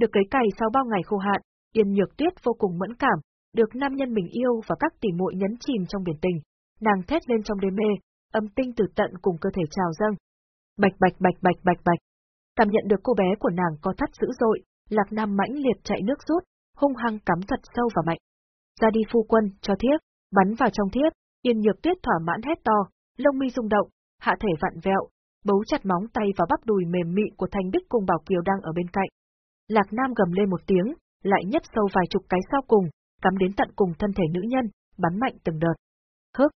Được cấy cày sau bao ngày khô hạn, Yên Nhược Tuyết vô cùng mẫn cảm, được nam nhân mình yêu và các tỷ muội nhấn chìm trong biển tình, nàng thét lên trong đêm mê, âm tinh từ tận cùng cơ thể trào dâng. Bạch bạch bạch bạch bạch bạch. Cảm nhận được cô bé của nàng có thắt dữ dội, Lạc Nam mãnh liệt chạy nước rút, hung hăng cắm thật sâu và mạnh. Ra đi phu quân, cho thiếp, bắn vào trong thiếp, Yên Nhược Tuyết thỏa mãn hét to, lông mi rung động, hạ thể vặn vẹo, bấu chặt móng tay vào bắp đùi mềm mịn của Thanh Bích cùng Bảo Kiều đang ở bên cạnh. Lạc Nam gầm lên một tiếng, lại nhấp sâu vài chục cái sau cùng, cắm đến tận cùng thân thể nữ nhân, bắn mạnh từng đợt. Hức!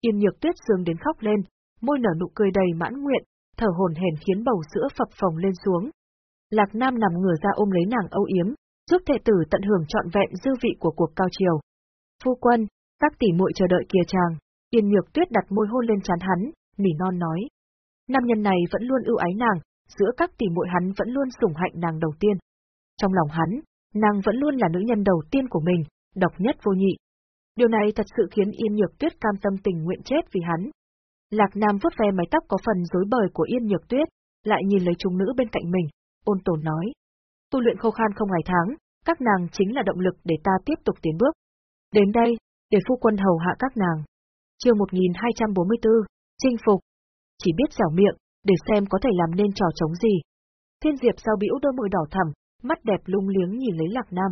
Yên nhược tuyết sương đến khóc lên, môi nở nụ cười đầy mãn nguyện, thở hồn hển khiến bầu sữa phập phồng lên xuống. Lạc Nam nằm ngửa ra ôm lấy nàng âu yếm, giúp thệ tử tận hưởng trọn vẹn dư vị của cuộc cao chiều. Phu quân, các tỷ muội chờ đợi kìa chàng, Yên nhược tuyết đặt môi hôn lên trán hắn, nỉ non nói. Nam nhân này vẫn luôn ưu ái nàng, giữa các tỷ muội hắn vẫn luôn sủng hạnh nàng đầu tiên. Trong lòng hắn, nàng vẫn luôn là nữ nhân đầu tiên của mình, độc nhất vô nhị. Điều này thật sự khiến Yên Nhược Tuyết cam tâm tình nguyện chết vì hắn. Lạc Nam vuốt ve mái tóc có phần rối bời của Yên Nhược Tuyết, lại nhìn lấy trung nữ bên cạnh mình, ôn tồn nói. Tu luyện khô khan không ngày tháng, các nàng chính là động lực để ta tiếp tục tiến bước. Đến đây, để phu quân hầu hạ các nàng. Chương 1244, chinh phục. Chỉ biết dẻo miệng, để xem có thể làm nên trò chống gì. Thiên Diệp Sao bĩu đôi môi đỏ thẳm, mắt đẹp lung liếng nhìn lấy Lạc Nam.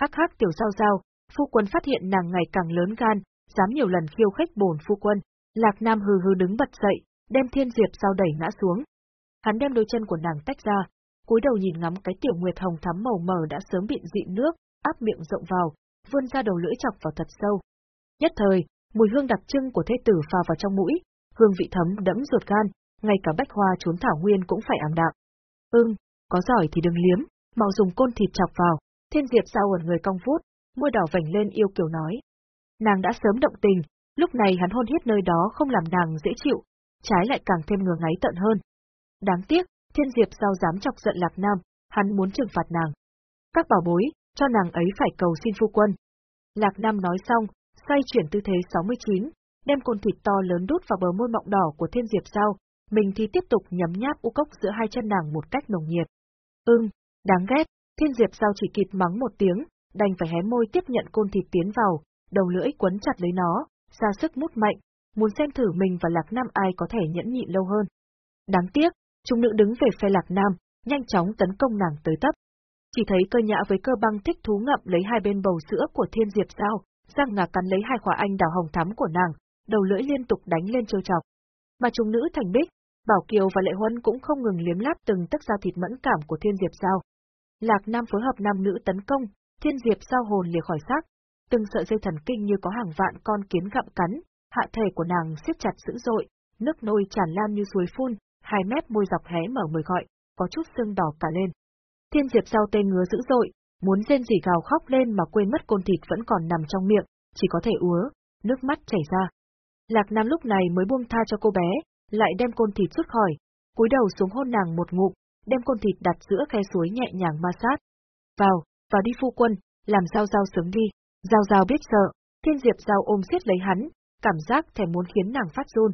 Hắc hắc tiểu giao giao, phu quân phát hiện nàng ngày càng lớn gan, dám nhiều lần khiêu khích bổn phu quân. Lạc Nam hừ hừ đứng bật dậy, đem Thiên Diệp Sao đẩy ngã xuống. Hắn đem đôi chân của nàng tách ra, cúi đầu nhìn ngắm cái tiểu nguyệt hồng thắm màu mờ đã sớm bị dị nước, áp miệng rộng vào, vươn ra đầu lưỡi chọc vào thật sâu. Nhất thời, mùi hương đặc trưng của thế tử phà vào trong mũi, hương vị thấm đẫm ruột gan, ngay cả bách hoa trốn thảo nguyên cũng phải ảm đạm. Ưng, có giỏi thì đừng liếm, mau dùng côn thịt chọc vào, thiên diệp sao ẩn người cong vuốt, môi đỏ vành lên yêu kiều nói. Nàng đã sớm động tình, lúc này hắn hôn hiết nơi đó không làm nàng dễ chịu, trái lại càng thêm ngừa ngáy tận hơn. Đáng tiếc, thiên diệp sao dám chọc giận lạc nam, hắn muốn trừng phạt nàng. Các bảo bối, cho nàng ấy phải cầu xin phu quân. Lạc nam nói xong, xoay chuyển tư thế 69, đem côn thịt to lớn đút vào bờ môi mọng đỏ của thiên diệp sao, mình thì tiếp tục nhấm nháp u cốc giữa hai chân nàng một cách nồng nhiệt. Ưng, đáng ghét, thiên diệp sao chỉ kịp mắng một tiếng, đành phải hé môi tiếp nhận côn thịt tiến vào, đầu lưỡi quấn chặt lấy nó, ra sức mút mạnh, muốn xem thử mình và Lạc Nam ai có thể nhẫn nhịn lâu hơn. Đáng tiếc, trung nữ đứng về phe Lạc Nam, nhanh chóng tấn công nàng tới tấp. Chỉ thấy cơ nhã với cơ băng thích thú ngậm lấy hai bên bầu sữa của thiên diệp sao, răng ngà cắn lấy hai khóa anh đào hồng thắm của nàng, đầu lưỡi liên tục đánh lên trêu chọc. Mà chúng nữ thành bích, Bảo Kiều và Lệ Huân cũng không ngừng liếm láp từng tấc da thịt mẫn cảm của Thiên Diệp Giao. Lạc Nam phối hợp nam nữ tấn công, Thiên Diệp Giao hồn lìa khỏi xác, từng sợi dây thần kinh như có hàng vạn con kiến gặm cắn, hạ thể của nàng siết chặt dữ dội, nước nôi tràn lan như suối phun, hai mép môi dọc hé mở mời gọi, có chút sưng đỏ cả lên. Thiên Diệp Giao tê ngứa dữ dội, muốn rên rỉ gào khóc lên mà quên mất côn thịt vẫn còn nằm trong miệng, chỉ có thể úa, nước mắt chảy ra. Lạc Nam lúc này mới buông tha cho cô bé, lại đem côn thịt rút khỏi, cúi đầu xuống hôn nàng một ngụm, đem côn thịt đặt giữa khe suối nhẹ nhàng ma sát. Vào, vào đi phu quân, làm Giao Giao sướng đi. Giao Giao biết sợ, Thiên Diệp Giao ôm siết lấy hắn, cảm giác thèm muốn khiến nàng phát run.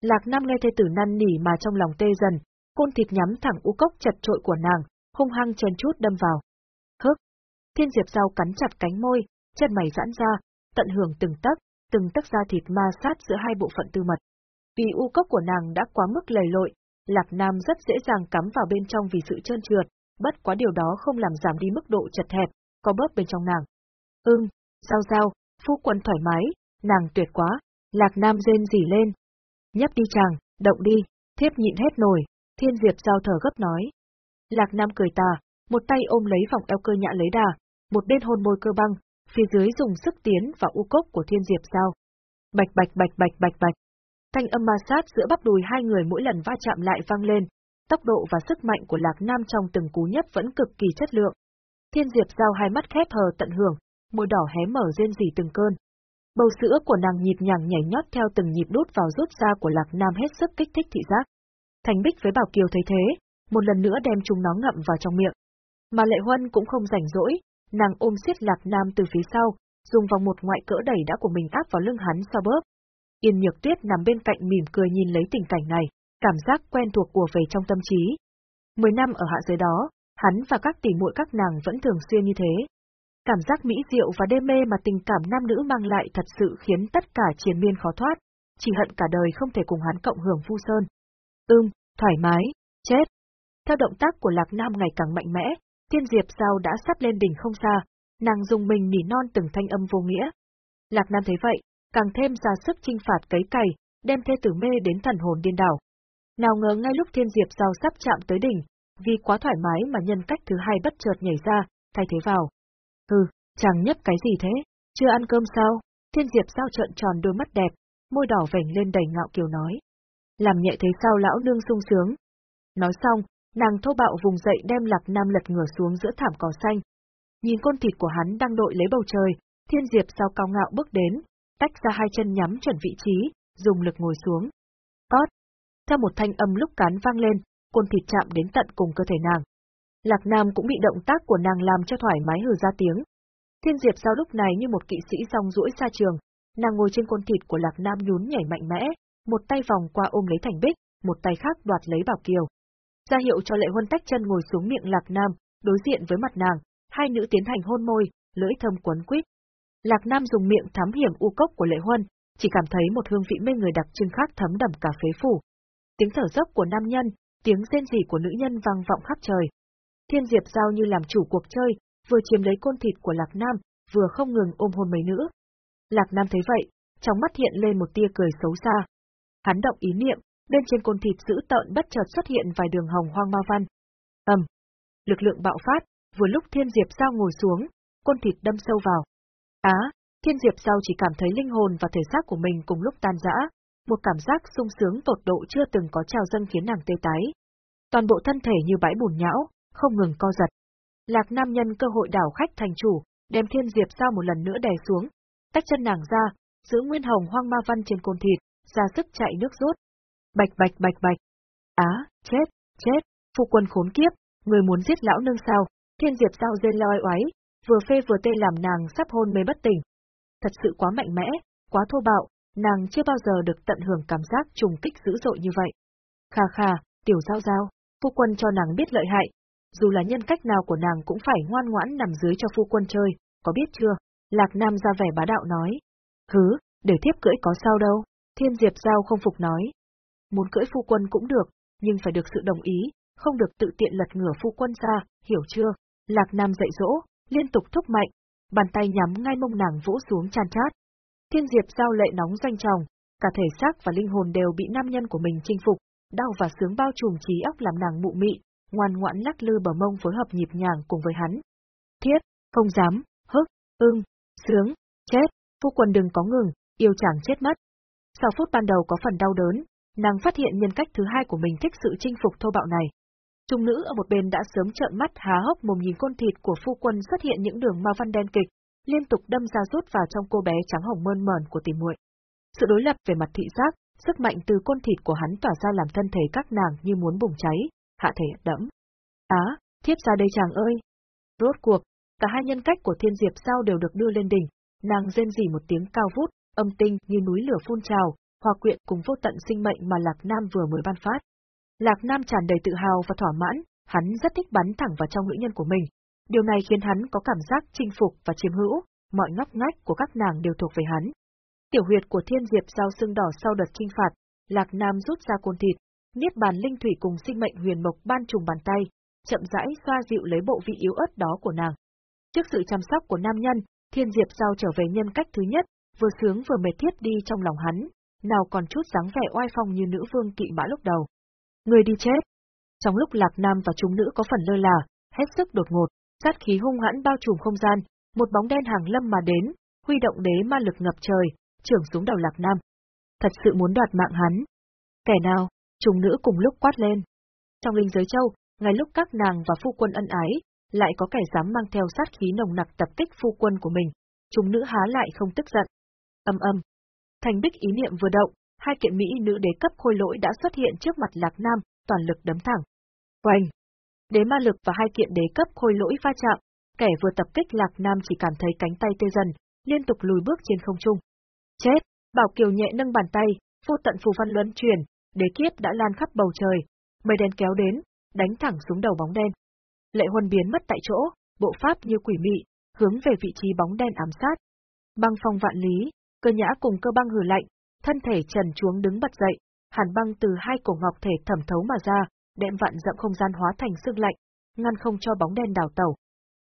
Lạc Nam nghe thê tử năn nỉ mà trong lòng tê dần, côn thịt nhắm thẳng u cốc chật trội của nàng, hung hăng chen chút đâm vào. Hức! Thiên Diệp Giao cắn chặt cánh môi, chân mày giãn ra, tận hưởng từng tấc, từng tấc da thịt ma sát giữa hai bộ phận tư mật. Vì u cốc của nàng đã quá mức lầy lội, Lạc Nam rất dễ dàng cắm vào bên trong vì sự trơn trượt, bất quá điều đó không làm giảm đi mức độ chật hẹp, có bớt bên trong nàng. Ưng, sao sao, phu quân thoải mái, nàng tuyệt quá, Lạc Nam rên rỉ lên. Nhấp đi chàng, động đi, thiếp nhịn hết nổi, thiên diệp giao thở gấp nói. Lạc Nam cười tà, một tay ôm lấy vòng eo cơ nhã lấy đà, một bên hôn môi cơ băng, phía dưới dùng sức tiến vào u cốc của thiên diệp sao. Bạch bạch bạch bạch bạch bạch. Thanh âm ma sát giữa bắp đùi hai người mỗi lần va chạm lại vang lên, tốc độ và sức mạnh của Lạc Nam trong từng cú nhấp vẫn cực kỳ chất lượng. Thiên Diệp giao hai mắt khép hờ tận hưởng, môi đỏ hé mở rên rỉ từng cơn. Bầu sữa của nàng nhịp nhàng nhảy nhót theo từng nhịp đút vào rút ra của Lạc Nam hết sức kích thích thị giác. Thành Bích với Bảo Kiều thấy thế, một lần nữa đem chúng nó ngậm vào trong miệng. Mà Lệ Huân cũng không rảnh rỗi, nàng ôm siết Lạc Nam từ phía sau, dùng vòng một ngoại cỡ đẩy đã của mình áp vào lưng hắn sau bớp. Yên Nhược Tuyết nằm bên cạnh mỉm cười nhìn lấy tình cảnh này, cảm giác quen thuộc của về trong tâm trí. Mười năm ở hạ giới đó, hắn và các tỷ muội các nàng vẫn thường xuyên như thế. Cảm giác mỹ diệu và đê mê mà tình cảm nam nữ mang lại thật sự khiến tất cả triền miên khó thoát, chỉ hận cả đời không thể cùng hắn cộng hưởng vu sơn. Ưm, thoải mái, chết. Theo động tác của Lạc Nam ngày càng mạnh mẽ, Thiên Diệp Giao đã sắp lên đỉnh không xa, nàng dùng mình nỉ non từng thanh âm vô nghĩa. Lạc Nam thấy vậy, càng thêm ra sức chinh phạt cấy cày, đem thê tử mê đến thần hồn điên đảo. Nào ngờ ngay lúc Thiên Diệp Giao sắp chạm tới đỉnh, vì quá thoải mái mà nhân cách thứ hai bất chợt nhảy ra, thay thế vào. Hừ, chàng nhấp cái gì thế? Chưa ăn cơm sao? Thiên Diệp Giao trợn tròn đôi mắt đẹp, môi đỏ vểnh lên đầy ngạo kiều nói. Làm nhẹ thế sao lão nương sung sướng? Nói xong, nàng thô bạo vùng dậy đem lạc nam lật ngửa xuống giữa thảm cỏ xanh. Nhìn con thịt của hắn đang đội lấy bầu trời, Thiên Diệp Giao cao ngạo bước đến, tách ra hai chân nhắm chuẩn vị trí, dùng lực ngồi xuống. Ót! Theo một thanh âm lúc cán vang lên, côn thịt chạm đến tận cùng cơ thể nàng. Lạc Nam cũng bị động tác của nàng làm cho thoải mái hừ ra tiếng. Thiên Diệp sao lúc này như một kỵ sĩ song duỗi xa trường, nàng ngồi trên côn thịt của Lạc Nam nhún nhảy mạnh mẽ, một tay vòng qua ôm lấy Thành Bích, một tay khác đoạt lấy Bảo Kiều. Ra hiệu cho Lệ Huân tách chân ngồi xuống miệng Lạc Nam, đối diện với mặt nàng, hai nữ tiến hành hôn môi, lưỡi thơm quấn quýt. Lạc Nam dùng miệng thám hiểm u cốc của Lệ Huân, chỉ cảm thấy một hương vị mê người đặc trưng khác thấm đầm cả phế phủ. Tiếng thở dốc của nam nhân, tiếng rên rỉ của nữ nhân vang vọng khắp trời. Thiên Diệp Giao như làm chủ cuộc chơi, vừa chiếm lấy côn thịt của Lạc Nam, vừa không ngừng ôm hôn mấy nữ. Lạc Nam thấy vậy, trong mắt hiện lên một tia cười xấu xa. Hắn động ý niệm, bên trên côn thịt giữ tợn bất chợt xuất hiện vài đường hồng hoang ma văn. ầm, lực lượng bạo phát, vừa lúc Thiên Diệp Giao ngồi xuống, côn thịt đâm sâu vào. Á, Thiên Diệp Giao chỉ cảm thấy linh hồn và thể xác của mình cùng lúc tan rã, một cảm giác sung sướng tột độ chưa từng có trào dâng khiến nàng tê tái. Toàn bộ thân thể như bãi bùn nhão, không ngừng co giật. Lạc Nam nhân cơ hội đảo khách thành chủ, đem Thiên Diệp Giao một lần nữa đè xuống, tách chân nàng ra, giữ nguyên hồng hoang ma văn trên côn thịt, ra sức chạy nước rút. Bạch bạch bạch bạch. Á, chết, chết, phụ quân khốn kiếp, người muốn giết lão nương sao? Thiên Diệp Giao rên loi oái, vừa phê vừa tê làm nàng sắp hôn mê bất tỉnh. Thật sự quá mạnh mẽ, quá thô bạo, nàng chưa bao giờ được tận hưởng cảm giác trùng kích dữ dội như vậy. Khà khà, tiểu giao giao, phu quân cho nàng biết lợi hại, dù là nhân cách nào của nàng cũng phải ngoan ngoãn nằm dưới cho phu quân chơi, có biết chưa? Lạc Nam ra vẻ bá đạo nói. Hứ, để thiếp cưỡi có sao đâu, thiên diệp giao không phục nói. Muốn cưỡi phu quân cũng được, nhưng phải được sự đồng ý, không được tự tiện lật ngửa phu quân ra, hiểu chưa? Lạc Nam dạy dỗ, liên tục thúc mạnh, bàn tay nhắm ngay mông nàng vỗ xuống chan chát. Thiên Diệp giao lệ nóng doanh tròng, cả thể xác và linh hồn đều bị nam nhân của mình chinh phục, đau và sướng bao trùm trí óc làm nàng mụ mị, ngoan ngoãn lắc lư bờ mông phối hợp nhịp nhàng cùng với hắn. Thiết, không dám, hức, ưng, sướng, chết, phu quân đừng có ngừng, yêu chàng chết mất. Sau phút ban đầu có phần đau đớn, nàng phát hiện nhân cách thứ hai của mình thích sự chinh phục thô bạo này. Trung nữ ở một bên đã sớm trợn mắt há hốc mồm nhìn con thịt của phu quân xuất hiện những đường ma văn đen kịch, liên tục đâm ra rút vào trong cô bé trắng hồng mơn mởn của tỷ muội. Sự đối lập về mặt thị giác, sức mạnh từ côn thịt của hắn tỏa ra làm thân thể các nàng như muốn bùng cháy, hạ thể đẫm. Á, thiếp ra đây chàng ơi. Rốt cuộc, cả hai nhân cách của thiên diệp sao đều được đưa lên đỉnh, nàng rên rỉ một tiếng cao vút, âm tinh như núi lửa phun trào, hòa quyện cùng vô tận sinh mệnh mà Lạc Nam vừa mới ban phát. Lạc Nam tràn đầy tự hào và thỏa mãn, hắn rất thích bắn thẳng vào trong nữ nhân của mình. Điều này khiến hắn có cảm giác chinh phục và chiếm hữu, mọi ngóc ngách của các nàng đều thuộc về hắn. Tiểu huyệt của thiên diệp giao sưng đỏ sau đợt trinh phạt, Lạc Nam rút ra côn thịt, niết bàn linh thủy cùng sinh mệnh huyền mộc ban trùng bàn tay, chậm rãi xoa dịu lấy bộ vị yếu ớt đó của nàng. Trước sự chăm sóc của nam nhân, thiên diệp giao trở về nhân cách thứ nhất, vừa sướng vừa mệt thiết đi trong lòng hắn, nào còn chút dáng vẻ oai phong như nữ vương kỵ mã lúc đầu. Người đi chết. Trong lúc Lạc Nam và chúng nữ có phần lơ là, hết sức đột ngột, sát khí hung hãn bao trùm không gian, một bóng đen hàng lâm mà đến, huy động đế ma lực ngập trời, trưởng xuống đầu Lạc Nam. Thật sự muốn đoạt mạng hắn. Kẻ nào, chúng nữ cùng lúc quát lên. Trong linh giới châu, ngay lúc các nàng và phu quân ân ái, lại có kẻ dám mang theo sát khí nồng nặc tập kích phu quân của mình, chúng nữ há lại không tức giận. Âm âm. Thành bích ý niệm vừa động, hai kiện mỹ nữ đế cấp khôi lỗi đã xuất hiện trước mặt Lạc Nam, toàn lực đấm thẳng. Oanh! Đế ma lực và hai kiện đế cấp khôi lỗi va chạm, kẻ vừa tập kích Lạc Nam chỉ cảm thấy cánh tay tê dần, liên tục lùi bước trên không trung. Chết! Bảo Kiều nhẹ nâng bàn tay, vô tận phù văn luân truyền, đế kiếp đã lan khắp bầu trời, mây đen kéo đến, đánh thẳng xuống đầu bóng đen. Lệ Huân biến mất tại chỗ, bộ pháp như quỷ mị, hướng về vị trí bóng đen ám sát. Băng phong vạn lý, cơ nhã cùng cơ băng hử lạnh, thân thể trần chuống đứng bật dậy, hàn băng từ hai cổ ngọc thể thẩm thấu mà ra, đem vạn dặm không gian hóa thành xương lạnh, ngăn không cho bóng đen đào tẩu.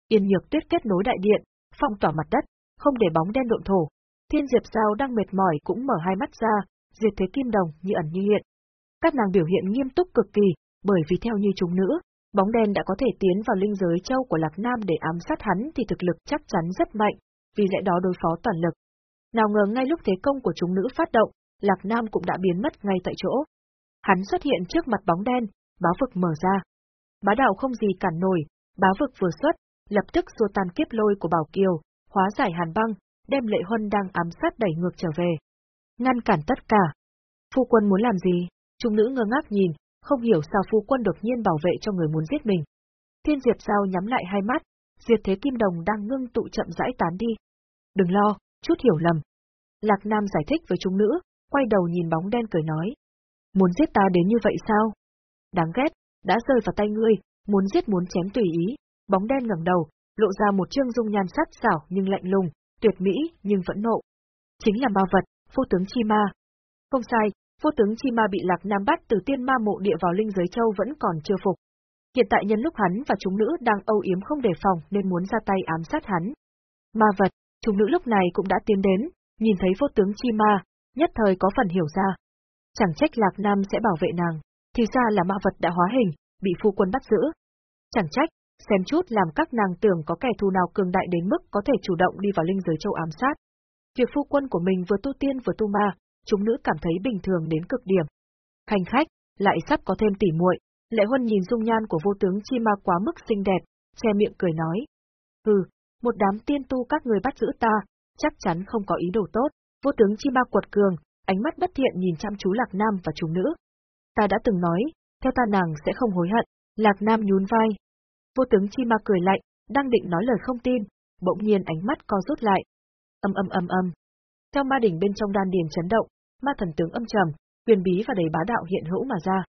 Yên nhược tuyết kết nối đại điện, phong tỏa mặt đất, không để bóng đen độn thổ. Thiên Diệp Giao đang mệt mỏi cũng mở hai mắt ra, diệt thế kim đồng như ẩn như hiện. Các nàng biểu hiện nghiêm túc cực kỳ, bởi vì theo như chúng nữ, bóng đen đã có thể tiến vào linh giới châu của Lạc Nam để ám sát hắn thì thực lực chắc chắn rất mạnh, vì lẽ đó đối phó toàn lực. Nào ngờ ngay lúc thế công của chúng nữ phát động, Lạc Nam cũng đã biến mất ngay tại chỗ. Hắn xuất hiện trước mặt bóng đen, bá vực mở ra. Bá đạo không gì cản nổi, bá vực vừa xuất, lập tức xua tan kiếp lôi của Bảo Kiều, hóa giải hàn băng, đem Lệ Huân đang ám sát đẩy ngược trở về. Ngăn cản tất cả. Phu quân muốn làm gì? chúng nữ ngơ ngác nhìn, không hiểu sao phu quân đột nhiên bảo vệ cho người muốn giết mình. Thiên Diệp Giao nhắm lại hai mắt, Diệt Thế Kim Đồng đang ngưng tụ chậm rãi tán đi. Đừng lo, chút hiểu lầm. Lạc Nam giải thích với chúng nữ, quay đầu nhìn bóng đen cười nói. Muốn giết ta đến như vậy sao? Đáng ghét, đã rơi vào tay ngươi, muốn giết muốn chém tùy ý. Bóng đen ngẩng đầu, lộ ra một trương dung nhan sắc xảo nhưng lạnh lùng, tuyệt mỹ nhưng vẫn nộ. Chính là ma vật, phu tướng chi ma. Không sai, vô tướng chi ma bị Lạc Nam bắt từ tiên ma mộ địa vào linh giới châu vẫn còn chưa phục. Hiện tại nhân lúc hắn và chúng nữ đang âu yếm không đề phòng nên muốn ra tay ám sát hắn. Ma vật, chúng nữ lúc này cũng đã tiến đến, nhìn thấy vô tướng chi ma, nhất thời có phần hiểu ra. Chẳng trách Lạc Nam sẽ bảo vệ nàng, thì ra là ma vật đã hóa hình, bị phu quân bắt giữ. Chẳng trách, xem chút làm các nàng tưởng có kẻ thù nào cường đại đến mức có thể chủ động đi vào linh giới châu ám sát. Việc phu quân của mình vừa tu tiên vừa tu ma, chúng nữ cảm thấy bình thường đến cực điểm. Hành khách, lại sắp có thêm tỉ muội. Lệ Huân nhìn dung nhan của vô tướng chi ma quá mức xinh đẹp, che miệng cười nói. Hừ, một đám tiên tu các người bắt giữ ta, chắc chắn không có ý đồ tốt. Vô tướng chi ma quật cường, ánh mắt bất thiện nhìn chăm chú Lạc Nam và chúng nữ. Ta đã từng nói, theo ta nàng sẽ không hối hận, Lạc Nam nhún vai. Vô tướng chi ma cười lạnh, đang định nói lời không tin, bỗng nhiên ánh mắt co rút lại. Âm âm âm âm. Theo ma đỉnh bên trong đan điền chấn động, ma thần tướng âm trầm, huyền bí và đầy bá đạo hiện hữu mà ra.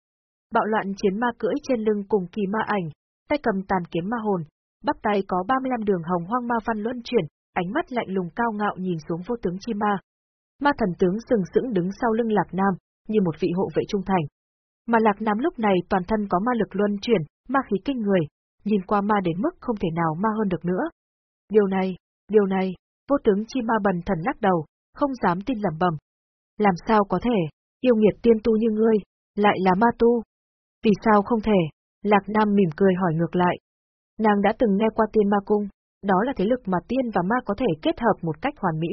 Bạo loạn chiến ma cưỡi trên lưng cùng kỳ ma ảnh, tay cầm tàn kiếm ma hồn, bắp tay có 35 đường hồng hoang ma văn luân chuyển, ánh mắt lạnh lùng cao ngạo nhìn xuống vô tướng chi ma. Ma thần tướng sừng sững đứng sau lưng Lạc Nam, như một vị hộ vệ trung thành. Mà Lạc Nam lúc này toàn thân có ma lực luân chuyển, ma khí kinh người, nhìn qua ma đến mức không thể nào ma hơn được nữa. Điều này, điều này, vô tướng chi ma bần thần lắc đầu, không dám tin lẩm bẩm. Làm sao có thể, yêu nghiệt tiên tu như ngươi, lại là ma tu? Vì sao không thể? Lạc Nam mỉm cười hỏi ngược lại. Nàng đã từng nghe qua tiên ma cung, đó là thế lực mà tiên và ma có thể kết hợp một cách hoàn mỹ.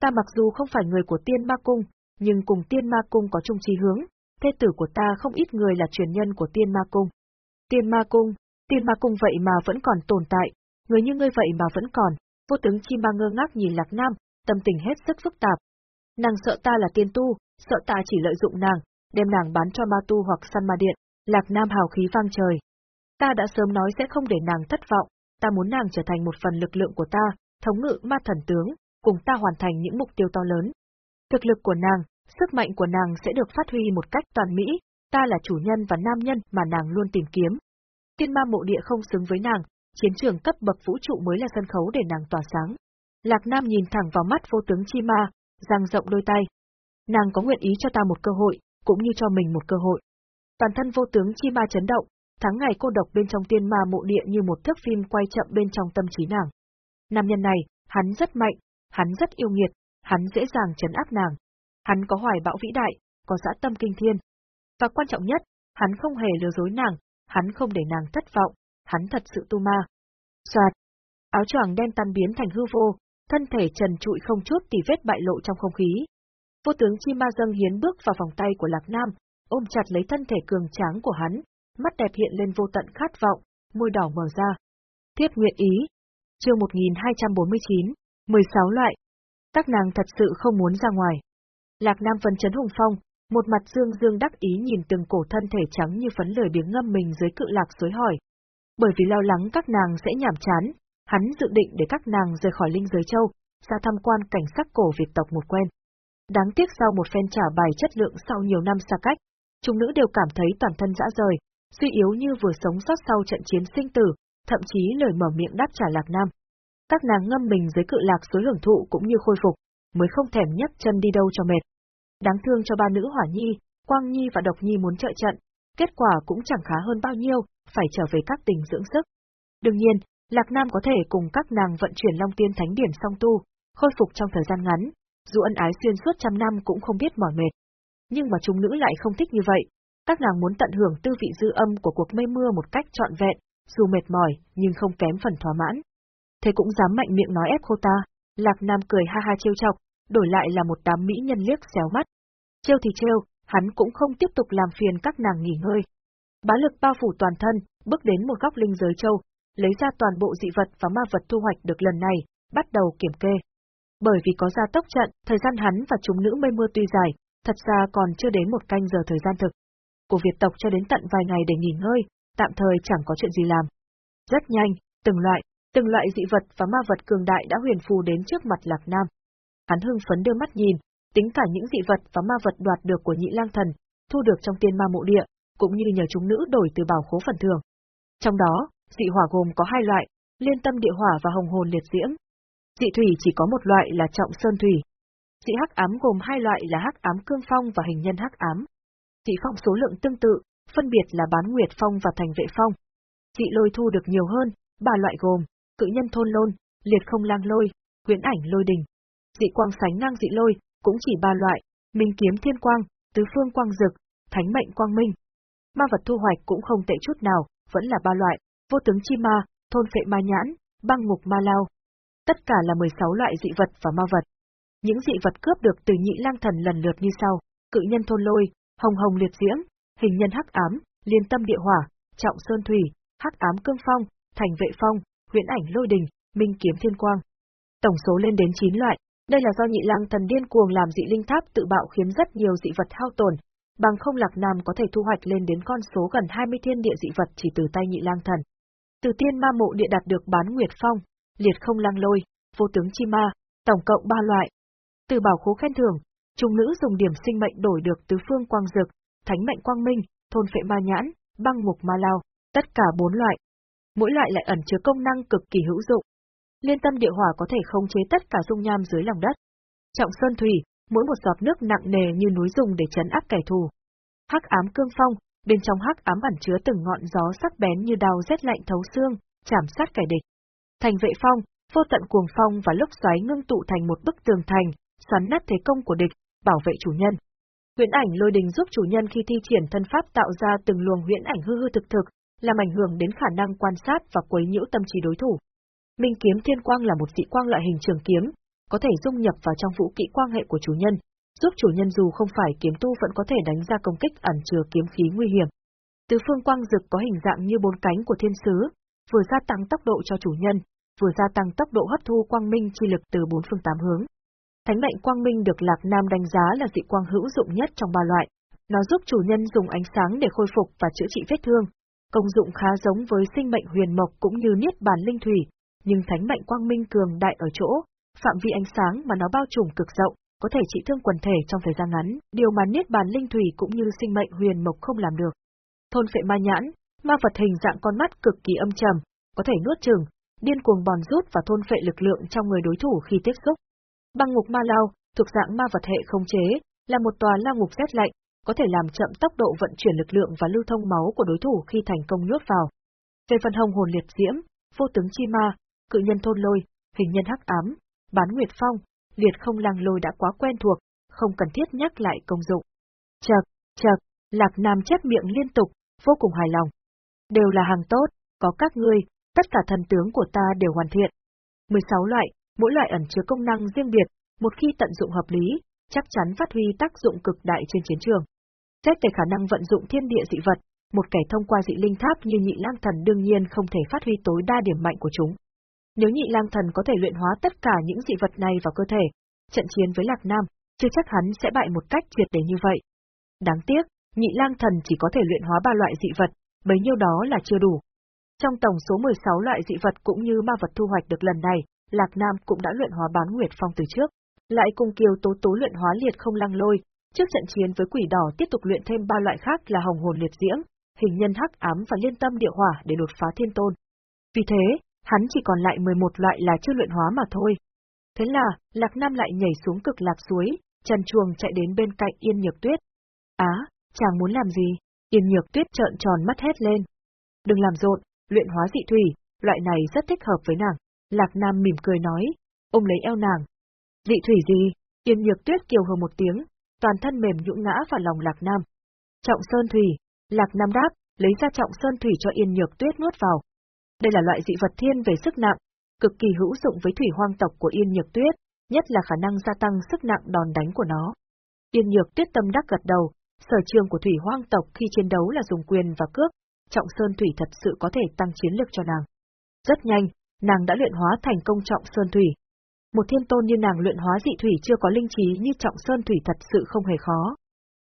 Ta mặc dù không phải người của tiên ma cung, nhưng cùng tiên ma cung có chung chí hướng, thế tử của ta không ít người là truyền nhân của tiên ma cung. Tiên ma cung, tiên ma cung vậy mà vẫn còn tồn tại, người như ngươi vậy mà vẫn còn, vô tướng chi ma ngơ ngác nhìn Lạc Nam, tâm tình hết sức phức tạp. Nàng sợ ta là tiên tu, sợ ta chỉ lợi dụng nàng, đem nàng bán cho ma tu hoặc săn ma điện, Lạc Nam hào khí vang trời. Ta đã sớm nói sẽ không để nàng thất vọng, ta muốn nàng trở thành một phần lực lượng của ta, thống ngự ma thần tướng, cùng ta hoàn thành những mục tiêu to lớn. Thực lực của nàng, sức mạnh của nàng sẽ được phát huy một cách toàn mỹ, ta là chủ nhân và nam nhân mà nàng luôn tìm kiếm. Tiên ma mộ địa không xứng với nàng, chiến trường cấp bậc vũ trụ mới là sân khấu để nàng tỏa sáng. Lạc Nam nhìn thẳng vào mắt vô tướng chi ma, giang rộng đôi tay. Nàng có nguyện ý cho ta một cơ hội, cũng như cho mình một cơ hội. Toàn thân vô tướng chi ma chấn động, tháng ngày cô độc bên trong tiên ma mộ địa như một thước phim quay chậm bên trong tâm trí nàng. Nam nhân này, hắn rất mạnh, hắn rất yêu nghiệt, hắn dễ dàng chấn áp nàng. Hắn có hoài bão vĩ đại, có dã tâm kinh thiên. Và quan trọng nhất, hắn không hề lừa dối nàng, hắn không để nàng thất vọng, hắn thật sự tu ma. Soạt, áo choàng đen tan biến thành hư vô, thân thể trần trụi không chút tỉ vết bại lộ trong không khí. Vô tướng Chi Ma dâng hiến bước vào vòng tay của Lạc Nam, ôm chặt lấy thân thể cường tráng của hắn, mắt đẹp hiện lên vô tận khát vọng, môi đỏ mở ra. Thiếp nguyện ý. Chương 1249, 16 loại. Các nàng thật sự không muốn ra ngoài. Lạc Nam phấn chấn hùng phong, một mặt dương dương đắc ý nhìn từng cổ thân thể trắng như phấn lười biếng ngâm mình dưới cự lạc suối hỏi. Bởi vì lo lắng các nàng sẽ nhảm chán, hắn dự định để các nàng rời khỏi linh giới châu, ra tham quan cảnh sắc cổ Việt tộc một quen. Đáng tiếc sau một phen trả bài chất lượng sau nhiều năm xa cách, chúng nữ đều cảm thấy toàn thân dã rời, suy yếu như vừa sống sót sau trận chiến sinh tử, thậm chí lời mở miệng đáp trả Lạc Nam. Các nàng ngâm mình dưới cự lạc suối hưởng thụ cũng như khôi phục, mới không thèm nhấc chân đi đâu cho mệt. Đáng thương cho ba nữ Hỏa Nhi, Quang Nhi và Độc Nhi muốn trợ trận, kết quả cũng chẳng khá hơn bao nhiêu, phải trở về các tỉnh dưỡng sức. Đương nhiên, Lạc Nam có thể cùng các nàng vận chuyển Long Tiên Thánh Điển song tu, khôi phục trong thời gian ngắn, dù ân ái xuyên suốt trăm năm cũng không biết mỏi mệt. Nhưng mà chúng nữ lại không thích như vậy, các nàng muốn tận hưởng tư vị dư âm của cuộc mây mưa một cách trọn vẹn, dù mệt mỏi, nhưng không kém phần thỏa mãn. Thế cũng dám mạnh miệng nói ép cô ta, Lạc Nam cười ha ha trêu chọc, đổi lại là một đám mỹ nhân liếc xéo mắt. Trêu thì trêu, hắn cũng không tiếp tục làm phiền các nàng nghỉ ngơi. Bá lực bao phủ toàn thân, bước đến một góc linh giới châu, lấy ra toàn bộ dị vật và ma vật thu hoạch được lần này, bắt đầu kiểm kê. Bởi vì có gia tốc trận, thời gian hắn và chúng nữ mây mưa tuy dài, thật ra còn chưa đến một canh giờ thời gian thực. Của Việt tộc cho đến tận vài ngày để nghỉ ngơi, tạm thời chẳng có chuyện gì làm. Rất nhanh, từng loại, từng loại dị vật và ma vật cường đại đã huyền phù đến trước mặt Lạc Nam. Hắn hưng phấn đưa mắt nhìn, tính cả những dị vật và ma vật đoạt được của nhị lang thần, thu được trong tiên ma mộ địa, cũng như nhờ chúng nữ đổi từ bảo khố phần thưởng. Trong đó, dị hỏa gồm có hai loại, liên tâm địa hỏa và hồng hồn liệt diễm. Dị thủy chỉ có một loại là trọng sơn thủy. Dị hắc ám gồm hai loại là hắc ám cương phong và hình nhân hắc ám. Dị phong số lượng tương tự, phân biệt là bán nguyệt phong và thành vệ phong. Dị lôi thu được nhiều hơn, ba loại gồm, cự nhân thôn lôn, liệt không lang lôi, huyễn ảnh lôi đình. Dị quang sánh ngang dị lôi, cũng chỉ ba loại, minh kiếm thiên quang, tứ phương quang dực, thánh mệnh quang minh. Ma vật thu hoạch cũng không tệ chút nào, vẫn là ba loại, vô tướng chi ma, thôn phệ ma nhãn, băng ngục ma lao. Tất cả là 16 loại dị vật và ma vật. Những dị vật cướp được từ nhị lang thần lần lượt như sau, cự nhân thôn lôi, hồng hồng liệt diễm, hình nhân hắc ám, liên tâm địa hỏa, trọng sơn thủy, hắc ám cương phong, thành vệ phong, huyễn ảnh lôi đình, minh kiếm thiên quang. Tổng số lên đến 9 loại, đây là do nhị lang thần điên cuồng làm dị linh tháp tự bạo khiến rất nhiều dị vật hao tổn, bằng không lạc nam có thể thu hoạch lên đến con số gần 20 thiên địa dị vật chỉ từ tay nhị lang thần. Từ tiên ma mộ địa đạt được bán nguyệt phong, liệt không lang lôi, vô tướng chi ma, tổng cộng 3 loại. Từ bảo khố khen thưởng, trung nữ dùng điểm sinh mệnh đổi được tứ phương quang dực, thánh mệnh quang minh, thôn phệ ma nhãn, băng mục ma lao, tất cả bốn loại. Mỗi loại lại ẩn chứa công năng cực kỳ hữu dụng. Liên tâm địa hỏa có thể khống chế tất cả dung nham dưới lòng đất. Trọng sơn thủy, mỗi một giọt nước nặng nề như núi dùng để chấn áp kẻ thù. Hắc ám cương phong, bên trong hắc ám ẩn chứa từng ngọn gió sắc bén như đao rét lạnh thấu xương, chảm sát kẻ địch. Thành vệ phong, vô tận cuồng phong và lốc xoáy ngưng tụ thành một bức tường thành, xoắn nát thế công của địch, bảo vệ chủ nhân. Huyễn ảnh lôi đình giúp chủ nhân khi thi triển thân pháp tạo ra từng luồng huyễn ảnh hư hư thực thực, làm ảnh hưởng đến khả năng quan sát và quấy nhiễu tâm trí đối thủ. Minh kiếm thiên quang là một dị quang loại hình trường kiếm, có thể dung nhập vào trong vũ kỹ quang hệ của chủ nhân, giúp chủ nhân dù không phải kiếm tu vẫn có thể đánh ra công kích ẩn chứa kiếm khí nguy hiểm. Tứ phương quang dực có hình dạng như bốn cánh của thiên sứ, vừa gia tăng tốc độ cho chủ nhân, vừa gia tăng tốc độ hấp thu quang minh chi lực từ bốn phương tám hướng. Thánh mệnh quang minh được Lạc Nam đánh giá là dị quang hữu dụng nhất trong ba loại. Nó giúp chủ nhân dùng ánh sáng để khôi phục và chữa trị vết thương, công dụng khá giống với sinh mệnh huyền mộc cũng như niết bàn linh thủy, nhưng thánh mệnh quang minh cường đại ở chỗ, phạm vi ánh sáng mà nó bao trùm cực rộng, có thể trị thương quần thể trong thời gian ngắn, điều mà niết bàn linh thủy cũng như sinh mệnh huyền mộc không làm được. Thôn phệ ma nhãn, ma vật hình dạng con mắt cực kỳ âm trầm, có thể nuốt chừng, điên cuồng bòn rút và thôn phệ lực lượng trong người đối thủ khi tiếp xúc. Băng ngục ma lao, thuộc dạng ma vật hệ không chế, là một tòa lao ngục rét lạnh, có thể làm chậm tốc độ vận chuyển lực lượng và lưu thông máu của đối thủ khi thành công nhốt vào. Về phần hồng hồn liệt diễm, vô tướng chi ma, cự nhân thôn lôi, hình nhân hắc ám, bán nguyệt phong, liệt không lang lôi đã quá quen thuộc, không cần thiết nhắc lại công dụng. Chật, chật, Lạc Nam chép miệng liên tục, vô cùng hài lòng. Đều là hàng tốt, có các ngươi, tất cả thần tướng của ta đều hoàn thiện. 16 loại, mỗi loại ẩn chứa công năng riêng biệt, một khi tận dụng hợp lý, chắc chắn phát huy tác dụng cực đại trên chiến trường. Xét về khả năng vận dụng thiên địa dị vật, một kẻ thông qua dị linh tháp như nhị lang thần đương nhiên không thể phát huy tối đa điểm mạnh của chúng. Nếu nhị lang thần có thể luyện hóa tất cả những dị vật này vào cơ thể, trận chiến với Lạc Nam, chưa chắc hắn sẽ bại một cách triệt để như vậy. Đáng tiếc, nhị lang thần chỉ có thể luyện hóa ba loại dị vật, bấy nhiêu đó là chưa đủ. Trong tổng số 16 loại dị vật cũng như ma vật thu hoạch được lần này, Lạc Nam cũng đã luyện hóa bán Nguyệt Phong từ trước, lại cùng Kiều Tố Tố luyện hóa liệt không lăng lôi, trước trận chiến với quỷ đỏ tiếp tục luyện thêm ba loại khác là hồng hồn liệt diễm, hình nhân hắc ám và liên tâm địa hỏa để đột phá thiên tôn. Vì thế, hắn chỉ còn lại 11 loại là chưa luyện hóa mà thôi. Thế là, Lạc Nam lại nhảy xuống cực lạc suối, trần chuồng chạy đến bên cạnh Yên Nhược Tuyết. Á, chàng muốn làm gì? Yên Nhược Tuyết trợn tròn mắt hết lên. Đừng làm rộn, luyện hóa dị thủy, loại này rất thích hợp với nàng. Lạc Nam mỉm cười nói, ôm lấy eo nàng. Dị thủy gì? Yên Nhược Tuyết kiều hờ một tiếng, toàn thân mềm nhũn ngã vào lòng Lạc Nam. Trọng Sơn Thủy, Lạc Nam đáp, lấy ra Trọng Sơn Thủy cho Yên Nhược Tuyết nuốt vào. Đây là loại dị vật thiên về sức nặng, cực kỳ hữu dụng với thủy hoang tộc của Yên Nhược Tuyết, nhất là khả năng gia tăng sức nặng đòn đánh của nó. Yên Nhược Tuyết tâm đắc gật đầu, sở trường của thủy hoang tộc khi chiến đấu là dùng quyền và cước, Trọng Sơn Thủy thật sự có thể tăng chiến lực cho nàng. Rất nhanh, nàng đã luyện hóa thành công Trọng Sơn Thủy. Một thiên tôn như nàng luyện hóa dị thủy chưa có linh trí như Trọng Sơn Thủy thật sự không hề khó.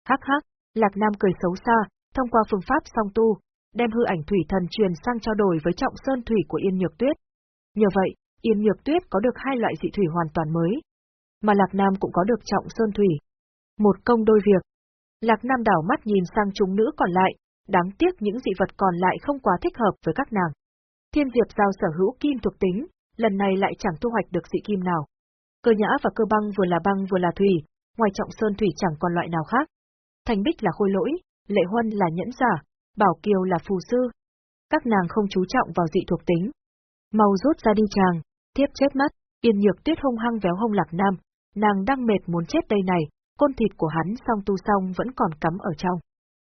Hắc hắc, Lạc Nam cười xấu xa, thông qua phương pháp song tu, đem hư ảnh thủy thần truyền sang trao đổi với trọng sơn thủy của Yên Nhược Tuyết. Nhờ vậy, Yên Nhược Tuyết có được hai loại dị thủy hoàn toàn mới, mà Lạc Nam cũng có được trọng sơn thủy. Một công đôi việc. Lạc Nam đảo mắt nhìn sang chúng nữ còn lại, đáng tiếc những dị vật còn lại không quá thích hợp với các nàng. Thiên Diệp giao sở hữu kim thuộc tính, lần này lại chẳng thu hoạch được dị kim nào. Cơ nhã và cơ băng vừa là băng vừa là thủy, ngoài trọng sơn thủy chẳng còn loại nào khác. Thành bích là khôi lỗi, lệ huân là nhẫn giả, Bảo Kiều là phù sư. Các nàng không chú trọng vào dị thuộc tính. Mau rút ra đi chàng, thiếp chết mắt, yên nhược tuyết hung hăng véo hông lạc nam, nàng đang mệt muốn chết đây này, côn thịt của hắn song tu xong vẫn còn cắm ở trong.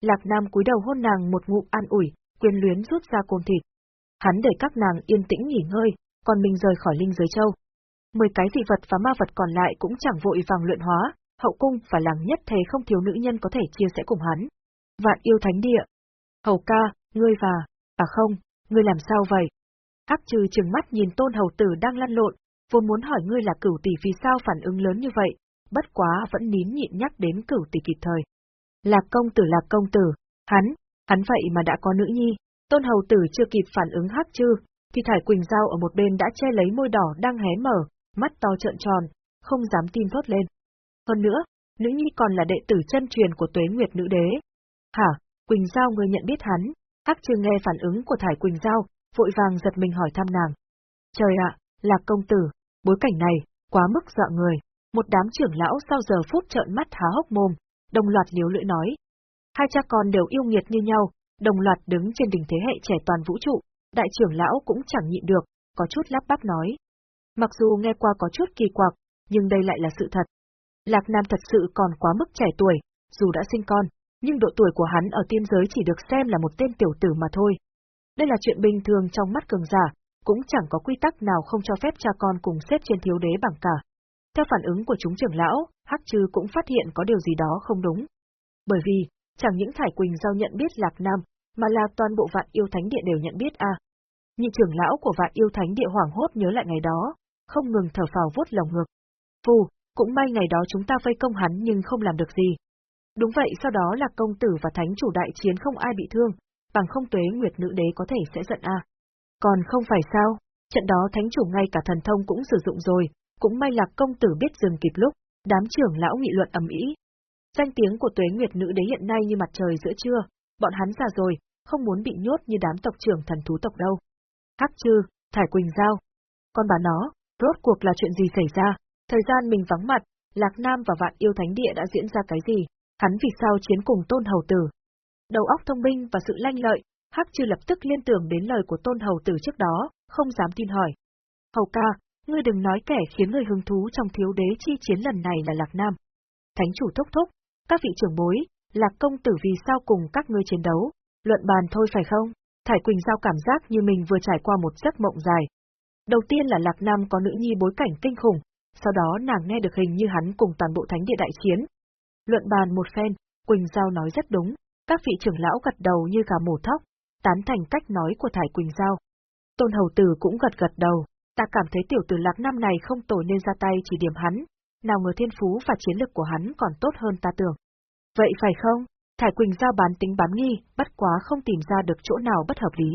Lạc nam cúi đầu hôn nàng một ngụm an ủi, quyền luyến rút ra côn thịt. Hắn để các nàng yên tĩnh nghỉ ngơi, còn mình rời khỏi linh giới châu. Mười cái dị vật và ma vật còn lại cũng chẳng vội vàng luyện hóa, hậu cung và làng nhất thế không thiếu nữ nhân có thể chia sẻ cùng hắn. Vạn yêu thánh địa, Hầu ca, ngươi và, à không, ngươi làm sao vậy? Hắc trừ trừng mắt nhìn tôn hầu tử đang lăn lộn, vốn muốn hỏi ngươi là cửu tỷ vì sao phản ứng lớn như vậy, bất quá vẫn nín nhịn nhắc đến cửu tỷ kịp thời. Lạc công tử lạc công tử, hắn, hắn vậy mà đã có nữ nhi, tôn hầu tử chưa kịp phản ứng hắc chư, thì Thải Quỳnh Giao ở một bên đã che lấy môi đỏ đang hé mở, mắt to trợn tròn, không dám tin thốt lên. Hơn nữa, nữ nhi còn là đệ tử chân truyền của tuế nguyệt nữ đế. Hả, Quỳnh Giao người nhận biết hắn, Hắc chư nghe phản ứng của Thải Quỳnh Giao, vội vàng giật mình hỏi thăm nàng. Trời ạ, là công tử, bối cảnh này, quá mức dọa người. Một đám trưởng lão sau giờ phút trợn mắt há hốc mồm, đồng loạt liếu lưỡi nói. Hai cha con đều yêu nghiệt như nhau, đồng loạt đứng trên đỉnh thế hệ trẻ toàn vũ trụ, đại trưởng lão cũng chẳng nhịn được, có chút lắp bắp nói. Mặc dù nghe qua có chút kỳ quặc, nhưng đây lại là sự thật. Lạc Nam thật sự còn quá mức trẻ tuổi, dù đã sinh con, nhưng độ tuổi của hắn ở tiên giới chỉ được xem là một tên tiểu tử mà thôi. Đây là chuyện bình thường trong mắt cường giả, cũng chẳng có quy tắc nào không cho phép cha con cùng xếp trên thiếu đế bằng cả. Theo phản ứng của chúng trưởng lão, Hắc Trư cũng phát hiện có điều gì đó không đúng. Bởi vì, chẳng những Thải Quỳnh giao nhận biết Lạc Nam, mà là toàn bộ vạn yêu thánh địa đều nhận biết a. À. Nhị trưởng lão của vạn yêu thánh địa hoảng hốt nhớ lại ngày đó, không ngừng thở phào vuốt lòng ngực. Phù, cũng may ngày đó chúng ta vây công hắn nhưng không làm được gì, Đúng vậy sau đó là công tử và thánh chủ đại chiến không ai bị thương, bằng không tuế nguyệt nữ đế có thể sẽ giận a. Còn không phải sao, trận đó thánh chủ ngay cả thần thông cũng sử dụng rồi, cũng may lạc công tử biết dừng kịp lúc, đám trưởng lão nghị luận ầm ĩ. Danh tiếng của tuế nguyệt nữ đế hiện nay như mặt trời giữa trưa, bọn hắn già rồi, không muốn bị nhốt như đám tộc trưởng thần thú tộc đâu. Hắc chư, thải quỳnh giao. Con bà nó, rốt cuộc là chuyện gì xảy ra? Thời gian mình vắng mặt, Lạc Nam và Vạn Yêu Thánh Địa đã diễn ra cái gì? Hắn vì sao chiến cùng Tôn Hầu Tử? Đầu óc thông minh và sự lanh lợi, Hắc Trư lập tức liên tưởng đến lời của Tôn Hầu Tử trước đó, không dám tin hỏi. Hầu ca, ngươi đừng nói kẻ khiến người hứng thú trong thiếu đế chi chiến lần này là Lạc Nam. Thánh chủ thúc thúc, các vị trưởng bối, Lạc công tử vì sao cùng các ngươi chiến đấu, luận bàn thôi phải không? Thải Quỳnh Giao cảm giác như mình vừa trải qua một giấc mộng dài. Đầu tiên là Lạc Nam có nữ nhi bối cảnh kinh khủng, sau đó nàng nghe được hình như hắn cùng toàn bộ thánh địa đại chiến. Luận bàn một phen, Quỳnh Giao nói rất đúng, các vị trưởng lão gật đầu như gà mổ thóc, tán thành cách nói của Thải Quỳnh Giao. Tôn Hầu Tử cũng gật gật đầu, ta cảm thấy tiểu tử lạc Nam này không tồi nên ra tay chỉ điểm hắn, nào ngờ thiên phú và chiến lực của hắn còn tốt hơn ta tưởng. Vậy phải không? Thải Quỳnh Giao bán tính bán nghi, bất quá không tìm ra được chỗ nào bất hợp lý.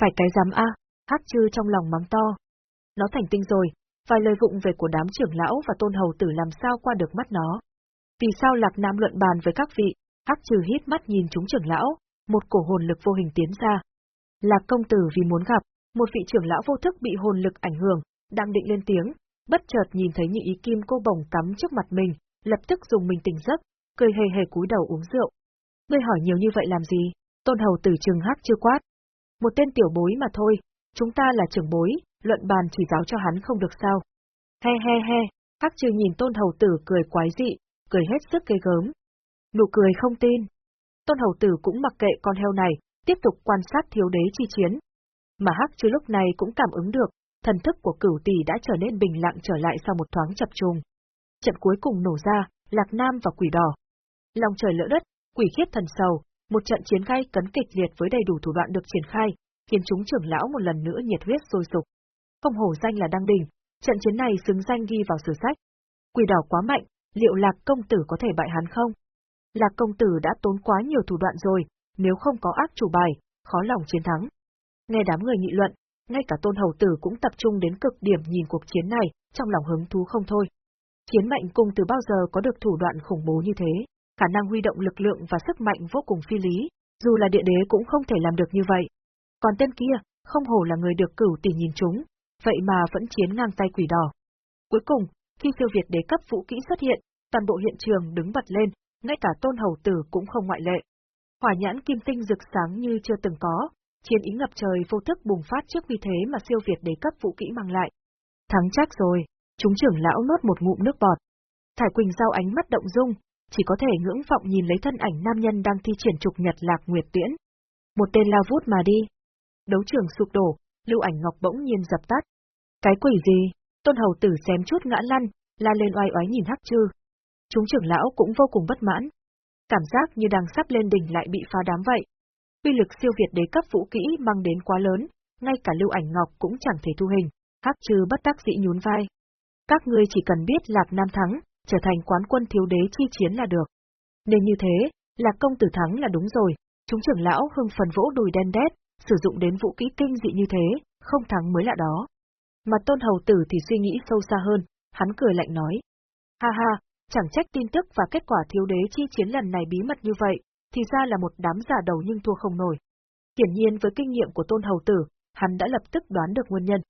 Phải cái dám a, hắc chư trong lòng mắng to. Nó thành tinh rồi, vài lời vụng về của đám trưởng lão và tôn hầu tử làm sao qua được mắt nó. Vì sao Lạc Nam luận bàn với các vị, hắc trừ hít mắt nhìn chúng trưởng lão, một cổ hồn lực vô hình tiến ra. Lạc công tử vì muốn gặp, một vị trưởng lão vô thức bị hồn lực ảnh hưởng, đang định lên tiếng, bất chợt nhìn thấy nhị ý kim cô bồng cắm trước mặt mình, lập tức dùng mình tỉnh giấc, cười hề hề cúi đầu uống rượu. Ngươi hỏi nhiều như vậy làm gì? Tôn hầu tử trừng hắc chưa quát. Một tên tiểu bối mà thôi, chúng ta là trưởng bối, luận bàn chỉ giáo cho hắn không được sao. He he he, hắc trừ nhìn tôn hầu tử cười quái dị, cười hết sức gây gớm. Nụ cười không tin. Tôn hầu tử cũng mặc kệ con heo này, tiếp tục quan sát thiếu đế chi chiến. Mà hắc trừ lúc này cũng cảm ứng được, thần thức của cửu tỷ đã trở nên bình lặng trở lại sau một thoáng chập trùng. Trận cuối cùng nổ ra, Lạc Nam và quỷ đỏ. Lòng trời lỡ đất, quỷ khiết thần sầu, một trận chiến gay cấn kịch liệt với đầy đủ thủ đoạn được triển khai, khiến chúng trưởng lão một lần nữa nhiệt huyết sôi sục. Không hổ danh là đăng đình, trận chiến này xứng danh ghi vào sử sách. Quỷ đỏ quá mạnh, liệu Lạc công tử có thể bại hắn không? Lạc công tử đã tốn quá nhiều thủ đoạn rồi, nếu không có ác chủ bài, khó lòng chiến thắng. Nghe đám người nghị luận, ngay cả tôn hầu tử cũng tập trung đến cực điểm nhìn cuộc chiến này, trong lòng hứng thú không thôi. Chiến mệnh cung từ bao giờ có được thủ đoạn khủng bố như thế, khả năng huy động lực lượng và sức mạnh vô cùng phi lý, dù là địa đế cũng không thể làm được như vậy. Còn tên kia, không hổ là người được cửu tỷ nhìn chúng, vậy mà vẫn chiến ngang tay quỷ đỏ. Cuối cùng, khi siêu việt đế cấp vũ kỹ xuất hiện, toàn bộ hiện trường đứng bật lên, ngay cả tôn hầu tử cũng không ngoại lệ. Hỏa nhãn kim tinh rực sáng như chưa từng có, chiến ý ngập trời vô thức bùng phát trước vì thế mà siêu việt đế cấp vũ kỹ mang lại. Thắng chắc rồi, chúng trưởng lão nuốt một ngụm nước bọt. Thải Quỳnh giao ánh mắt động dung, chỉ có thể ngưỡng vọng nhìn lấy thân ảnh nam nhân đang thi triển trục nhật lạc nguyệt tiễn. Một tên lao vút mà đi. Đấu trường sụp đổ, lưu ảnh ngọc bỗng nhiên dập tắt. Cái quỷ gì? Tôn hầu tử xém chút ngã lăn, la lên oai oái nhìn hắc chư. Chúng trưởng lão cũng vô cùng bất mãn. Cảm giác như đang sắp lên đỉnh lại bị phá đám vậy. Uy lực siêu việt đế cấp vũ kỹ mang đến quá lớn, ngay cả lưu ảnh ngọc cũng chẳng thể thu hình, hắc trừ bất đắc dĩ nhún vai. Các ngươi chỉ cần biết lạc nam thắng, trở thành quán quân thiếu đế chi chiến là được. Nên như thế, lạc công tử thắng là đúng rồi, chúng trưởng lão hưng phần vỗ đùi đen đét, sử dụng đến vũ kỹ kinh dị như thế, không thắng mới lạ đó. Mà tôn hầu tử thì suy nghĩ sâu xa hơn, hắn cười lạnh nói. Ha ha, chẳng trách tin tức và kết quả thiếu đế chi chiến lần này bí mật như vậy, thì ra là một đám giả đầu nhưng thua không nổi. Hiển nhiên với kinh nghiệm của tôn hầu tử, hắn đã lập tức đoán được nguyên nhân.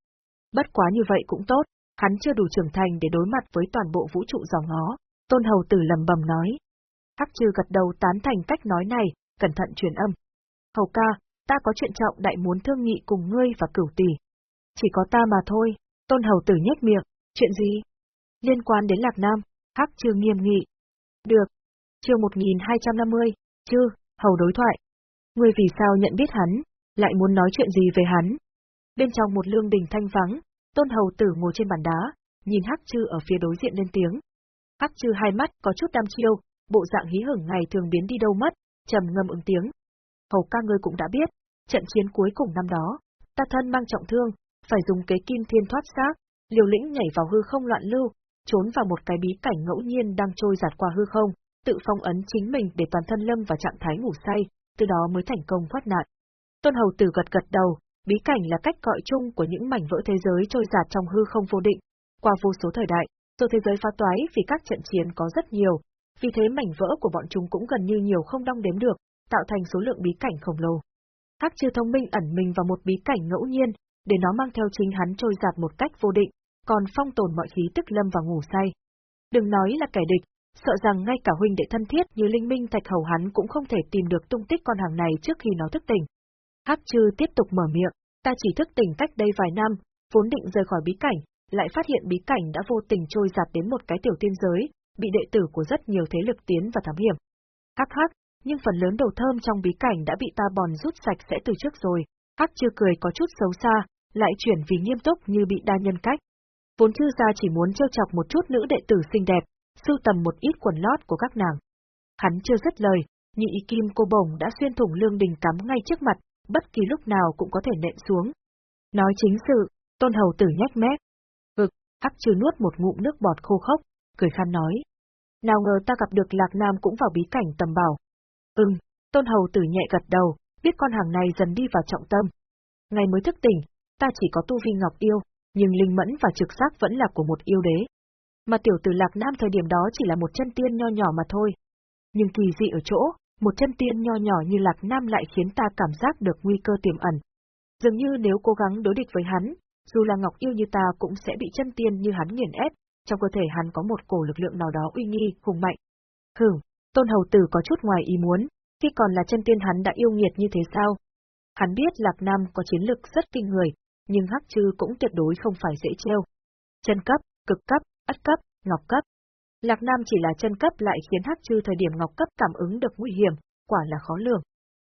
Bất quá như vậy cũng tốt, hắn chưa đủ trưởng thành để đối mặt với toàn bộ vũ trụ dòng ngó. Tôn hầu tử lầm bầm nói. Hắc trừ gật đầu tán thành cách nói này, cẩn thận truyền âm. Hầu ca, ta có chuyện trọng đại muốn thương nghị cùng ngươi và cửu tỷ. Chỉ có ta mà thôi, tôn hầu tử nhếch miệng, chuyện gì? Liên quan đến Lạc Nam, hắc trừ nghiêm nghị. Được. Chiều 1250, chư, hầu đối thoại. Ngươi vì sao nhận biết hắn, lại muốn nói chuyện gì về hắn? Bên trong một lương đình thanh vắng, tôn hầu tử ngồi trên bàn đá, nhìn hắc chư ở phía đối diện lên tiếng. Hắc chư hai mắt có chút đam chiêu, bộ dạng hí hửng ngày thường biến đi đâu mất, trầm ngâm ứng tiếng. Hầu ca ngươi cũng đã biết, trận chiến cuối cùng năm đó, ta thân mang trọng thương, phải dùng kế kim thiên thoát xác, liều lĩnh nhảy vào hư không loạn lưu, trốn vào một cái bí cảnh ngẫu nhiên đang trôi giạt qua hư không, tự phong ấn chính mình để toàn thân lâm vào trạng thái ngủ say, từ đó mới thành công thoát nạn. Tôn Hầu Tử gật gật đầu, bí cảnh là cách gọi chung của những mảnh vỡ thế giới trôi giạt trong hư không vô định, qua vô số thời đại, dù thế giới phá toái vì các trận chiến có rất nhiều, vì thế mảnh vỡ của bọn chúng cũng gần như nhiều không đong đếm được, tạo thành số lượng bí cảnh khổng lồ. Hắc chư thông minh ẩn mình vào một bí cảnh ngẫu nhiên, để nó mang theo chính hắn trôi giạt một cách vô định, còn phong tồn mọi khí tức lâm vào ngủ say. Đừng nói là kẻ địch, sợ rằng ngay cả huynh đệ thân thiết như Linh Minh Thạch Hầu hắn cũng không thể tìm được tung tích con hàng này trước khi nó thức tỉnh. Hắc Trư tiếp tục mở miệng, ta chỉ thức tỉnh cách đây vài năm, vốn định rời khỏi bí cảnh, lại phát hiện bí cảnh đã vô tình trôi giạt đến một cái tiểu tiên giới, bị đệ tử của rất nhiều thế lực tiến và thám hiểm. Hắc hắc, nhưng phần lớn đầu thơm trong bí cảnh đã bị ta bòn rút sạch sẽ từ trước rồi. Hắc Trư cười có chút xấu xa, lại chuyển vì nghiêm túc như bị đa nhân cách. Vốn chư gia chỉ muốn trêu chọc một chút nữ đệ tử xinh đẹp, sưu tầm một ít quần lót của các nàng. Hắn chưa dứt lời, nhị kim cô bổng đã xuyên thủng lương đình cắm ngay trước mặt, bất kỳ lúc nào cũng có thể nện xuống. Nói chính sự, tôn hầu tử nhách mép. ngực hắc chưa nuốt một ngụm nước bọt khô khốc, cười khan nói. Nào ngờ ta gặp được Lạc Nam cũng vào bí cảnh tầm bảo. Ừm, tôn hầu tử nhẹ gật đầu, biết con hàng này dần đi vào trọng tâm. Ngày mới thức tỉnh, ta chỉ có tu vi ngọc yêu, nhưng linh mẫn và trực giác vẫn là của một yêu đế. Mà tiểu tử Lạc Nam thời điểm đó chỉ là một chân tiên nho nhỏ mà thôi. Nhưng kỳ dị ở chỗ, một chân tiên nho nhỏ như Lạc Nam lại khiến ta cảm giác được nguy cơ tiềm ẩn. Dường như nếu cố gắng đối địch với hắn, dù là Ngọc Yêu như ta cũng sẽ bị chân tiên như hắn nghiền ép, trong cơ thể hắn có một cổ lực lượng nào đó uy nghi, hùng mạnh. Hừ, Tôn Hầu Tử có chút ngoài ý muốn, khi còn là chân tiên hắn đã yêu nghiệt như thế sao? Hắn biết Lạc Nam có chiến lực rất kinh người, nhưng Hắc Trư cũng tuyệt đối không phải dễ treo. Chân cấp, cực cấp, ất cấp, ngọc cấp. Lạc Nam chỉ là chân cấp lại khiến Hắc Trư thời điểm ngọc cấp cảm ứng được nguy hiểm, quả là khó lường.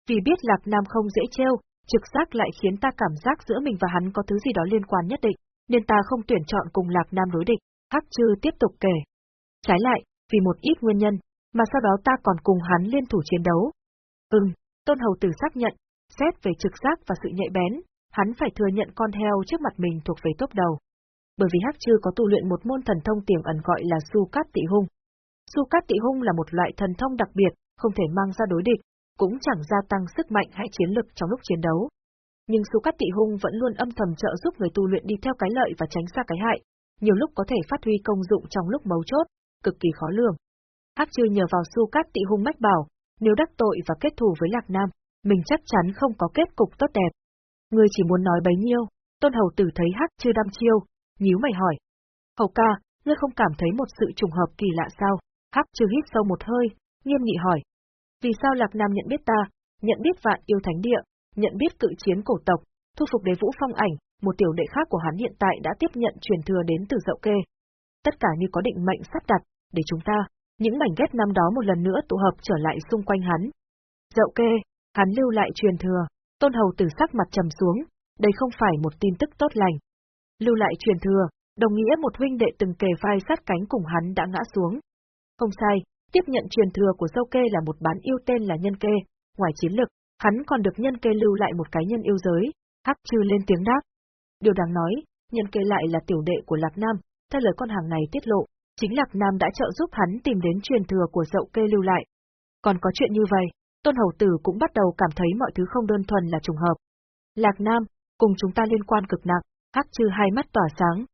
Vì biết Lạc Nam không dễ treo, trực giác lại khiến ta cảm giác giữa mình và hắn có thứ gì đó liên quan nhất định, nên ta không tuyển chọn cùng Lạc Nam đối địch. Hắc Trư tiếp tục kể. Trái lại, vì một ít nguyên nhân, mà sau đó ta còn cùng hắn liên thủ chiến đấu. Ừm, Tôn Hầu Tử xác nhận, xét về trực giác và sự nhạy bén, hắn phải thừa nhận con heo trước mặt mình thuộc về top đầu. Bởi vì Hắc Trư có tu luyện một môn thần thông tiềm ẩn gọi là Su Cát Tị Hung. Su Cát Tị Hung là một loại thần thông đặc biệt, không thể mang ra đối địch, cũng chẳng gia tăng sức mạnh hay chiến lực trong lúc chiến đấu. Nhưng Su Cát Tị Hung vẫn luôn âm thầm trợ giúp người tu luyện đi theo cái lợi và tránh xa cái hại, nhiều lúc có thể phát huy công dụng trong lúc mấu chốt, cực kỳ khó lường. Hắc Trư nhờ vào Su Cát Tị Hung mách bảo, nếu đắc tội và kết thù với Lạc Nam, mình chắc chắn không có kết cục tốt đẹp. Ngươi chỉ muốn nói bấy nhiêu, Tôn Hầu Tử thấy Hắc Trư đăm chiêu, nhíu mày hỏi. Hầu ca, ngươi không cảm thấy một sự trùng hợp kỳ lạ sao? Hắc chưa hít sâu một hơi, nghiêm nghị hỏi. Vì sao Lạc Nam nhận biết ta, nhận biết vạn yêu thánh địa, nhận biết cự chiến cổ tộc, thu phục đế vũ phong ảnh, một tiểu đệ khác của hắn hiện tại đã tiếp nhận truyền thừa đến từ dậu kê. Tất cả như có định mệnh sắp đặt, để chúng ta, những mảnh ghép năm đó một lần nữa tụ hợp trở lại xung quanh hắn. Dậu kê, hắn lưu lại truyền thừa, tôn hầu tử sắc mặt trầm xuống, đây không phải một tin tức tốt lành. Lưu lại truyền thừa, đồng nghĩa một huynh đệ từng kề vai sát cánh cùng hắn đã ngã xuống. Không sai, tiếp nhận truyền thừa của sâu kê là một bán yêu tên là nhân kê, ngoài chiến lực, hắn còn được nhân kê lưu lại một cái nhân yêu giới, hắc chư lên tiếng đáp. Điều đáng nói, nhân kê lại là tiểu đệ của Lạc Nam, theo lời con hàng này tiết lộ, chính Lạc Nam đã trợ giúp hắn tìm đến truyền thừa của dậu kê lưu lại. Còn có chuyện như vậy, Tôn Hầu Tử cũng bắt đầu cảm thấy mọi thứ không đơn thuần là trùng hợp. Lạc Nam, cùng chúng ta liên quan cực nặng, hắc chư hai mắt tỏa sáng.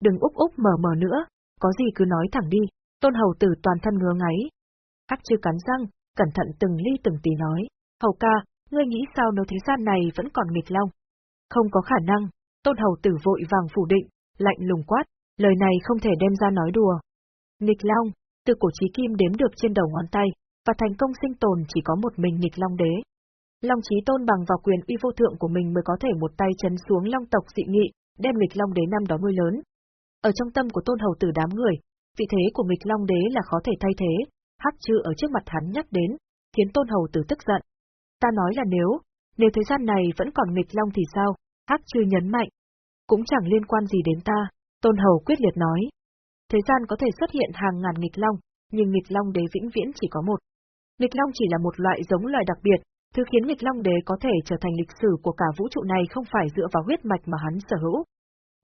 Đừng úp úp mở mở nữa, có gì cứ nói thẳng đi, Tôn Hầu Tử toàn thân ngứa ngáy. Hắc chư cắn răng, cẩn thận từng ly từng tí nói, Hầu ca, ngươi nghĩ sao nếu thế gian này vẫn còn nghịch long? Không có khả năng, Tôn Hầu Tử vội vàng phủ định, lạnh lùng quát, lời này không thể đem ra nói đùa. Nghịch Long, từ cổ chí kim đếm được trên đầu ngón tay, và thành công sinh tồn chỉ có một mình nghịch Long đế. Long Chí Tôn bằng vào quyền uy vô thượng của mình mới có thể một tay chấn xuống Long tộc dị nghị, đem nghịch Long đế năm đó nuôi lớn. Ở trong tâm của Tôn Hầu Tử đám người, vị thế của nghịch Long đế là khó thể thay thế, hắc chư ở trước mặt hắn nhắc đến, khiến Tôn Hầu Tử tức giận. Ta nói là nếu, nếu thế gian này vẫn còn nghịch Long thì sao? Hắc chư nhấn mạnh. Cũng chẳng liên quan gì đến ta, Tôn Hầu quyết liệt nói. Thế gian có thể xuất hiện hàng ngàn nghịch long, nhưng nghịch long đế vĩnh viễn chỉ có một. Nghịch long chỉ là một loại giống loài đặc biệt, thứ khiến nghịch long đế có thể trở thành lịch sử của cả vũ trụ này không phải dựa vào huyết mạch mà hắn sở hữu.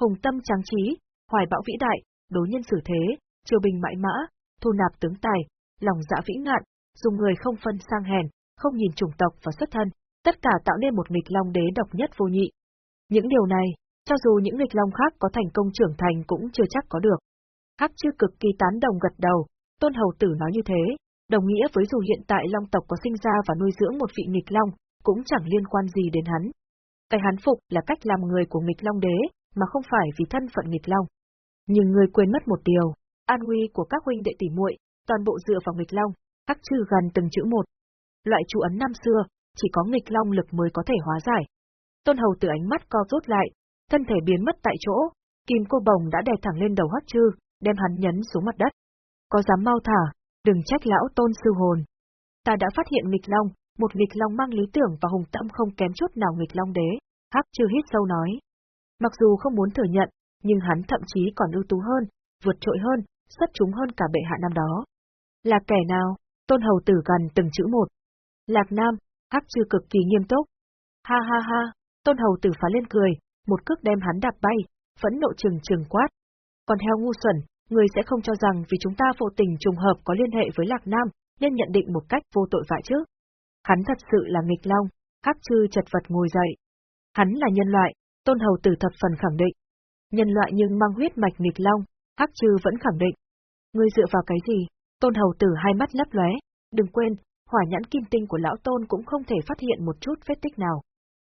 Hùng tâm tráng trí, hoài bão vĩ đại, đối nhân xử thế, triều bình mãi mã, thu nạp tướng tài, lòng dạ vĩ ngạn, dùng người không phân sang hèn, không nhìn chủng tộc và xuất thân, tất cả tạo nên một nghịch long đế độc nhất vô nhị. Những điều này, cho dù những nghịch long khác có thành công trưởng thành cũng chưa chắc có được. Hắc chư cực kỳ tán đồng gật đầu, tôn hầu tử nói như thế, đồng nghĩa với dù hiện tại long tộc có sinh ra và nuôi dưỡng một vị nghịch long, cũng chẳng liên quan gì đến hắn. Cái hắn phục là cách làm người của nghịch long đế, mà không phải vì thân phận nghịch long. Nhưng người quên mất một điều, an nguy của các huynh đệ tỷ muội, toàn bộ dựa vào nghịch long, hắc chư gần từng chữ một. Loại chú ấn năm xưa, chỉ có nghịch long lực mới có thể hóa giải. Tôn hầu từ ánh mắt co rút lại, thân thể biến mất tại chỗ, kim cô bồng đã đè thẳng lên đầu hắc chư, đem hắn nhấn xuống mặt đất. Có dám mau thả, đừng trách lão tôn sư hồn. Ta đã phát hiện nghịch long, một nghịch long mang lý tưởng và hùng tâm không kém chút nào nghịch long đế, hắc chư hít sâu nói. Mặc dù không muốn thừa nhận, nhưng hắn thậm chí còn ưu tú hơn, vượt trội hơn, xuất chúng hơn cả bệ hạ năm đó. Là kẻ nào? Tôn hầu tử gần từng chữ một. Lạc Nam, hắc chư cực kỳ nghiêm túc. Ha ha ha, tôn hầu tử phá lên cười, một cước đem hắn đạp bay, phẫn nộ trừng trừng quát. Còn heo ngu xuẩn, người sẽ không cho rằng vì chúng ta vô tình trùng hợp có liên hệ với Lạc Nam, nên nhận định một cách vô tội vạ chứ. Hắn thật sự là nghịch long, hắc chư chật vật ngồi dậy. Hắn là nhân loại, tôn hầu tử thập phần khẳng định. Nhân loại nhưng mang huyết mạch nghịch long, hắc chư vẫn khẳng định. Ngươi dựa vào cái gì? Tôn hầu tử hai mắt lấp lóe, đừng quên, hỏa nhãn kim tinh của lão tôn cũng không thể phát hiện một chút vết tích nào.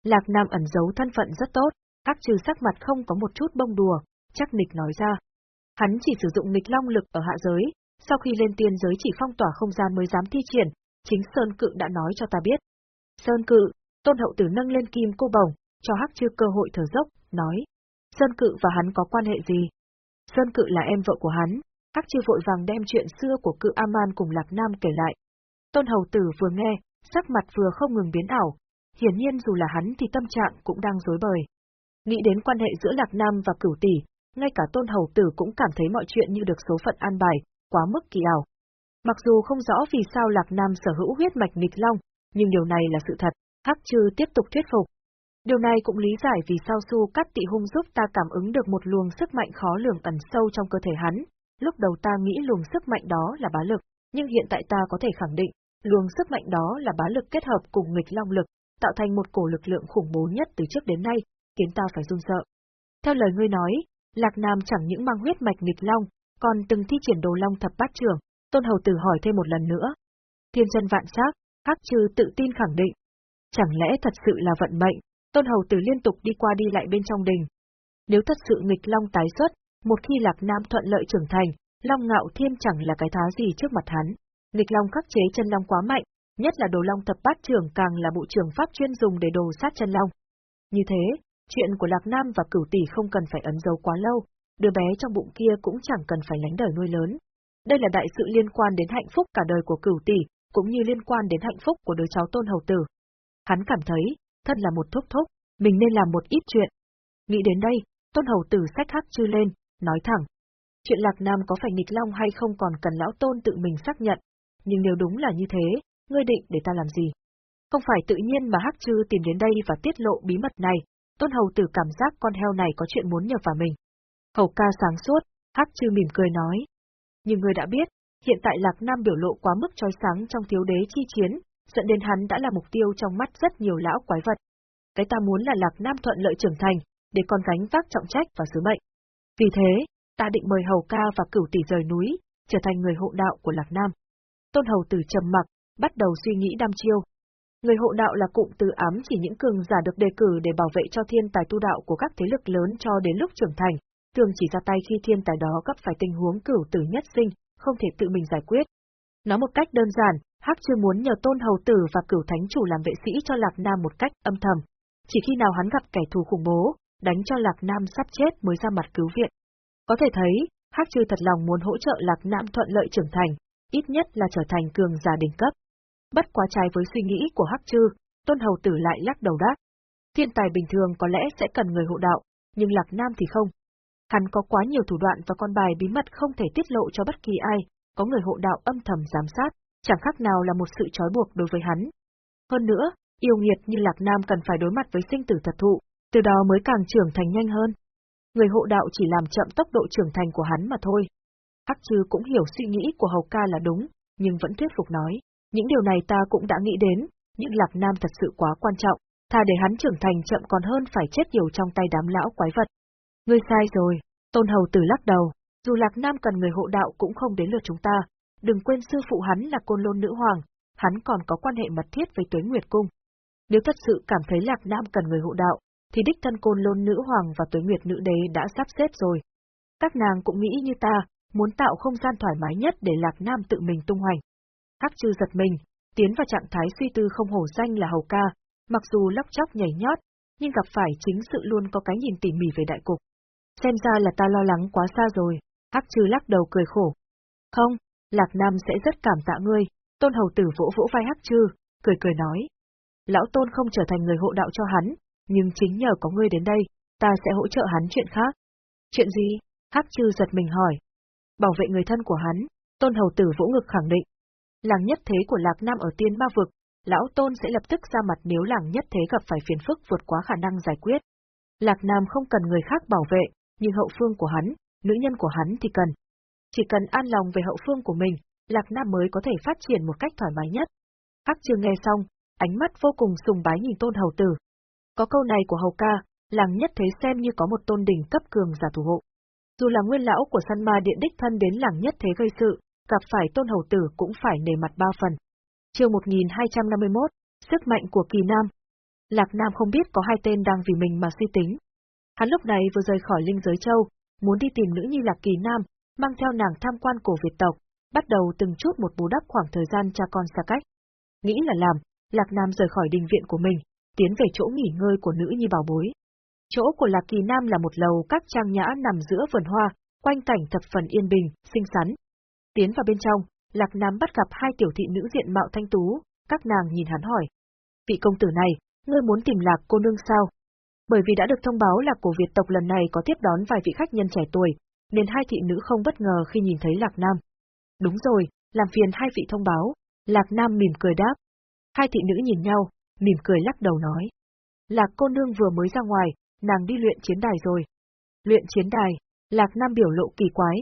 Lạc Nam ẩn giấu thân phận rất tốt, hắc trừ sắc mặt không có một chút bông đùa, chắc nịch nói ra. Hắn chỉ sử dụng nghịch long lực ở hạ giới, sau khi lên tiên giới chỉ phong tỏa không gian mới dám thi triển, chính Sơn Cự đã nói cho ta biết. Sơn Cự, tôn hậu tử nâng lên kim cô bồng, cho hắc chư cơ hội thở dốc, nói. Sơn Cự và hắn có quan hệ gì? Sơn Cự là em vợ của hắn, hắc chư vội vàng đem chuyện xưa của cự Aman cùng Lạc Nam kể lại. Tôn hậu tử vừa nghe, sắc mặt vừa không ngừng biến ảo, hiển nhiên dù là hắn thì tâm trạng cũng đang rối bời. Nghĩ đến quan hệ giữa Lạc Nam và cửu tỷ, ngay cả tôn hầu tử cũng cảm thấy mọi chuyện như được số phận an bài, quá mức kỳ ảo. Mặc dù không rõ vì sao Lạc Nam sở hữu huyết mạch nghịch long, nhưng điều này là sự thật, Hắc Trư tiếp tục thuyết phục. Điều này cũng lý giải vì sao Su Cát Tị Hung giúp ta cảm ứng được một luồng sức mạnh khó lường ẩn sâu trong cơ thể hắn. Lúc đầu ta nghĩ luồng sức mạnh đó là bá lực, nhưng hiện tại ta có thể khẳng định, luồng sức mạnh đó là bá lực kết hợp cùng nghịch long lực, tạo thành một cổ lực lượng khủng bố nhất từ trước đến nay, khiến ta phải run sợ. Theo lời ngươi nói, Lạc Nam chẳng những mang huyết mạch nghịch long, còn từng thi triển đồ long thập bát trưởng, Tôn Hầu Tử hỏi thêm một lần nữa. Thiên chân vạn sắc, Hắc Trư tự tin khẳng định. Chẳng lẽ thật sự là vận mệnh, Tôn Hầu Tử liên tục đi qua đi lại bên trong đình. Nếu thật sự nghịch long tái xuất, một khi Lạc Nam thuận lợi trưởng thành, Long Ngạo Thiên chẳng là cái thá gì trước mặt hắn. Nghịch long khắc chế chân long quá mạnh, nhất là đồ long thập bát trưởng càng là bộ trưởng pháp chuyên dùng để đồ sát chân long. Như thế, chuyện của Lạc Nam và cửu tỷ không cần phải ấn dấu quá lâu, đứa bé trong bụng kia cũng chẳng cần phải lánh đời nuôi lớn. Đây là đại sự liên quan đến hạnh phúc cả đời của cửu tỷ, cũng như liên quan đến hạnh phúc của đứa cháu tôn hầu tử. Hắn cảm thấy, thật là một thúc thúc, mình nên làm một ít chuyện. Nghĩ đến đây, tôn hầu tử sách hắc chư lên, nói thẳng. Chuyện Lạc Nam có phải nghịch long hay không còn cần lão tôn tự mình xác nhận, nhưng nếu đúng là như thế, ngươi định để ta làm gì? Không phải tự nhiên mà hắc chư tìm đến đây và tiết lộ bí mật này, tôn hầu tử cảm giác con heo này có chuyện muốn nhờ vào mình. Hầu ca sáng suốt, hắc chư mỉm cười nói, nhưng người đã biết, hiện tại Lạc Nam biểu lộ quá mức trói sáng trong thiếu đế chi chiến, dẫn đến hắn đã là mục tiêu trong mắt rất nhiều lão quái vật. Cái ta muốn là Lạc Nam thuận lợi trưởng thành, để con gánh vác trọng trách và sứ mệnh. Vì thế, ta định mời Hầu ca và cửu tỷ rời núi, trở thành người hộ đạo của Lạc Nam. Tôn Hầu tử trầm mặc, bắt đầu suy nghĩ đam chiêu. Người hộ đạo là cụm từ ám chỉ những cường giả được đề cử để bảo vệ cho thiên tài tu đạo của các thế lực lớn cho đến lúc trưởng thành, thường chỉ ra tay khi thiên tài đó gặp phải tình huống cửu tử nhất sinh, không thể tự mình giải quyết. Nói một cách đơn giản, Hắc chưa muốn nhờ Tôn Hầu Tử và Cửu Thánh Chủ làm vệ sĩ cho Lạc Nam một cách âm thầm. Chỉ khi nào hắn gặp kẻ thù khủng bố, đánh cho Lạc Nam sắp chết mới ra mặt cứu viện. Có thể thấy, Hắc Trư thật lòng muốn hỗ trợ Lạc Nam thuận lợi trưởng thành, ít nhất là trở thành cường giả đỉnh cấp. Bất quá trái với suy nghĩ của Hắc Trư, Tôn Hầu Tử lại lắc đầu đáp. Thiên tài bình thường có lẽ sẽ cần người hộ đạo, nhưng Lạc Nam thì không. Hắn có quá nhiều thủ đoạn và con bài bí mật không thể tiết lộ cho bất kỳ ai, có người hộ đạo âm thầm giám sát, chẳng khác nào là một sự trói buộc đối với hắn. Hơn nữa, yêu nghiệt như Lạc Nam cần phải đối mặt với sinh tử thật thụ, từ đó mới càng trưởng thành nhanh hơn. Người hộ đạo chỉ làm chậm tốc độ trưởng thành của hắn mà thôi. Hắc Trư cũng hiểu suy nghĩ của Hầu Ca là đúng, nhưng vẫn thuyết phục nói, những điều này ta cũng đã nghĩ đến, nhưng Lạc Nam thật sự quá quan trọng, thà để hắn trưởng thành chậm còn hơn phải chết nhiều trong tay đám lão quái vật. Ngươi sai rồi, Tôn Hầu Tử lắc đầu, dù Lạc Nam cần người hộ đạo cũng không đến lượt chúng ta, đừng quên sư phụ hắn là côn lôn nữ hoàng, hắn còn có quan hệ mật thiết với Tuế Nguyệt Cung. Nếu thật sự cảm thấy Lạc Nam cần người hộ đạo, thì đích thân côn lôn nữ hoàng và Tuế Nguyệt nữ đế đã sắp xếp rồi. Các nàng cũng nghĩ như ta, muốn tạo không gian thoải mái nhất để Lạc Nam tự mình tung hoành. Hắc chư giật mình, tiến vào trạng thái suy tư không hổ danh là hầu ca, mặc dù lóc chóc nhảy nhót, nhưng gặp phải chính sự luôn có cái nhìn tỉ mỉ về đại cục. Xem ra là ta lo lắng quá xa rồi, Hắc chư lắc đầu cười khổ. Không, Lạc Nam sẽ rất cảm tạ ngươi, tôn hầu tử vỗ vỗ vai Hắc chư, cười cười nói. Lão tôn không trở thành người hộ đạo cho hắn, nhưng chính nhờ có ngươi đến đây, ta sẽ hỗ trợ hắn chuyện khác. Chuyện gì? Hắc chư giật mình hỏi. Bảo vệ người thân của hắn, tôn hầu tử vỗ ngực khẳng định. Làng nhất thế của Lạc Nam ở tiên ma vực, lão tôn sẽ lập tức ra mặt nếu làng nhất thế gặp phải phiền phức vượt quá khả năng giải quyết. Lạc Nam không cần người khác bảo vệ, nhưng hậu phương của hắn, nữ nhân của hắn thì cần. Chỉ cần an lòng về hậu phương của mình, Lạc Nam mới có thể phát triển một cách thoải mái nhất. Hắc chưa nghe xong, ánh mắt vô cùng sùng bái nhìn tôn hầu tử. Có câu này của hầu ca, làng nhất thế xem như có một tôn đỉnh cấp cường giả thủ hộ. Dù là nguyên lão của săn ma điện đích thân đến làng nhất thế gây sự, gặp phải tôn hầu tử cũng phải nề mặt ba phần. Chiều 1251, sức mạnh của kỳ nam. Lạc Nam không biết có hai tên đang vì mình mà suy tính. Hắn lúc này vừa rời khỏi linh giới châu, muốn đi tìm nữ như Lạc Kỳ Nam, mang theo nàng tham quan cổ Việt tộc, bắt đầu từng chút một bù đắp khoảng thời gian cha con xa cách. Nghĩ là làm, Lạc Nam rời khỏi đình viện của mình, tiến về chỗ nghỉ ngơi của nữ nhi bảo bối. Chỗ của Lạc Kỳ Nam là một lầu các trang nhã nằm giữa vườn hoa, quanh cảnh thập phần yên bình, xinh xắn. Tiến vào bên trong, Lạc Nam bắt gặp hai tiểu thị nữ diện mạo thanh tú, các nàng nhìn hắn hỏi. Vị công tử này, ngươi muốn tìm Lạc cô nương sao? Bởi vì đã được thông báo là cổ Việt tộc lần này có tiếp đón vài vị khách nhân trẻ tuổi, nên hai thị nữ không bất ngờ khi nhìn thấy Lạc Nam. Đúng rồi, làm phiền hai vị thông báo. Lạc Nam mỉm cười đáp. Hai thị nữ nhìn nhau, mỉm cười lắc đầu nói. Lạc cô nương vừa mới ra ngoài, nàng đi luyện chiến đài rồi. Luyện chiến đài, Lạc Nam biểu lộ kỳ quái.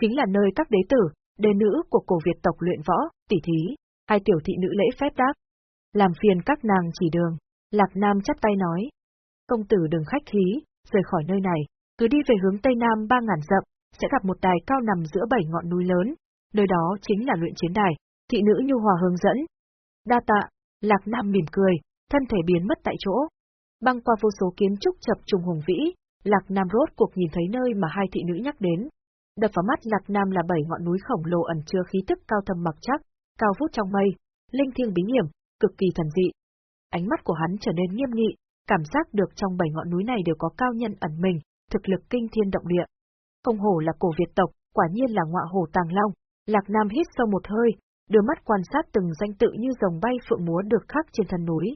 Chính là nơi các đế tử, đế nữ của cổ Việt tộc luyện võ, tỉ thí, hai tiểu thị nữ lễ phép đáp. Làm phiền các nàng chỉ đường, Lạc Nam chắp tay nói. Công tử đừng khách khí, rời khỏi nơi này, cứ đi về hướng tây nam ba ngàn dặm, sẽ gặp một đài cao nằm giữa bảy ngọn núi lớn, nơi đó chính là luyện chiến đài, thị nữ nhu hòa hướng dẫn. Đa tạ, Lạc Nam mỉm cười, thân thể biến mất tại chỗ. Băng qua vô số kiến trúc chập trùng hùng vĩ, Lạc Nam rốt cuộc nhìn thấy nơi mà hai thị nữ nhắc đến. Đập vào mắt Lạc Nam là bảy ngọn núi khổng lồ ẩn chứa khí tức cao thâm mặc chắc, cao vút trong mây, linh thiêng bí hiểm, cực kỳ thần dị. Ánh mắt của hắn trở nên nghiêm nghị, cảm giác được trong bảy ngọn núi này đều có cao nhân ẩn mình, thực lực kinh thiên động địa. Không hổ là cổ Việt tộc, quả nhiên là ngọa hổ tàng long. Lạc Nam hít sâu một hơi, đưa mắt quan sát từng danh tự như rồng bay phượng múa được khắc trên thân núi.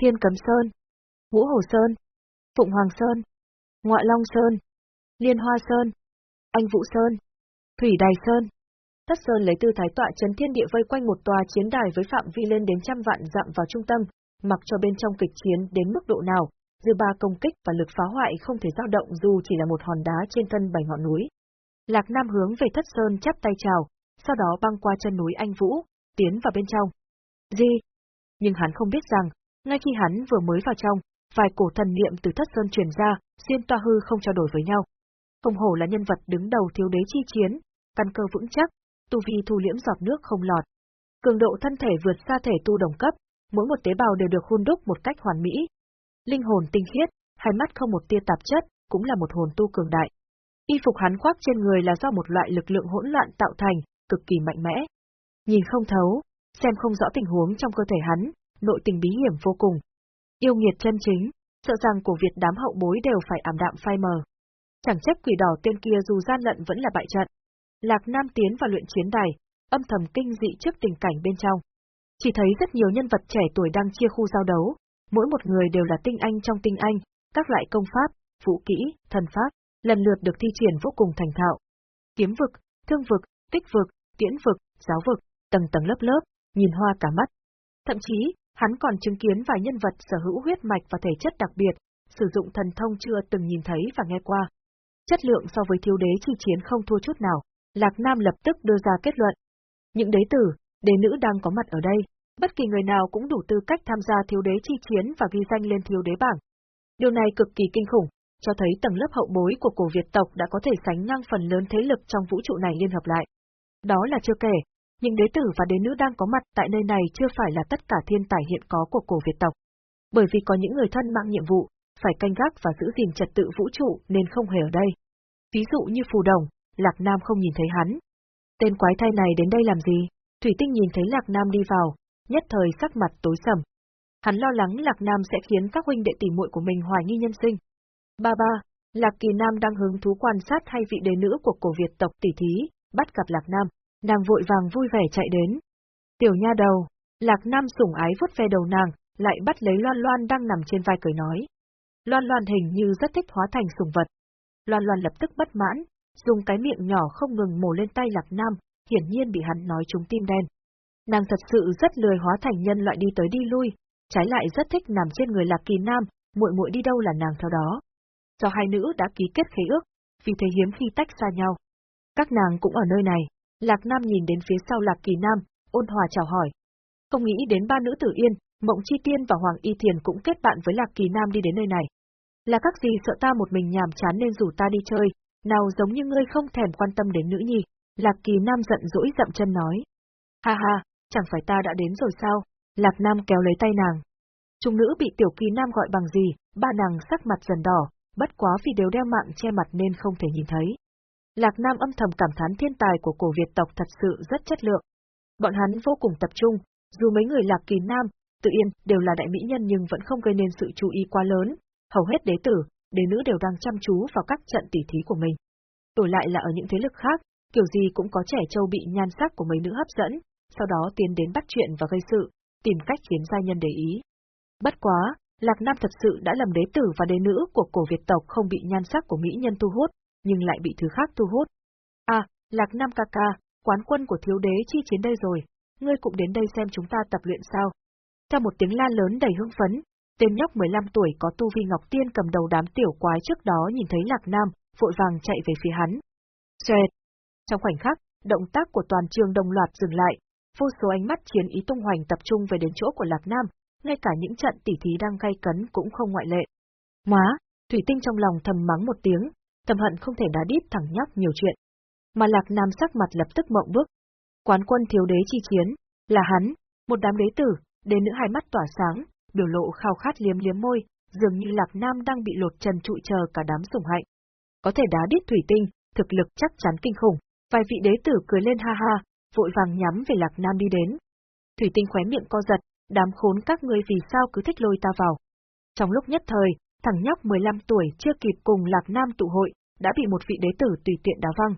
Thiên Cấm Sơn, Ngũ Hồ Sơn, Phụng Hoàng Sơn, Ngoại Long Sơn, Liên Hoa Sơn, anh Vũ Sơn, Thủy Đài Sơn. Thất Sơn lấy tư thái tọa chấn thiên địa vây quanh một tòa chiến đài với phạm vi lên đến trăm vạn dặm vào trung tâm, mặc cho bên trong kịch chiến đến mức độ nào, dư ba công kích và lực phá hoại không thể dao động dù chỉ là một hòn đá trên thân bảy ngọn núi. Lạc Nam hướng về Thất Sơn chắp tay chào, sau đó băng qua chân núi Anh Vũ, tiến vào bên trong. Gì? Nhưng hắn không biết rằng, ngay khi hắn vừa mới vào trong, vài cổ thần niệm từ Thất Sơn truyền ra, xuyên toa hư không trao đổi với nhau. Không hổ là nhân vật đứng đầu thiếu đế chi chiến, căn cơ vững chắc, tu vi thu liễm giọt nước không lọt. Cường độ thân thể vượt xa thể tu đồng cấp, mỗi một tế bào đều được hun đúc một cách hoàn mỹ. Linh hồn tinh khiết, hai mắt không một tia tạp chất, cũng là một hồn tu cường đại. Y phục hắn khoác trên người là do một loại lực lượng hỗn loạn tạo thành, cực kỳ mạnh mẽ. Nhìn không thấu, xem không rõ tình huống trong cơ thể hắn, nội tình bí hiểm vô cùng. Yêu nghiệt chân chính, sợ rằng của Việt đám hậu bối đều phải ảm đạm phai mờ. Chẳng trách quỷ đỏ tên kia dù gian lận vẫn là bại trận. Lạc Nam tiến vào luyện chiến đài, âm thầm kinh dị trước tình cảnh bên trong. Chỉ thấy rất nhiều nhân vật trẻ tuổi đang chia khu giao đấu, mỗi một người đều là tinh anh trong tinh anh, các loại công pháp, vũ kỹ, thần pháp, lần lượt được thi triển vô cùng thành thạo. Kiếm vực, thương vực, tích vực, tiễn vực, giáo vực, tầng tầng lớp lớp, nhìn hoa cả mắt. Thậm chí, hắn còn chứng kiến vài nhân vật sở hữu huyết mạch và thể chất đặc biệt, sử dụng thần thông chưa từng nhìn thấy và nghe qua. Chất lượng so với thiếu đế chi chiến không thua chút nào, Lạc Nam lập tức đưa ra kết luận. Những đế tử, đế nữ đang có mặt ở đây, bất kỳ người nào cũng đủ tư cách tham gia thiếu đế chi chiến và ghi danh lên thiếu đế bảng. Điều này cực kỳ kinh khủng, cho thấy tầng lớp hậu bối của cổ Việt tộc đã có thể sánh ngang phần lớn thế lực trong vũ trụ này liên hợp lại. Đó là chưa kể, những đế tử và đế nữ đang có mặt tại nơi này chưa phải là tất cả thiên tài hiện có của cổ Việt tộc. Bởi vì có những người thân mang nhiệm vụ, phải canh gác và giữ gìn trật tự vũ trụ nên không hề ở đây. Ví dụ như Phù Đồng, Lạc Nam không nhìn thấy hắn. Tên quái thai này đến đây làm gì? Thủy Tinh nhìn thấy Lạc Nam đi vào, nhất thời sắc mặt tối sầm. Hắn lo lắng Lạc Nam sẽ khiến các huynh đệ tỷ muội của mình hoài nghi nhân sinh. Ba ba, Lạc Kỳ Nam đang hứng thú quan sát hai vị đế nữ của cổ Việt tộc tỷ thí, bắt gặp Lạc Nam, nàng vội vàng vui vẻ chạy đến. Tiểu nha đầu, Lạc Nam sủng ái vuốt ve đầu nàng, lại bắt lấy Loan Loan đang nằm trên vai cười nói. Loan Loan hình như rất thích hóa thành sùng vật. Loan Loan lập tức bất mãn, dùng cái miệng nhỏ không ngừng mổ lên tay Lạc Nam, hiển nhiên bị hắn nói trúng tim đen. Nàng thật sự rất lười hóa thành nhân loại đi tới đi lui, trái lại rất thích nằm trên người Lạc Kỳ Nam, muội muội đi đâu là nàng theo đó. Do hai nữ đã ký kết khế ước, vì thế hiếm khi tách xa nhau. Các nàng cũng ở nơi này, Lạc Nam nhìn đến phía sau Lạc Kỳ Nam, ôn hòa chào hỏi. Không nghĩ đến ba nữ tử yên, Mộng Chi Tiên và Hoàng Y Thiền cũng kết bạn với Lạc Kỳ Nam đi đến nơi này. Là các gì sợ ta một mình nhàm chán nên rủ ta đi chơi, nào giống như ngươi không thèm quan tâm đến nữ nhi, Lạc Kỳ Nam giận dỗi dậm chân nói. Ha ha, chẳng phải ta đã đến rồi sao, Lạc Nam kéo lấy tay nàng. Trung nữ bị Tiểu Kỳ Nam gọi bằng gì, ba nàng sắc mặt dần đỏ, bất quá vì đều đeo mạng che mặt nên không thể nhìn thấy. Lạc Nam âm thầm cảm thán thiên tài của cổ Việt tộc thật sự rất chất lượng. Bọn hắn vô cùng tập trung, dù mấy người Lạc Kỳ Nam, tự yên, đều là đại mỹ nhân nhưng vẫn không gây nên sự chú ý quá lớn, hầu hết đế tử, đế nữ đều đang chăm chú vào các trận tỉ thí của mình. Đổi lại là ở những thế lực khác, kiểu gì cũng có trẻ trâu bị nhan sắc của mấy nữ hấp dẫn, sau đó tiến đến bắt chuyện và gây sự, tìm cách khiến gia nhân để ý. Bất quá, Lạc Nam thật sự đã lầm đế tử và đế nữ của cổ Việt tộc không bị nhan sắc của mỹ nhân thu hút, nhưng lại bị thứ khác thu hút. À, Lạc Nam ca ca, quán quân của thiếu đế chi chiến đây rồi, ngươi cũng đến đây xem chúng ta tập luyện sao. Theo một tiếng la lớn đầy hưng phấn, tên nhóc 15 tuổi có tu vi Ngọc Tiên cầm đầu đám tiểu quái trước đó nhìn thấy Lạc Nam, vội vàng chạy về phía hắn. Xoẹt! Trong khoảnh khắc, động tác của toàn trường đồng loạt dừng lại, vô số ánh mắt chiến ý tung hoành tập trung về đến chỗ của Lạc Nam, ngay cả những trận tỉ thí đang gay cấn cũng không ngoại lệ. Má, Thủy Tinh trong lòng thầm mắng một tiếng, thầm hận không thể đá đít thẳng nhóc nhiều chuyện. Mà Lạc Nam sắc mặt lập tức mộng bước. Quán quân thiếu đế chi chiến, là hắn, một đám đế tử, đế nữ hai mắt tỏa sáng, biểu lộ khao khát liếm liếm môi, dường như Lạc Nam đang bị lột trần trụi chờ cả đám sủng hạnh. Có thể đá đít thủy tinh, thực lực chắc chắn kinh khủng, vài vị đế tử cười lên ha ha, vội vàng nhắm về Lạc Nam đi đến. Thủy tinh khóe miệng co giật, đám khốn các ngươi vì sao cứ thích lôi ta vào. Trong lúc nhất thời, thằng nhóc 15 tuổi chưa kịp cùng Lạc Nam tụ hội, đã bị một vị đế tử tùy tiện đá văng.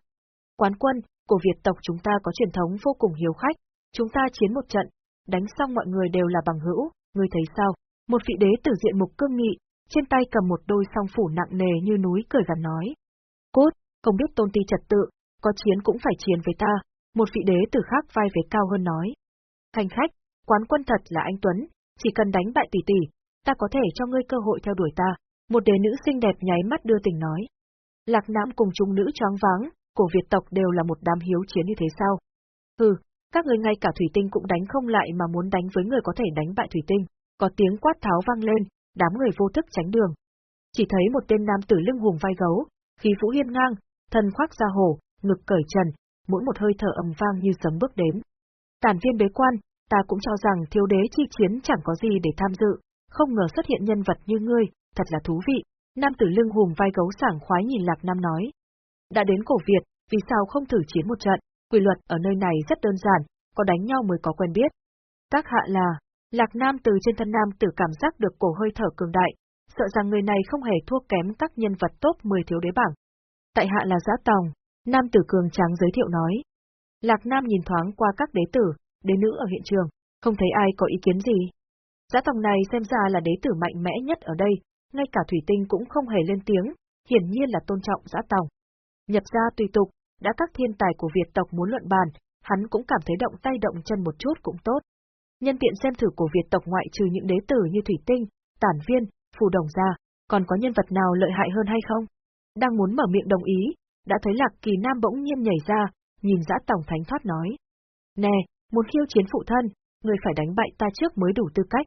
Quán quân, của Việt tộc chúng ta có truyền thống vô cùng hiếu khách, chúng ta chiến một trận, đánh xong mọi người đều là bằng hữu, ngươi thấy sao? Một vị đế tử diện mục cương nghị, trên tay cầm một đôi song phủ nặng nề như núi cười gằn nói. Cốt, không biết tôn ti trật tự, có chiến cũng phải chiến với ta, một vị đế tử khác vai về cao hơn nói. Thành khách, quán quân thật là anh Tuấn, chỉ cần đánh bại tỷ tỷ, ta có thể cho ngươi cơ hội theo đuổi ta. Một đế nữ xinh đẹp nháy mắt đưa tình nói. Lạc Nam cùng chúng nữ choáng váng, cổ Việt tộc đều là một đám hiếu chiến như thế sao? Hừ, các người ngay cả Thủy Tinh cũng đánh không lại mà muốn đánh với người có thể đánh bại Thủy Tinh, có tiếng quát tháo vang lên, đám người vô thức tránh đường. Chỉ thấy một tên nam tử lưng hùng vai gấu, khí vũ hiên ngang, thân khoác da hổ, ngực cởi trần, mỗi một hơi thở ầm vang như sấm bước đến. Tản viên bế quan, ta cũng cho rằng thiếu đế chi chiến chẳng có gì để tham dự, không ngờ xuất hiện nhân vật như ngươi, thật là thú vị. Nam tử lưng hùng vai gấu sảng khoái nhìn Lạc Nam nói. Đã đến cổ Việt, vì sao không thử chiến một trận, quy luật ở nơi này rất đơn giản, có đánh nhau mới có quen biết. Các hạ là, Lạc Nam từ trên thân Nam tử cảm giác được cổ hơi thở cường đại, sợ rằng người này không hề thua kém các nhân vật top 10 thiếu đế bảng. Tại hạ là Giã Tòng, Nam tử cường tráng giới thiệu nói. Lạc Nam nhìn thoáng qua các đế tử, đế nữ ở hiện trường, không thấy ai có ý kiến gì. Giã Tòng này xem ra là đế tử mạnh mẽ nhất ở đây, ngay cả Thủy Tinh cũng không hề lên tiếng, hiển nhiên là tôn trọng Giã Tòng. Nhập ra tùy tục, đã các thiên tài của Việt tộc muốn luận bàn, hắn cũng cảm thấy động tay động chân một chút cũng tốt. Nhân tiện xem thử của Việt tộc ngoại trừ những đế tử như Thủy Tinh, Tản Viên, Phù Đồng ra, còn có nhân vật nào lợi hại hơn hay không? Đang muốn mở miệng đồng ý, đã thấy Lạc Kỳ Nam bỗng nhiên nhảy ra, nhìn dã tổng thánh thoát nói. Nè, Muốn khiêu chiến phụ thân, người phải đánh bại ta trước mới đủ tư cách.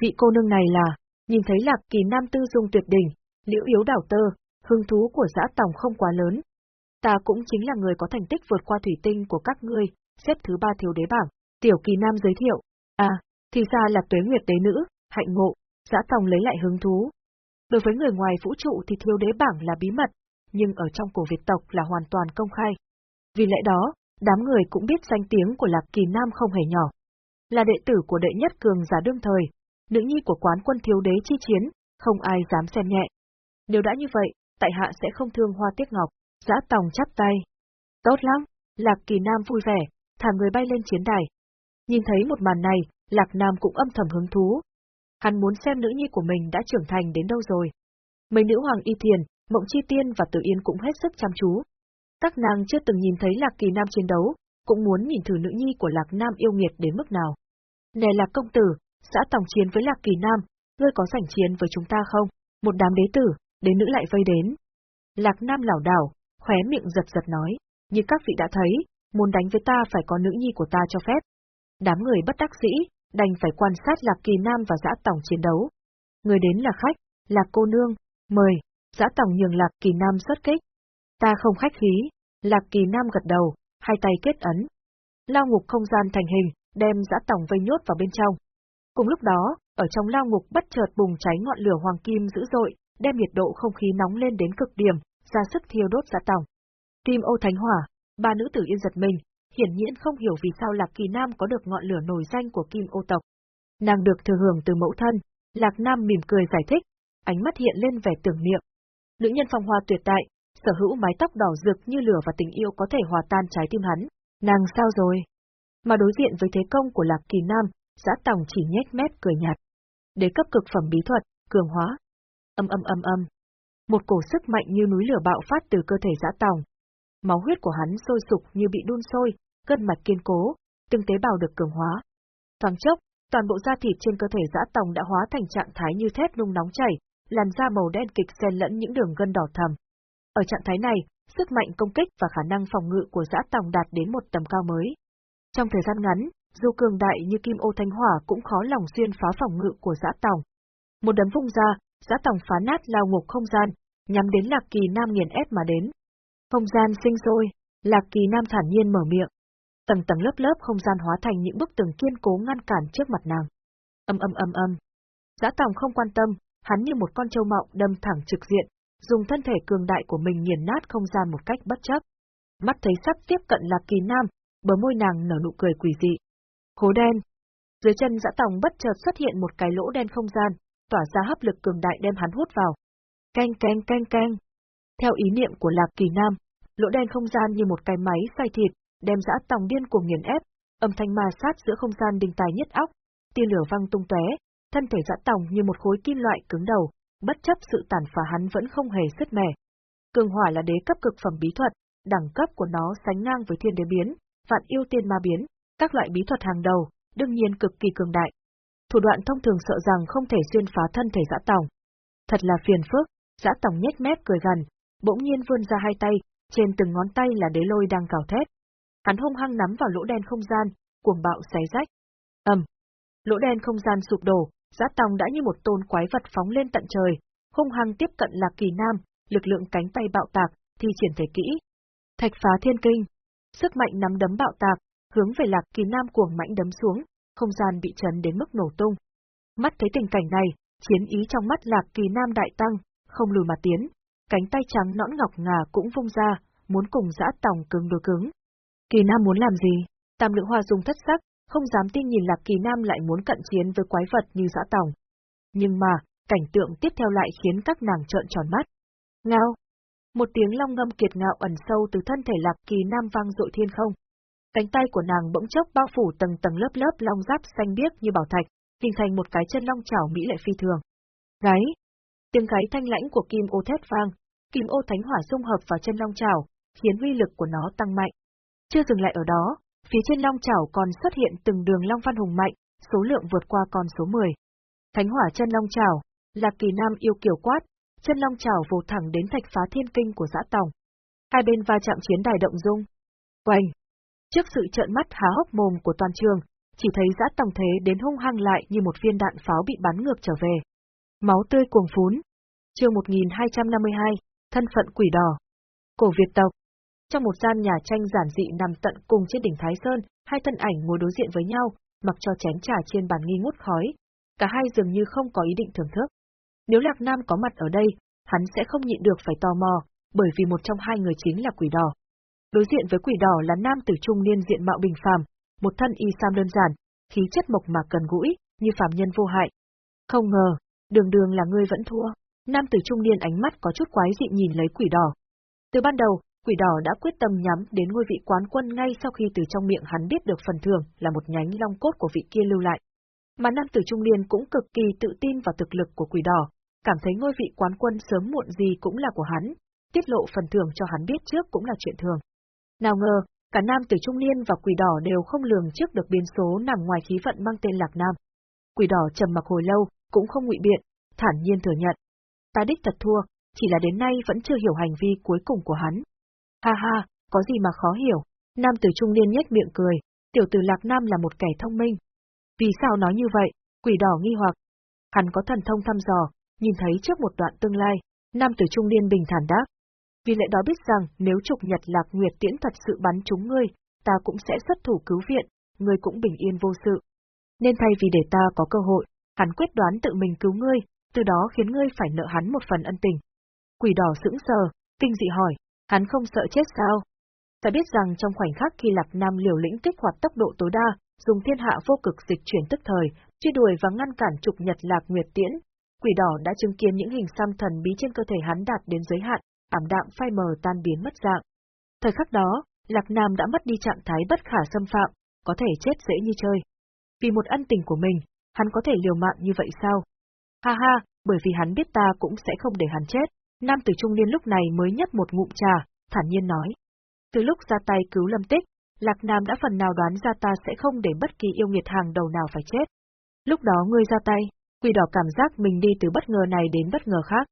Vị cô nương này là, nhìn thấy lạc kỳ nam tư dung tuyệt đỉnh, liễu yếu đảo tơ, hứng thú của dã tòng không quá lớn. Ta cũng chính là người có thành tích vượt qua thủy tinh của các ngươi, xếp thứ ba thiếu đế bảng, tiểu kỳ nam giới thiệu. À, thì ra là tuế nguyệt đế nữ, hạnh ngộ, giã tòng lấy lại hứng thú. Đối với người ngoài vũ trụ thì thiếu đế bảng là bí mật, nhưng ở trong cổ Việt tộc là hoàn toàn công khai. Vì lẽ đó, đám người cũng biết danh tiếng của Lạc Kỳ Nam không hề nhỏ. Là đệ tử của đệ nhất cường giả đương thời, nữ nhi của quán quân thiếu đế chi chiến, không ai dám xem nhẹ. Nếu đã như vậy, tại hạ sẽ không thương hoa tiếc ngọc, giã tòng chắp tay. Tốt lắm, Lạc Kỳ Nam vui vẻ, thả người bay lên chiến đài. Nhìn thấy một màn này, Lạc Nam cũng âm thầm hứng thú. Hắn muốn xem nữ nhi của mình đã trưởng thành đến đâu rồi. Mấy nữ hoàng y thiền, Mộng Chi Tiên và Tử Yên cũng hết sức chăm chú. Các nàng chưa từng nhìn thấy Lạc Kỳ Nam chiến đấu, cũng muốn nhìn thử nữ nhi của Lạc Nam yêu nghiệt đến mức nào. Nè Lạc công tử, xã tòng chiến với Lạc Kỳ Nam, ngươi có sảnh chiến với chúng ta không? Một đám đế tử, đế nữ lại vây đến. Lạc Nam lảo đảo, khóe miệng giật giật nói, như các vị đã thấy, muốn đánh với ta phải có nữ nhi của ta cho phép. Đám người bất đắc dĩ, đành phải quan sát Lạc Kỳ Nam và Giã tòng chiến đấu. Người đến là khách, là cô nương, mời, Giã tòng nhường Lạc Kỳ Nam xuất kích. Ta không khách khí, Lạc Kỳ Nam gật đầu, hai tay kết ấn. Lao ngục không gian thành hình, đem Giã tòng vây nhốt vào bên trong. Cùng lúc đó, ở trong lao ngục bất chợt bùng cháy ngọn lửa hoàng kim dữ dội, đem nhiệt độ không khí nóng lên đến cực điểm, ra sức thiêu đốt Giã Tòng Kim ô thánh hỏa, ba nữ tử yên giật mình, hiển nhiên không hiểu vì sao Lạc Kỳ Nam có được ngọn lửa nổi danh của Kim ô tộc. Nàng được thừa hưởng từ mẫu thân, Lạc Nam mỉm cười giải thích, ánh mắt hiện lên vẻ tưởng niệm. Nữ nhân phong hoa tuyệt tại sở hữu mái tóc đỏ rực như lửa và tình yêu có thể hòa tan trái tim hắn. Nàng sao rồi? Mà đối diện với thế công của Lạc Kỳ Nam, giã tòng chỉ nhếch mép cười nhạt. Đế cấp cực phẩm bí thuật, cường hóa. Âm âm âm âm. Một cổ sức mạnh như núi lửa bạo phát từ cơ thể giã tòng. Máu huyết của hắn sôi sục như bị đun sôi, cân mạch kiên cố, từng tế bào được cường hóa. Thoáng chốc, toàn bộ da thịt trên cơ thể giã tòng đã hóa thành trạng thái như thép nung nóng chảy, làn da màu đen kịch xen lẫn những đường gân đỏ thầm. Ở trạng thái này, sức mạnh công kích và khả năng phòng ngự của giã tòng đạt đến một tầm cao mới. Trong thời gian ngắn, dù cường đại như kim ô thanh hỏa cũng khó lòng xuyên phá phòng ngự của giã tòng. Một đấm vung ra, giã tòng phá nát lao ngục không gian, nhắm đến Lạc Kỳ Nam nghiền ép mà đến. Không gian sinh sôi, Lạc Kỳ Nam thản nhiên mở miệng. Tầng tầng lớp lớp không gian hóa thành những bức tường kiên cố ngăn cản trước mặt nàng. Âm âm âm âm. Giã tòng không quan tâm, hắn như một con trâu mọng đâm thẳng trực diện, dùng thân thể cường đại của mình nghiền nát không gian một cách bất chấp. Mắt thấy sắp tiếp cận Lạc Kỳ Nam, bờ môi nàng nở nụ cười quỷ dị. Hố đen. Dưới chân dã tòng bất chợt xuất hiện một cái lỗ đen không gian, tỏa ra hấp lực cường đại đem hắn hút vào. Canh canh canh canh. Theo ý niệm của Lạc Kỳ Nam, lỗ đen không gian như một cái máy xay thịt, đem dã tòng điên cuồng nghiền ép, âm thanh ma sát giữa không gian đình tài nhất óc, tia lửa văng tung tóe, thân thể dã tòng như một khối kim loại cứng đầu, bất chấp sự tàn phá hắn vẫn không hề sứt mẻ. Cường hỏa là đế cấp cực phẩm bí thuật, đẳng cấp của nó sánh ngang với thiên đế biến, vạn yêu tiên ma biến, các loại bí thuật hàng đầu, đương nhiên cực kỳ cường đại. Thủ đoạn thông thường sợ rằng không thể xuyên phá thân thể dã tòng. Thật là phiền phức, dã tòng nhếch mép cười gần, bỗng nhiên vươn ra hai tay, trên từng ngón tay là đế lôi đang cào thét. Hắn hung hăng nắm vào lỗ đen không gian, cuồng bạo xé rách. ầm, lỗ đen không gian sụp đổ, Giá Tòng đã như một tôn quái vật phóng lên tận trời, hung hăng tiếp cận Lạc Kỳ Nam, lực lượng cánh tay bạo tạc, thi triển thể kỹ. Thạch phá thiên kinh, sức mạnh nắm đấm bạo tạc, hướng về Lạc Kỳ Nam cuồng mãnh đấm xuống, không gian bị chấn đến mức nổ tung. Mắt thấy tình cảnh này, chiến ý trong mắt Lạc Kỳ Nam đại tăng, không lùi mà tiến, cánh tay trắng nõn ngọc ngà cũng vung ra, muốn cùng giã tòng cứng đối cứng. Kỳ Nam muốn làm gì? Tam lượng hoa dùng thất sắc, không dám tin nhìn Lạc Kỳ Nam lại muốn cận chiến với quái vật như dã tòng. Nhưng mà, cảnh tượng tiếp theo lại khiến các nàng trợn tròn mắt. Ngao! Một tiếng long ngâm kiệt ngạo ẩn sâu từ thân thể Lạc Kỳ Nam vang dội thiên không. Cánh tay của nàng bỗng chốc bao phủ tầng tầng lớp lớp long giáp xanh biếc như bảo thạch, hình thành một cái chân long chảo mỹ lệ phi thường. Gáy! Tiếng gáy thanh lãnh của kim ô thét vang, kim ô thánh hỏa xung hợp vào chân long chảo, khiến uy lực của nó tăng mạnh. Chưa dừng lại ở đó, Phía trên long chảo còn xuất hiện từng đường long văn hùng mạnh, số lượng vượt qua con số 10. Thánh hỏa chân long chảo, là kỳ nam yêu kiều quát, chân long chảo vồ thẳng đến thạch phá thiên kinh của dã tòng. Hai bên va chạm chiến đài động dung. Quanh! Trước sự trợn mắt há hốc mồm của toàn trường, chỉ thấy giã tòng thế đến hung hăng lại như một viên đạn pháo bị bắn ngược trở về. Máu tươi cuồng phún. Chương 1252, thân phận quỷ đỏ. Cổ Việt tộc. Trong một gian nhà tranh giản dị nằm tận cùng trên đỉnh Thái Sơn, hai thân ảnh ngồi đối diện với nhau, mặc cho chén trà trên bàn nghi ngút khói. Cả hai dường như không có ý định thưởng thức. Nếu Lạc Nam có mặt ở đây, hắn sẽ không nhịn được phải tò mò, bởi vì một trong hai người chính là quỷ đỏ. Đối diện với quỷ đỏ là nam tử trung niên diện mạo bình phàm, một thân y sam đơn giản, khí chất mộc mạc gần gũi, như phàm nhân vô hại. Không ngờ, đường đường là ngươi vẫn thua. Nam tử trung niên ánh mắt có chút quái dị nhìn lấy quỷ đỏ. Từ ban đầu, quỷ đỏ đã quyết tâm nhắm đến ngôi vị quán quân ngay sau khi từ trong miệng hắn biết được phần thưởng là một nhánh long cốt của vị kia lưu lại. Mà nam tử trung niên cũng cực kỳ tự tin vào thực lực của quỷ đỏ, cảm thấy ngôi vị quán quân sớm muộn gì cũng là của hắn, tiết lộ phần thưởng cho hắn biết trước cũng là chuyện thường. Nào ngờ, cả nam tử trung niên và quỷ đỏ đều không lường trước được biến số nằm ngoài khí vận mang tên Lạc Nam. Quỷ đỏ trầm mặc hồi lâu, cũng không ngụy biện, thản nhiên thừa nhận. Ta đích thật thua, chỉ là đến nay vẫn chưa hiểu hành vi cuối cùng của hắn. Ha ha, có gì mà khó hiểu. Nam tử trung niên nhếch miệng cười, tiểu tử Lạc Nam là một kẻ thông minh. Vì sao nói như vậy? Quỷ đỏ nghi hoặc. Hắn có thần thông thăm dò, nhìn thấy trước một đoạn tương lai, nam tử trung niên bình thản đáp. Vì lẽ đó biết rằng nếu trục nhật lạc nguyệt tiễn thật sự bắn trúng ngươi, ta cũng sẽ xuất thủ cứu viện, ngươi cũng bình yên vô sự. Nên thay vì để ta có cơ hội, hắn quyết đoán tự mình cứu ngươi, từ đó khiến ngươi phải nợ hắn một phần ân tình. Quỷ đỏ sững sờ, kinh dị hỏi, hắn không sợ chết sao? Ta biết rằng trong khoảnh khắc khi Lạc Nam liều lĩnh kích hoạt tốc độ tối đa, dùng thiên hạ vô cực dịch chuyển tức thời, truy đuổi và ngăn cản trục nhật Lạc Nguyệt Tiễn, quỷ đỏ đã chứng kiến những hình xăm thần bí trên cơ thể hắn đạt đến giới hạn, ảm đạm phai mờ tan biến mất dạng. Thời khắc đó, Lạc Nam đã mất đi trạng thái bất khả xâm phạm, có thể chết dễ như chơi. Vì một ân tình của mình, hắn có thể liều mạng như vậy sao? Ha ha, bởi vì hắn biết ta cũng sẽ không để hắn chết. Nam tử trung niên lúc này mới nhấp một ngụm trà, thản nhiên nói. Từ lúc ra tay cứu lâm tích, Lạc Nam đã phần nào đoán ra ta sẽ không để bất kỳ yêu nghiệt hàng đầu nào phải chết. Lúc đó ngươi ra tay, quỷ đỏ cảm giác mình đi từ bất ngờ này đến bất ngờ khác.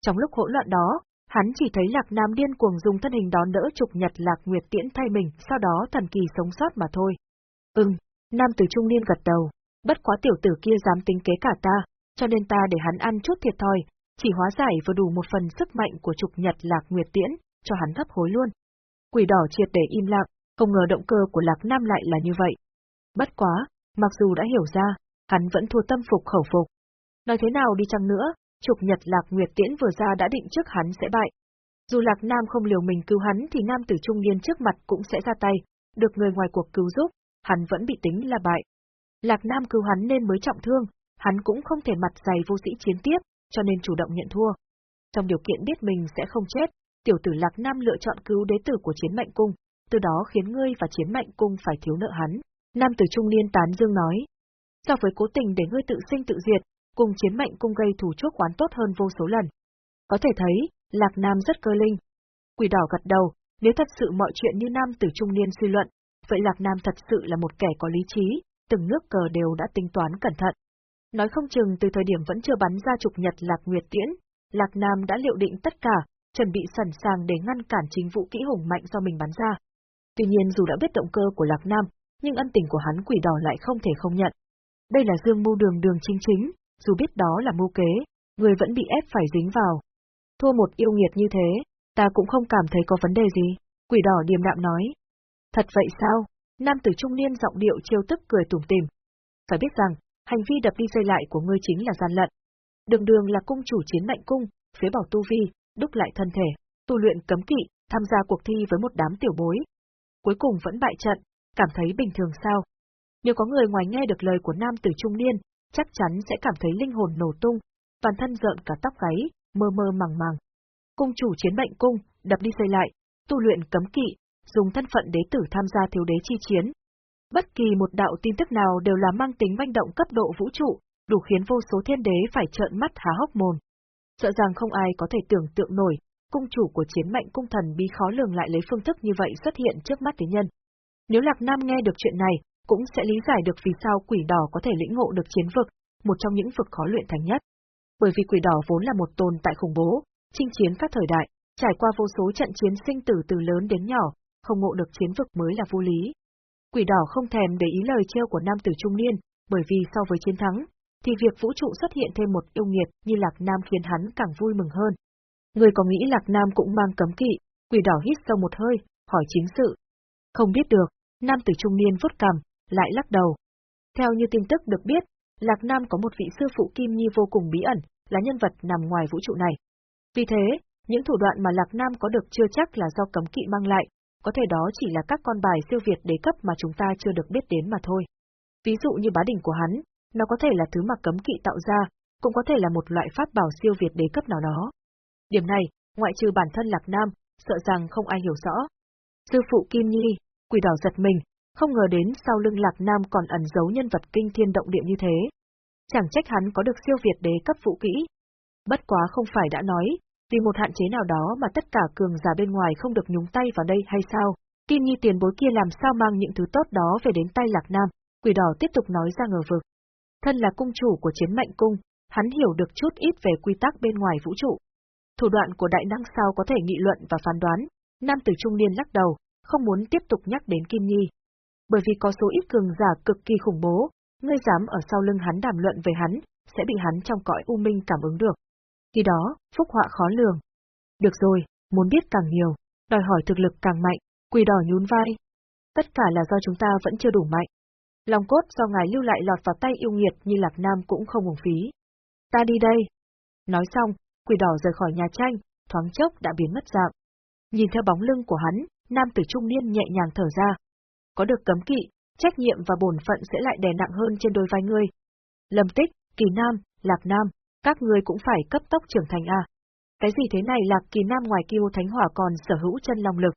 Trong lúc hỗn loạn đó, hắn chỉ thấy Lạc Nam điên cuồng dùng thân hình đón đỡ trục nhật Lạc Nguyệt tiễn thay mình, sau đó thần kỳ sống sót mà thôi. Ừm, Nam tử trung niên gật đầu, bất quá tiểu tử kia dám tính kế cả ta, cho nên ta để hắn ăn chút thiệt thòi, chỉ hóa giải vừa đủ một phần sức mạnh của trục nhật Lạc Nguyệt tiễn, cho hắn hấp hối luôn. Quỷ đỏ triệt để im lặng, không ngờ động cơ của Lạc Nam lại là như vậy. Bất quá, mặc dù đã hiểu ra, hắn vẫn thua tâm phục khẩu phục. Nói thế nào đi chăng nữa, trục nhật Lạc Nguyệt Tiễn vừa ra đã định trước hắn sẽ bại. Dù Lạc Nam không liều mình cứu hắn thì nam tử trung niên trước mặt cũng sẽ ra tay, được người ngoài cuộc cứu giúp, hắn vẫn bị tính là bại. Lạc Nam cứu hắn nên mới trọng thương, hắn cũng không thể mặt dày vô sĩ chiến tiếp, cho nên chủ động nhận thua. Trong điều kiện biết mình sẽ không chết, tiểu tử Lạc Nam lựa chọn cứu đế tử của chiến mệnh cung, từ đó khiến ngươi và chiến mệnh cung phải thiếu nợ hắn. Nam tử trung niên tán dương nói, so với cố tình để ngươi tự sinh tự diệt, cùng chiến mệnh cung gây thủ chuốc quán tốt hơn vô số lần. Có thể thấy, Lạc Nam rất cơ linh. Quỷ đỏ gật đầu, nếu thật sự mọi chuyện như nam tử trung niên suy luận, vậy Lạc Nam thật sự là một kẻ có lý trí, từng nước cờ đều đã tính toán cẩn thận. Nói không chừng từ thời điểm vẫn chưa bắn ra trục nhật Lạc Nguyệt Tiễn, Lạc Nam đã liệu định tất cả, chuẩn bị sẵn sàng để ngăn cản chính vụ kỹ hùng mạnh do mình bắn ra. Tuy nhiên dù đã biết động cơ của Lạc Nam, nhưng ân tình của hắn quỷ đỏ lại không thể không nhận. Đây là dương mưu đường đường chính chính, dù biết đó là mưu kế, người vẫn bị ép phải dính vào. Thua một yêu nghiệt như thế, ta cũng không cảm thấy có vấn đề gì, quỷ đỏ điềm đạm nói. Thật vậy sao? Nam tử trung niên giọng điệu chiêu tức cười tủm tỉm. Phải biết rằng, hành vi đập đi xây lại của ngươi chính là gian lận. Đường đường là cung chủ chiến mạnh cung, phế bảo tu vi, đúc lại thân thể, tu luyện cấm kỵ, tham gia cuộc thi với một đám tiểu bối. Cuối cùng vẫn bại trận, cảm thấy bình thường sao? Nếu có người ngoài nghe được lời của nam tử trung niên, chắc chắn sẽ cảm thấy linh hồn nổ tung, toàn thân rợn cả tóc gáy, mơ mơ màng màng. Cung chủ chiến bệnh cung, đập đi xây lại, tu luyện cấm kỵ, dùng thân phận đế tử tham gia thiếu đế chi chiến. Bất kỳ một đạo tin tức nào đều là mang tính manh động cấp độ vũ trụ, đủ khiến vô số thiên đế phải trợn mắt há hốc mồm. Sợ rằng không ai có thể tưởng tượng nổi, cung chủ của chiến mạnh cung thần bí khó lường lại lấy phương thức như vậy xuất hiện trước mắt thế nhân. Nếu Lạc Nam nghe được chuyện này, cũng sẽ lý giải được vì sao quỷ đỏ có thể lĩnh ngộ được chiến vực, một trong những vực khó luyện thành nhất. Bởi vì quỷ đỏ vốn là một tồn tại khủng bố, chinh chiến các thời đại, trải qua vô số trận chiến sinh tử từ lớn đến nhỏ, không ngộ được chiến vực mới là vô lý. Quỷ đỏ không thèm để ý lời trêu của nam tử trung niên, bởi vì so với chiến thắng, thì việc vũ trụ xuất hiện thêm một yêu nghiệt như Lạc Nam khiến hắn càng vui mừng hơn. Người có nghĩ Lạc Nam cũng mang cấm kỵ, quỷ đỏ hít sâu một hơi, hỏi chính sự. Không biết được, nam tử trung niên vuốt cằm, lại lắc đầu. Theo như tin tức được biết, Lạc Nam có một vị sư phụ Kim Nhi vô cùng bí ẩn, là nhân vật nằm ngoài vũ trụ này. Vì thế, những thủ đoạn mà Lạc Nam có được chưa chắc là do cấm kỵ mang lại, có thể đó chỉ là các con bài siêu việt đế cấp mà chúng ta chưa được biết đến mà thôi. Ví dụ như bá đỉnh của hắn, nó có thể là thứ mà cấm kỵ tạo ra, cũng có thể là một loại pháp bảo siêu việt đế cấp nào đó. Điểm này, ngoại trừ bản thân Lạc Nam, sợ rằng không ai hiểu rõ. Sư phụ Kim Nhi, quỷ đỏ giật mình, không ngờ đến sau lưng Lạc Nam còn ẩn giấu nhân vật kinh thiên động địa như thế. Chẳng trách hắn có được siêu việt đế cấp vũ kỹ. Bất quá không phải đã nói, vì một hạn chế nào đó mà tất cả cường giả bên ngoài không được nhúng tay vào đây hay sao? Kim Nhi tiền bối kia làm sao mang những thứ tốt đó về đến tay Lạc Nam? Quỷ đỏ tiếp tục nói ra ngờ vực. Thân là cung chủ của chiến mệnh cung, hắn hiểu được chút ít về quy tắc bên ngoài vũ trụ. Thủ đoạn của đại năng sao có thể nghị luận và phán đoán, nam tử trung niên lắc đầu, không muốn tiếp tục nhắc đến Kim Nhi. Bởi vì có số ít cường giả cực kỳ khủng bố, ngươi dám ở sau lưng hắn đàm luận về hắn, sẽ bị hắn trong cõi u minh cảm ứng được. Khi đó, phúc họa khó lường. Được rồi, muốn biết càng nhiều, đòi hỏi thực lực càng mạnh, quỳ đỏ nhún vai. Tất cả là do chúng ta vẫn chưa đủ mạnh. Lòng cốt do ngài lưu lại lọt vào tay yêu nghiệt như Lạc Nam cũng không uổng phí. Ta đi đây. Nói xong, quỷ đỏ rời khỏi nhà tranh, thoáng chốc đã biến mất dạng. Nhìn theo bóng lưng của hắn, nam tử trung niên nhẹ nhàng thở ra. Có được cấm kỵ, trách nhiệm và bổn phận sẽ lại đè nặng hơn trên đôi vai ngươi. Lâm tích, kỳ nam, lạc nam, các ngươi cũng phải cấp tốc trưởng thành à. Cái gì thế này lạc kỳ nam ngoài kiêu thánh hỏa còn sở hữu chân long lực.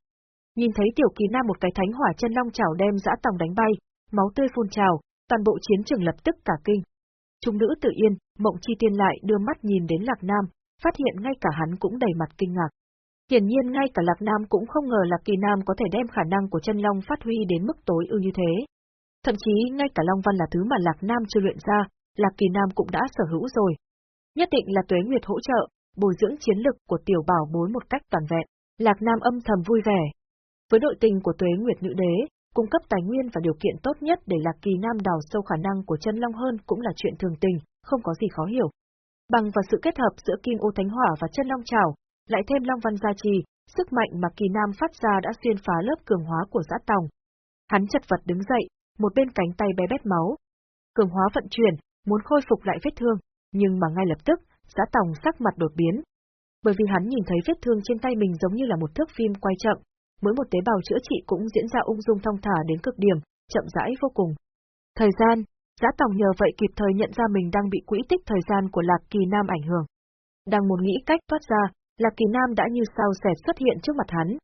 Nhìn thấy tiểu kỳ nam một cái thánh hỏa chân long chảo đem dã tòng đánh bay, máu tươi phun trào, toàn bộ chiến trường lập tức cả kinh. Trung nữ tự yên, mộng chi tiên lại đưa mắt nhìn đến Lạc Nam, phát hiện ngay cả hắn cũng đầy mặt kinh ngạc. Hiển nhiên ngay cả Lạc Nam cũng không ngờ Lạc Kỳ Nam có thể đem khả năng của chân long phát huy đến mức tối ưu như thế. Thậm chí ngay cả Long Văn là thứ mà Lạc Nam chưa luyện ra, Lạc Kỳ Nam cũng đã sở hữu rồi. Nhất định là tuế nguyệt hỗ trợ, bồi dưỡng chiến lực của tiểu bảo bối một cách toàn vẹn. Lạc Nam âm thầm vui vẻ. Với đội tình của tuế nguyệt nữ đế, cung cấp tài nguyên và điều kiện tốt nhất để Lạc Kỳ Nam đào sâu khả năng của chân long hơn cũng là chuyện thường tình, không có gì khó hiểu. Bằng vào sự kết hợp giữa Kim Ô Thánh Hỏa và chân long trảo, lại thêm long văn gia trì, sức mạnh mà Kỳ Nam phát ra đã xuyên phá lớp cường hóa của giã tòng. Hắn chật vật đứng dậy, một bên cánh tay bé bét máu. Cường hóa vận chuyển, muốn khôi phục lại vết thương, nhưng mà ngay lập tức, giã tòng sắc mặt đột biến. Bởi vì hắn nhìn thấy vết thương trên tay mình giống như là một thước phim quay chậm, mỗi một tế bào chữa trị cũng diễn ra ung dung thong thả đến cực điểm, chậm rãi vô cùng. Thời gian, Giã Tòng nhờ vậy kịp thời nhận ra mình đang bị quỹ tích thời gian của Lạc Kỳ Nam ảnh hưởng. Đang muốn nghĩ cách thoát ra, Lạc Kỳ Nam đã như sao xẹt xuất hiện trước mặt hắn.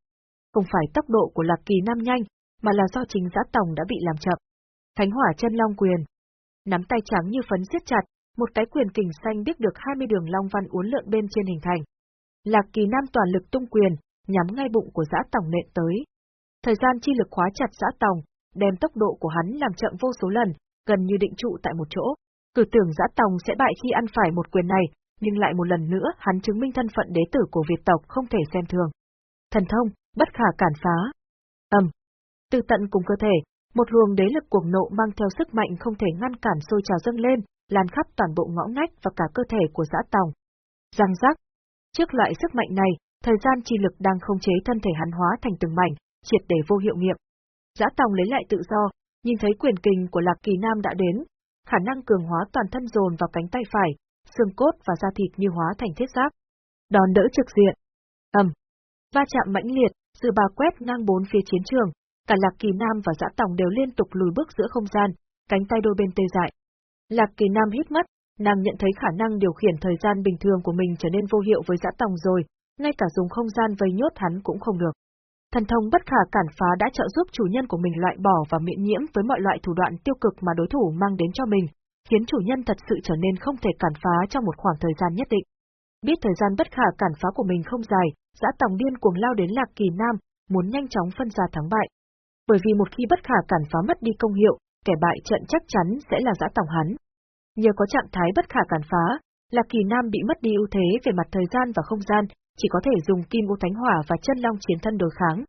Không phải tốc độ của Lạc Kỳ Nam nhanh, mà là do chính Giã Tòng đã bị làm chậm. Thánh hỏa chân long quyền. Nắm tay trắng như phấn siết chặt, một cái quyền kình xanh biết được 20 đường long văn uốn lượn bên trên hình thành. Lạc Kỳ Nam toàn lực tung quyền, nhắm ngay bụng của giã tòng nện tới. Thời gian chi lực khóa chặt giã tòng, đem tốc độ của hắn làm chậm vô số lần, gần như định trụ tại một chỗ. Cử tưởng giã tòng sẽ bại khi ăn phải một quyền này, nhưng lại một lần nữa hắn chứng minh thân phận đế tử của Việt tộc không thể xem thường. Thần thông, bất khả cản phá. Ầm. Từ tận cùng cơ thể, một luồng đế lực cuồng nộ mang theo sức mạnh không thể ngăn cản sôi trào dâng lên, lan khắp toàn bộ ngõ ngách và cả cơ thể của giã tòng. Răng rắc. Trước loại sức mạnh này, thời gian chi lực đang không chế thân thể hắn hóa thành từng mảnh, triệt để vô hiệu nghiệm. Giã Tòng lấy lại tự do, nhìn thấy quyền kình của Lạc Kỳ Nam đã đến, khả năng cường hóa toàn thân dồn vào cánh tay phải, xương cốt và da thịt như hóa thành thiết giáp. Đòn đỡ trực diện. Ầm. Va chạm mãnh liệt, sự bà quét ngang bốn phía chiến trường, cả Lạc Kỳ Nam và Dã Tòng đều liên tục lùi bước giữa không gian, cánh tay đôi bên tê dại. Lạc Kỳ Nam hít mắt, nàng nhận thấy khả năng điều khiển thời gian bình thường của mình trở nên vô hiệu với Dã Tòng rồi, ngay cả dùng không gian vây nhốt hắn cũng không được. Thần thông bất khả cản phá đã trợ giúp chủ nhân của mình loại bỏ và miễn nhiễm với mọi loại thủ đoạn tiêu cực mà đối thủ mang đến cho mình, khiến chủ nhân thật sự trở nên không thể cản phá trong một khoảng thời gian nhất định. Biết thời gian bất khả cản phá của mình không dài, dã tòng điên cuồng lao đến Lạc Kỳ Nam, muốn nhanh chóng phân ra thắng bại. Bởi vì một khi bất khả cản phá mất đi công hiệu, kẻ bại trận chắc chắn sẽ là dã tòng hắn. Nhờ có trạng thái bất khả cản phá, Lạc Kỳ Nam bị mất đi ưu thế về mặt thời gian và không gian, chỉ có thể dùng kim ô thánh hỏa và chân long chiến thân đối kháng.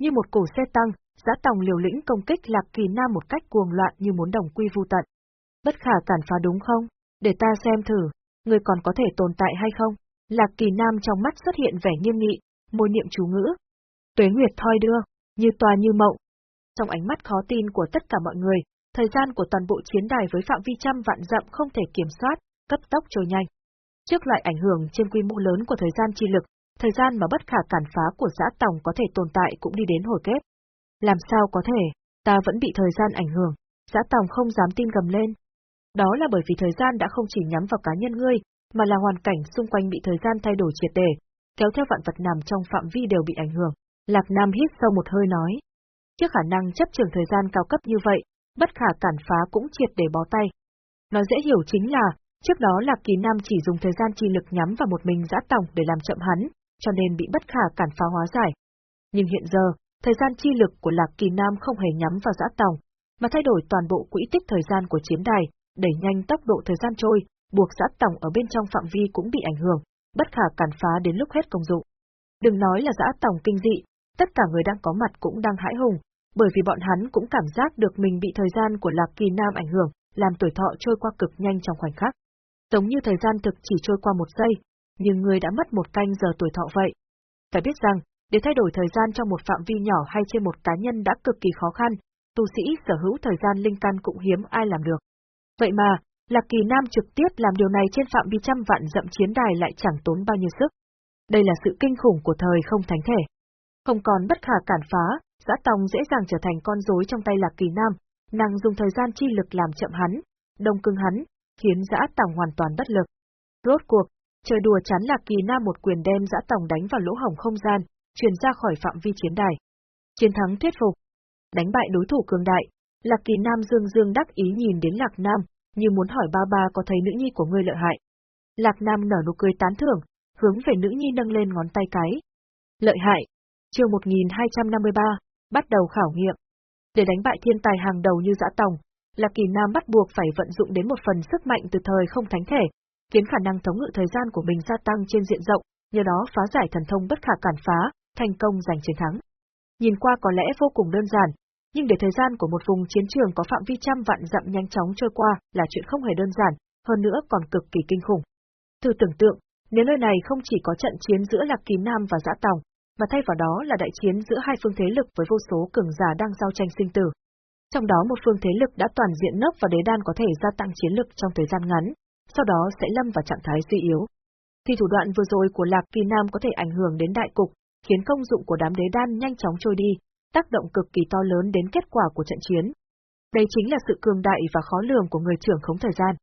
Như một cổ xe tăng, giã tòng liều lĩnh công kích Lạc Kỳ Nam một cách cuồng loạn như muốn đồng quy vu tận. Bất khả cản phá đúng không? Để ta xem thử, người còn có thể tồn tại hay không? Lạc Kỳ Nam trong mắt xuất hiện vẻ nghiêm nghị, môi niệm chú ngữ. Tuế Nguyệt thoi đưa, như tòa như mộng. Trong ánh mắt khó tin của tất cả mọi người, thời gian của toàn bộ chiến đài với phạm vi trăm vạn dặm không thể kiểm soát, cấp tốc trôi nhanh. Trước loại ảnh hưởng trên quy mô lớn của thời gian chi lực, thời gian mà bất khả cản phá của giã tòng có thể tồn tại cũng đi đến hồi kết. Làm sao có thể, ta vẫn bị thời gian ảnh hưởng, giã tòng không dám tin gầm lên. Đó là bởi vì thời gian đã không chỉ nhắm vào cá nhân ngươi, mà là hoàn cảnh xung quanh bị thời gian thay đổi triệt để, kéo theo vạn vật nằm trong phạm vi đều bị ảnh hưởng. Lạc Nam hít sâu một hơi nói. Trước khả năng chấp trường thời gian cao cấp như vậy, bất khả cản phá cũng triệt để bó tay. Nói dễ hiểu chính là, trước đó Lạc Kỳ Nam chỉ dùng thời gian chi lực nhắm vào một mình giã tòng để làm chậm hắn, cho nên bị bất khả cản phá hóa giải. Nhưng hiện giờ, thời gian chi lực của Lạc Kỳ Nam không hề nhắm vào giã tòng, mà thay đổi toàn bộ quỹ tích thời gian của chiến đài, đẩy nhanh tốc độ thời gian trôi, buộc giã tòng ở bên trong phạm vi cũng bị ảnh hưởng, bất khả cản phá đến lúc hết công dụng. Đừng nói là giã tòng kinh dị, tất cả người đang có mặt cũng đang hãi hùng, bởi vì bọn hắn cũng cảm giác được mình bị thời gian của Lạc Kỳ Nam ảnh hưởng, làm tuổi thọ trôi qua cực nhanh trong khoảnh khắc. Giống như thời gian thực chỉ trôi qua một giây, nhưng người đã mất một canh giờ tuổi thọ vậy. Phải biết rằng, để thay đổi thời gian trong một phạm vi nhỏ hay trên một cá nhân đã cực kỳ khó khăn, tu sĩ sở hữu thời gian linh căn cũng hiếm ai làm được. Vậy mà, Lạc Kỳ Nam trực tiếp làm điều này trên phạm vi trăm vạn dặm chiến đài lại chẳng tốn bao nhiêu sức. Đây là sự kinh khủng của thời không thánh thể. Không còn bất khả cản phá, giã tòng dễ dàng trở thành con rối trong tay Lạc Kỳ Nam, nàng dùng thời gian chi lực làm chậm hắn, đông cưng hắn, khiến giã tòng hoàn toàn bất lực. Rốt cuộc, trời đùa chắn Lạc Kỳ Nam một quyền đem giã tòng đánh vào lỗ hổng không gian, truyền ra khỏi phạm vi chiến đài. Chiến thắng thuyết phục. Đánh bại đối thủ cường đại, Lạc Kỳ Nam dương dương đắc ý nhìn đến Lạc Nam, như muốn hỏi ba ba có thấy nữ nhi của ngươi lợi hại. Lạc Nam nở nụ cười tán thưởng, hướng về nữ nhi nâng lên ngón tay cái. Lợi hại. Chương 1253, bắt đầu khảo nghiệm. Để đánh bại thiên tài hàng đầu như dã tòng, Lạc Kỳ Nam bắt buộc phải vận dụng đến một phần sức mạnh từ thời không thánh thể, khiến khả năng thống ngự thời gian của mình gia tăng trên diện rộng, nhờ đó phá giải thần thông bất khả cản phá, thành công giành chiến thắng. Nhìn qua có lẽ vô cùng đơn giản, nhưng để thời gian của một vùng chiến trường có phạm vi trăm vạn dặm nhanh chóng trôi qua là chuyện không hề đơn giản, hơn nữa còn cực kỳ kinh khủng. Thử tưởng tượng, nếu nơi này không chỉ có trận chiến giữa Lạc Kỳ Nam và Dã Tòng, mà thay vào đó là đại chiến giữa hai phương thế lực với vô số cường giả đang giao tranh sinh tử. Trong đó một phương thế lực đã toàn diện nấp và đế đan có thể gia tăng chiến lực trong thời gian ngắn, sau đó sẽ lâm vào trạng thái suy yếu. Thì thủ đoạn vừa rồi của Lạc Kỳ Nam có thể ảnh hưởng đến đại cục, khiến công dụng của đám đế đan nhanh chóng trôi đi, tác động cực kỳ to lớn đến kết quả của trận chiến. Đây chính là sự cường đại và khó lường của người trưởng khống thời gian.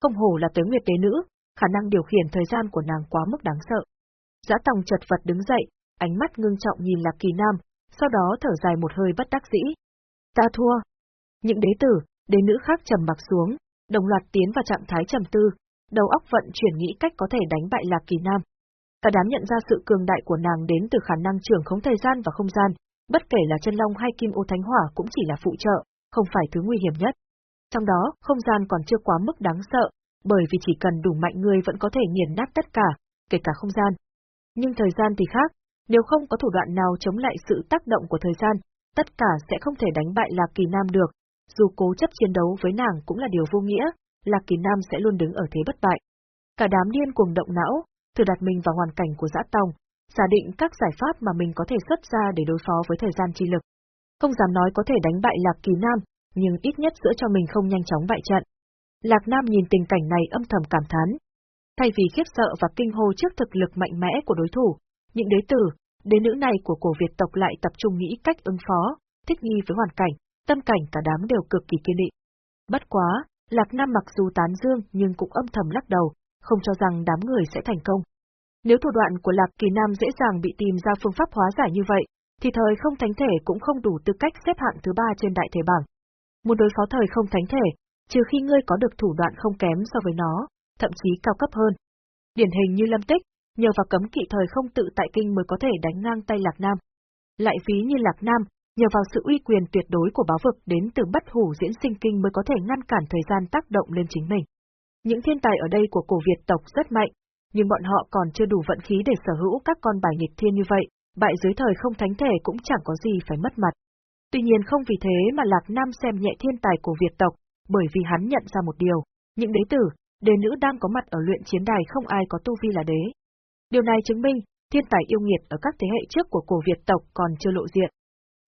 Không hổ là tới nguyệt đế nữ, khả năng điều khiển thời gian của nàng quá mức đáng sợ. Giã tòng chật vật đứng dậy, ánh mắt ngưng trọng nhìn Lạc Kỳ Nam, sau đó thở dài một hơi bất đắc dĩ. Ta thua. Những đế tử, đế nữ khác trầm mặc xuống, đồng loạt tiến vào trạng thái trầm tư, đầu óc vận chuyển nghĩ cách có thể đánh bại Lạc Kỳ Nam. Cả đám nhận ra sự cường đại của nàng đến từ khả năng trưởng khống thời gian và không gian, bất kể là chân long hay kim ô thánh hỏa cũng chỉ là phụ trợ, không phải thứ nguy hiểm nhất. Trong đó, không gian còn chưa quá mức đáng sợ, bởi vì chỉ cần đủ mạnh người vẫn có thể nghiền nát tất cả, kể cả không gian. Nhưng thời gian thì khác, nếu không có thủ đoạn nào chống lại sự tác động của thời gian, tất cả sẽ không thể đánh bại Lạc Kỳ Nam được, dù cố chấp chiến đấu với nàng cũng là điều vô nghĩa, Lạc Kỳ Nam sẽ luôn đứng ở thế bất bại. Cả đám điên cuồng động não, thử đặt mình vào hoàn cảnh của dã tòng, giả định các giải pháp mà mình có thể xuất ra để đối phó với thời gian chi lực. Không dám nói có thể đánh bại Lạc Kỳ Nam, nhưng ít nhất giữa cho mình không nhanh chóng bại trận. Lạc Nam nhìn tình cảnh này âm thầm cảm thán. Thay vì khiếp sợ và kinh hô trước thực lực mạnh mẽ của đối thủ, những đế tử, đế nữ này của cổ Việt tộc lại tập trung nghĩ cách ứng phó, thích nghi với hoàn cảnh, tâm cảnh cả đám đều cực kỳ kiên định. Bất quá, Lạc Nam mặc dù tán dương nhưng cũng âm thầm lắc đầu, không cho rằng đám người sẽ thành công. Nếu thủ đoạn của Lạc Kỳ Nam dễ dàng bị tìm ra phương pháp hóa giải như vậy, thì thời không thánh thể cũng không đủ tư cách xếp hạng thứ ba trên đại thể bảng. Muốn đối phó thời không thánh thể, trừ khi ngươi có được thủ đoạn không kém so với nó, thậm chí cao cấp hơn. Điển hình như Lâm Tích, nhờ vào cấm kỵ thời không tự tại kinh mới có thể đánh ngang tay Lạc Nam. Lại ví như Lạc Nam, nhờ vào sự uy quyền tuyệt đối của báo vực đến từ bất hủ diễn sinh kinh mới có thể ngăn cản thời gian tác động lên chính mình. Những thiên tài ở đây của cổ Việt tộc rất mạnh, nhưng bọn họ còn chưa đủ vận khí để sở hữu các con bài nghịch thiên như vậy, bại dưới thời không thánh thể cũng chẳng có gì phải mất mặt. Tuy nhiên không vì thế mà Lạc Nam xem nhẹ thiên tài của Việt tộc, bởi vì hắn nhận ra một điều, những đế tử, đế nữ đang có mặt ở luyện chiến đài không ai có tu vi là đế. Điều này chứng minh, thiên tài yêu nghiệt ở các thế hệ trước của cổ Việt tộc còn chưa lộ diện.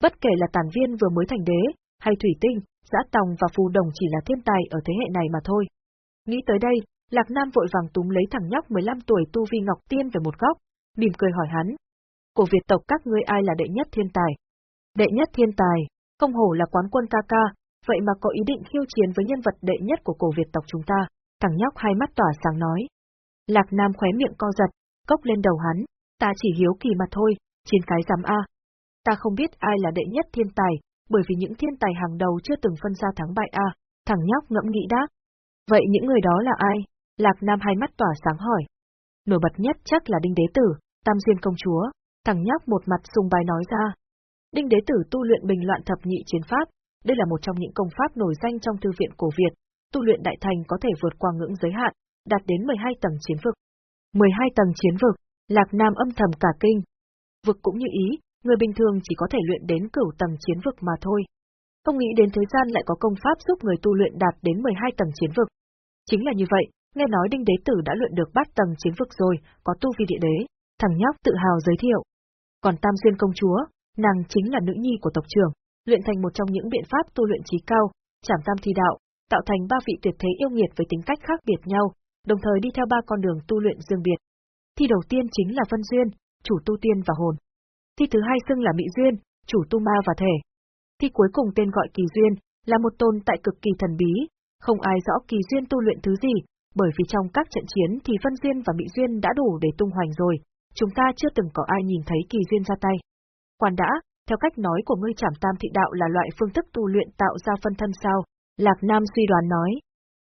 Bất kể là tàn viên vừa mới thành đế, hay thủy tinh, giã tòng và phù đồng chỉ là thiên tài ở thế hệ này mà thôi. Nghĩ tới đây, Lạc Nam vội vàng túm lấy thằng nhóc 15 tuổi tu vi Ngọc Tiên về một góc, mỉm cười hỏi hắn. Cổ Việt tộc các ngươi ai là đệ nhất thiên tài? Đệ nhất thiên tài, không hổ là quán quân ca ca, vậy mà có ý định khiêu chiến với nhân vật đệ nhất của cổ Việt tộc chúng ta, thằng nhóc hai mắt tỏa sáng nói. Lạc Nam khóe miệng co giật, cốc lên đầu hắn, ta chỉ hiếu kỳ mà thôi, chiến cái giám A. Ta không biết ai là đệ nhất thiên tài, bởi vì những thiên tài hàng đầu chưa từng phân ra thắng bại A, thằng nhóc ngẫm nghĩ đáp. Vậy những người đó là ai? Lạc Nam hai mắt tỏa sáng hỏi. Nổi bật nhất chắc là Đinh Đế Tử, Tam Duyên Công Chúa, thằng nhóc một mặt sùng bài nói ra. Đinh Đế Tử tu luyện bình loạn thập nhị chiến pháp, đây là một trong những công pháp nổi danh trong thư viện cổ Việt, tu luyện đại thành có thể vượt qua ngưỡng giới hạn, đạt đến 12 tầng chiến vực. 12 tầng chiến vực, Lạc Nam âm thầm cả kinh. Vực cũng như ý, người bình thường chỉ có thể luyện đến cửu tầng chiến vực mà thôi. Không nghĩ đến thế gian lại có công pháp giúp người tu luyện đạt đến 12 tầng chiến vực. Chính là như vậy, nghe nói Đinh Đế Tử đã luyện được bát tầng chiến vực rồi, có tu vi địa đế, thằng nhóc tự hào giới thiệu. Còn Tam Duyên công chúa, nàng chính là nữ nhi của tộc trưởng, luyện thành một trong những biện pháp tu luyện trí cao, chảm tam thi đạo, tạo thành ba vị tuyệt thế yêu nghiệt với tính cách khác biệt nhau, đồng thời đi theo ba con đường tu luyện riêng biệt. Thi đầu tiên chính là Vân Duyên, chủ tu tiên và hồn. Thi thứ hai xưng là Mỹ Duyên, chủ tu ma và thể. Thi cuối cùng tên gọi Kỳ Duyên, là một tôn tại cực kỳ thần bí, không ai rõ Kỳ Duyên tu luyện thứ gì, bởi vì trong các trận chiến thì Vân Duyên và Mỹ Duyên đã đủ để tung hoành rồi, chúng ta chưa từng có ai nhìn thấy Kỳ Duyên ra tay. Quan đã, theo cách nói của ngươi trảm tam thị đạo là loại phương thức tu luyện tạo ra phân thân sao? Lạc Nam suy đoán nói.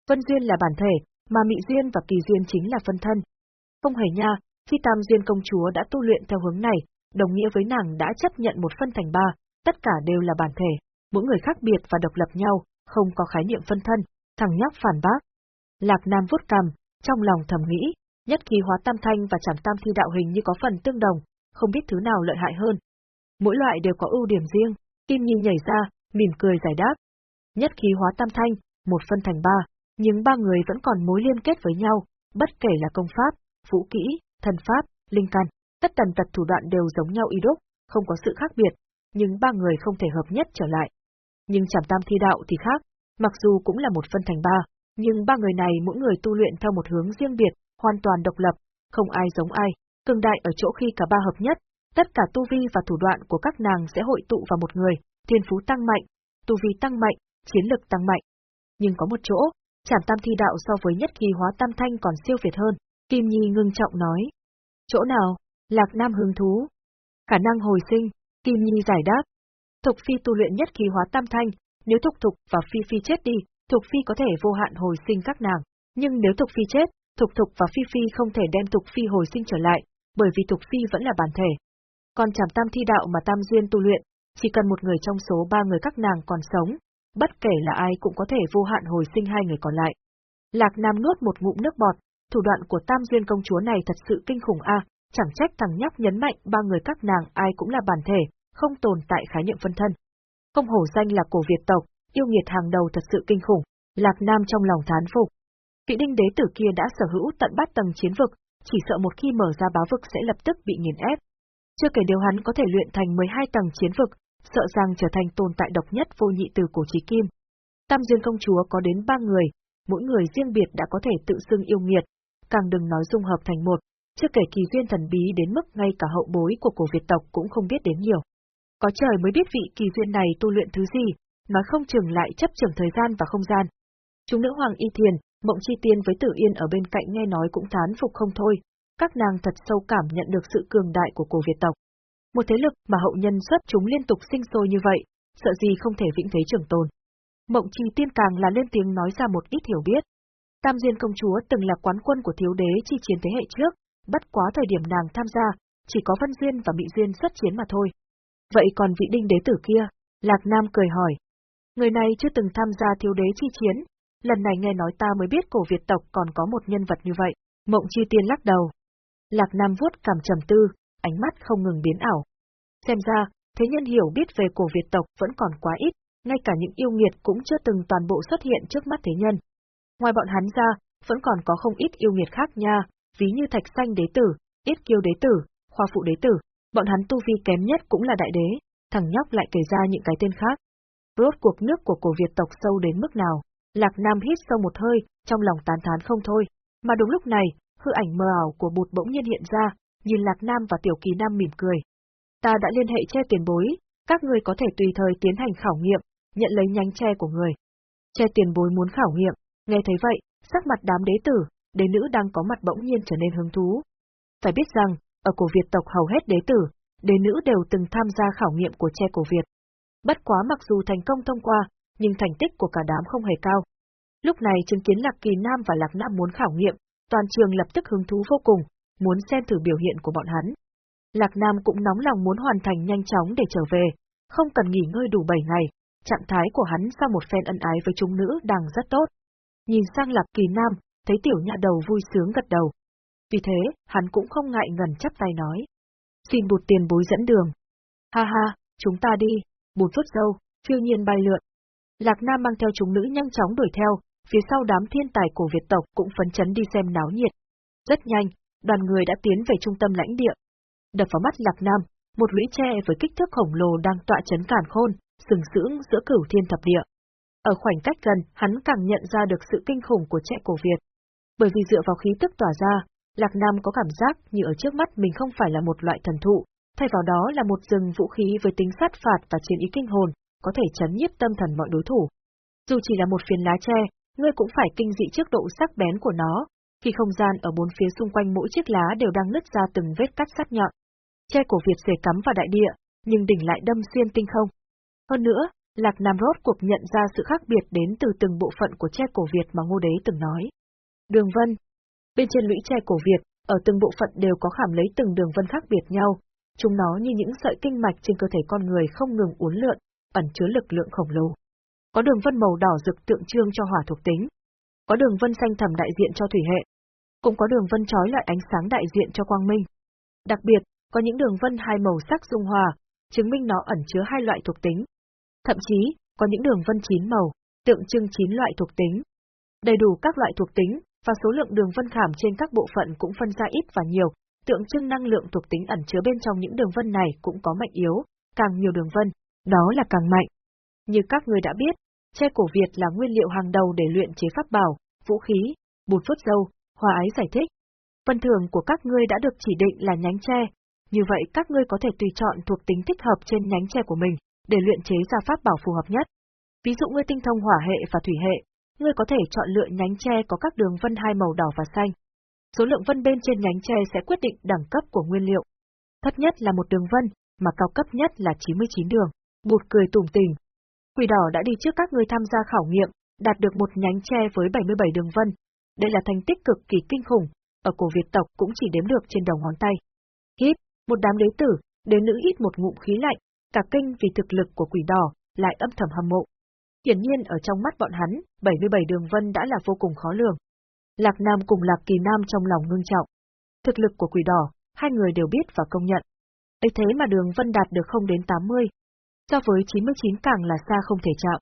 Vân Duyên là bản thể, mà mỹ Duyên và Kỳ Duyên chính là phân thân. Không hề nha, khi Tam Duyên công chúa đã tu luyện theo hướng này, đồng nghĩa với nàng đã chấp nhận một phân thành ba, tất cả đều là bản thể, mỗi người khác biệt và độc lập nhau, không có khái niệm phân thân, thằng nhóc phản bác. Lạc Nam vuốt cằm, trong lòng thầm nghĩ, nhất khí hóa tam thanh và chẳng tam thi đạo hình như có phần tương đồng, không biết thứ nào lợi hại hơn. Mỗi loại đều có ưu điểm riêng, Kim Nhi nhảy ra, mỉm cười giải đáp. Nhất khí hóa tam thanh, một phân thành ba, nhưng ba người vẫn còn mối liên kết với nhau, bất kể là công pháp, vũ kỹ, thần pháp, linh căn, tất tần tật thủ đoạn đều giống nhau y đúc, không có sự khác biệt, nhưng ba người không thể hợp nhất trở lại. Nhưng chẳng tam thi đạo thì khác, mặc dù cũng là một phân thành ba, nhưng ba người này mỗi người tu luyện theo một hướng riêng biệt, hoàn toàn độc lập, không ai giống ai, cường đại ở chỗ khi cả ba hợp nhất, tất cả tu vi và thủ đoạn của các nàng sẽ hội tụ vào một người, thiên phú tăng mạnh, tu vi tăng mạnh, chiến lực tăng mạnh. Nhưng có một chỗ, chảm tam thi đạo so với nhất kỳ hóa tam thanh còn siêu việt hơn, Kim Nhi ngưng trọng nói. Chỗ nào? Lạc Nam hứng thú. Khả năng hồi sinh, Kim Nhi giải đáp. Thục Phi tu luyện nhất kỳ hóa tam thanh, nếu Thục Thục và Phi Phi chết đi, Thục Phi có thể vô hạn hồi sinh các nàng. Nhưng nếu Thục Phi chết, Thục Thục và Phi Phi không thể đem Thục Phi hồi sinh trở lại, bởi vì Thục Phi vẫn là bản thể. Còn chảm tam thi đạo mà Tam Duyên tu luyện, chỉ cần một người trong số ba người các nàng còn sống, bất kể là ai cũng có thể vô hạn hồi sinh hai người còn lại. Lạc Nam nuốt một ngụm nước bọt, thủ đoạn của Tam Duyên công chúa này thật sự kinh khủng a, chẳng trách thằng nhóc nhấn mạnh ba người các nàng ai cũng là bản thể, không tồn tại khái niệm phân thân. Không hổ danh là cổ Việt tộc, yêu nghiệt hàng đầu thật sự kinh khủng, Lạc Nam trong lòng thán phục. Vị đinh đế tử kia đã sở hữu tận bát tầng chiến vực, chỉ sợ một khi mở ra báo vực sẽ lập tức bị nghiền ép. Chưa kể điều hắn có thể luyện thành 12 tầng chiến vực, sợ rằng trở thành tồn tại độc nhất vô nhị từ cổ trí kim. Tam Duyên công chúa có đến ba người, mỗi người riêng biệt đã có thể tự xưng yêu nghiệt, càng đừng nói dung hợp thành một, chưa kể kỳ duyên thần bí đến mức ngay cả hậu bối của cổ Việt tộc cũng không biết đến nhiều. Có trời mới biết vị kỳ duyên này tu luyện thứ gì, mà không chừng lại chấp trường thời gian và không gian. Chúng nữ hoàng y thiền, mộng chi tiên với tử yên ở bên cạnh nghe nói cũng thán phục không thôi, các nàng thật sâu cảm nhận được sự cường đại của cổ Việt tộc. Một thế lực mà hậu nhân xuất chúng liên tục sinh sôi như vậy, sợ gì không thể vĩnh thế trường tồn. Mộng chi tiên càng là lên tiếng nói ra một ít hiểu biết. Tam Diên công chúa từng là quán quân của thiếu đế chi chiến thế hệ trước, bất quá thời điểm nàng tham gia, chỉ có Vân Duyên và Mỹ Duyên xuất chiến mà thôi. Vậy còn vị đinh đế tử kia, Lạc Nam cười hỏi. Người này chưa từng tham gia thiếu đế chi chiến, lần này nghe nói ta mới biết cổ Việt tộc còn có một nhân vật như vậy. Mộng chi tiên lắc đầu. Lạc Nam vuốt cảm trầm tư, ánh mắt không ngừng biến ảo. Xem ra, thế nhân hiểu biết về cổ Việt tộc vẫn còn quá ít, ngay cả những yêu nghiệt cũng chưa từng toàn bộ xuất hiện trước mắt thế nhân. Ngoài bọn hắn ra, vẫn còn có không ít yêu nghiệt khác nha, ví như Thạch Xanh đế tử, Yết Kiêu đế tử, Khoa Phụ đế tử, bọn hắn tu vi kém nhất cũng là đại đế, thằng nhóc lại kể ra những cái tên khác. Rốt cuộc nước của cổ Việt tộc sâu đến mức nào? Lạc Nam hít sâu một hơi, trong lòng tán thán không thôi. Mà đúng lúc này, hư ảnh mờ ảo của bụt bỗng nhiên hiện ra, nhìn Lạc Nam và Tiểu Kỳ Nam mỉm cười. Ta đã liên hệ che tiền bối, các người có thể tùy thời tiến hành khảo nghiệm, nhận lấy nhánh tre của người. Che tiền bối muốn khảo nghiệm, nghe thấy vậy, sắc mặt đám đế tử, đế nữ đang có mặt bỗng nhiên trở nên hứng thú. Phải biết rằng, ở cổ Việt tộc hầu hết đế tử, đế nữ đều từng tham gia khảo nghiệm của che cổ Việt. Bất quá mặc dù thành công thông qua, nhưng thành tích của cả đám không hề cao. Lúc này chứng kiến Lạc Kỳ Nam và Lạc Nam muốn khảo nghiệm, toàn trường lập tức hứng thú vô cùng, muốn xem thử biểu hiện của bọn hắn. Lạc Nam cũng nóng lòng muốn hoàn thành nhanh chóng để trở về, không cần nghỉ ngơi đủ 7 ngày, trạng thái của hắn sau một phen ân ái với chúng nữ đang rất tốt. Nhìn sang Lạc Kỳ Nam, thấy tiểu nhạ đầu vui sướng gật đầu. Vì thế, hắn cũng không ngại ngần chắp tay nói. Xin bụt tiền bối dẫn đường. Ha ha, chúng ta đi, một phút dâu, phiêu nhiên bay lượn. Lạc Nam mang theo chúng nữ nhanh chóng đuổi theo, phía sau đám thiên tài cổ Việt tộc cũng phấn chấn đi xem náo nhiệt. Rất nhanh, đoàn người đã tiến về trung tâm lãnh địa. Đập vào mắt Lạc Nam, một lũy tre với kích thước khổng lồ đang tọa chấn cản khôn, sừng sững giữa cửu thiên thập địa. Ở khoảnh cách gần, hắn càng nhận ra được sự kinh khủng của trẻ cổ Việt. Bởi vì dựa vào khí tức tỏa ra, Lạc Nam có cảm giác như ở trước mắt mình không phải là một loại thần thụ, thay vào đó là một rừng vũ khí với tính sát phạt và chiến ý kinh hồn, có thể chấn nhiếp tâm thần mọi đối thủ. Dù chỉ là một phiến lá tre, ngươi cũng phải kinh dị trước độ sắc bén của nó, khi không gian ở bốn phía xung quanh mỗi chiếc lá đều đang nứt ra từng vết cắt sắc nhọn. Tre cổ Việt rể cắm vào đại địa, nhưng đỉnh lại đâm xuyên tinh không. Hơn nữa, Lạc Nam rốt cuộc nhận ra sự khác biệt đến từ từng bộ phận của tre cổ Việt mà Ngô Đế từng nói. Đường vân. Bên trên lũy tre cổ Việt, ở từng bộ phận đều có khảm lấy từng đường vân khác biệt nhau, chúng nó như những sợi kinh mạch trên cơ thể con người không ngừng uốn lượn, ẩn chứa lực lượng khổng lồ. Có đường vân màu đỏ rực tượng trưng cho hỏa thuộc tính, có đường vân xanh thẳm đại diện cho thủy hệ, cũng có đường vân trói lại ánh sáng đại diện cho quang minh. Đặc biệt, có những đường vân hai màu sắc dung hòa, chứng minh nó ẩn chứa hai loại thuộc tính. Thậm chí, có những đường vân chín màu, tượng trưng chín loại thuộc tính. Đầy đủ các loại thuộc tính, và số lượng đường vân khảm trên các bộ phận cũng phân ra ít và nhiều, tượng trưng năng lượng thuộc tính ẩn chứa bên trong những đường vân này cũng có mạnh yếu, càng nhiều đường vân, đó là càng mạnh. Như các người đã biết, tre cổ Việt là nguyên liệu hàng đầu để luyện chế pháp bảo, vũ khí, bột phốt dâu, hòa ái giải thích. Phần thưởng của các ngươi đã được chỉ định là nhánh tre, như vậy các ngươi có thể tùy chọn thuộc tính thích hợp trên nhánh tre của mình, để luyện chế ra pháp bảo phù hợp nhất. Ví dụ ngươi tinh thông hỏa hệ và thủy hệ, ngươi có thể chọn lựa nhánh tre có các đường vân hai màu đỏ và xanh. Số lượng vân bên trên nhánh tre sẽ quyết định đẳng cấp của nguyên liệu. Thấp nhất là một đường vân, mà cao cấp nhất là 99 đường. Bụt cười tủm tỉm. Quỷ đỏ đã đi trước các người tham gia khảo nghiệm, đạt được một nhánh tre với 77 đường vân. Đây là thành tích cực kỳ kinh khủng, ở cổ Việt tộc cũng chỉ đếm được trên đầu ngón tay. Hít, một đám đế tử, đế nữ hít một ngụm khí lạnh, cả kinh vì thực lực của quỷ đỏ, lại âm thầm hâm mộ. Hiển nhiên ở trong mắt bọn hắn, 77 đường vân đã là vô cùng khó lường. Lạc Nam cùng Lạc Kỳ Nam trong lòng ngưng trọng. Thực lực của quỷ đỏ, hai người đều biết và công nhận. ấy thế mà đường vân đạt được không đến 80. So với 99 càng là xa không thể chạm.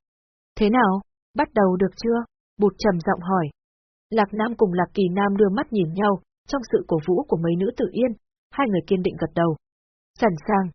Thế nào, bắt đầu được chưa? Bụt trầm giọng hỏi. Lạc Nam cùng Lạc Kỳ Nam đưa mắt nhìn nhau, trong sự cổ vũ của mấy nữ tự yên, hai người kiên định gật đầu. Sẵn sàng.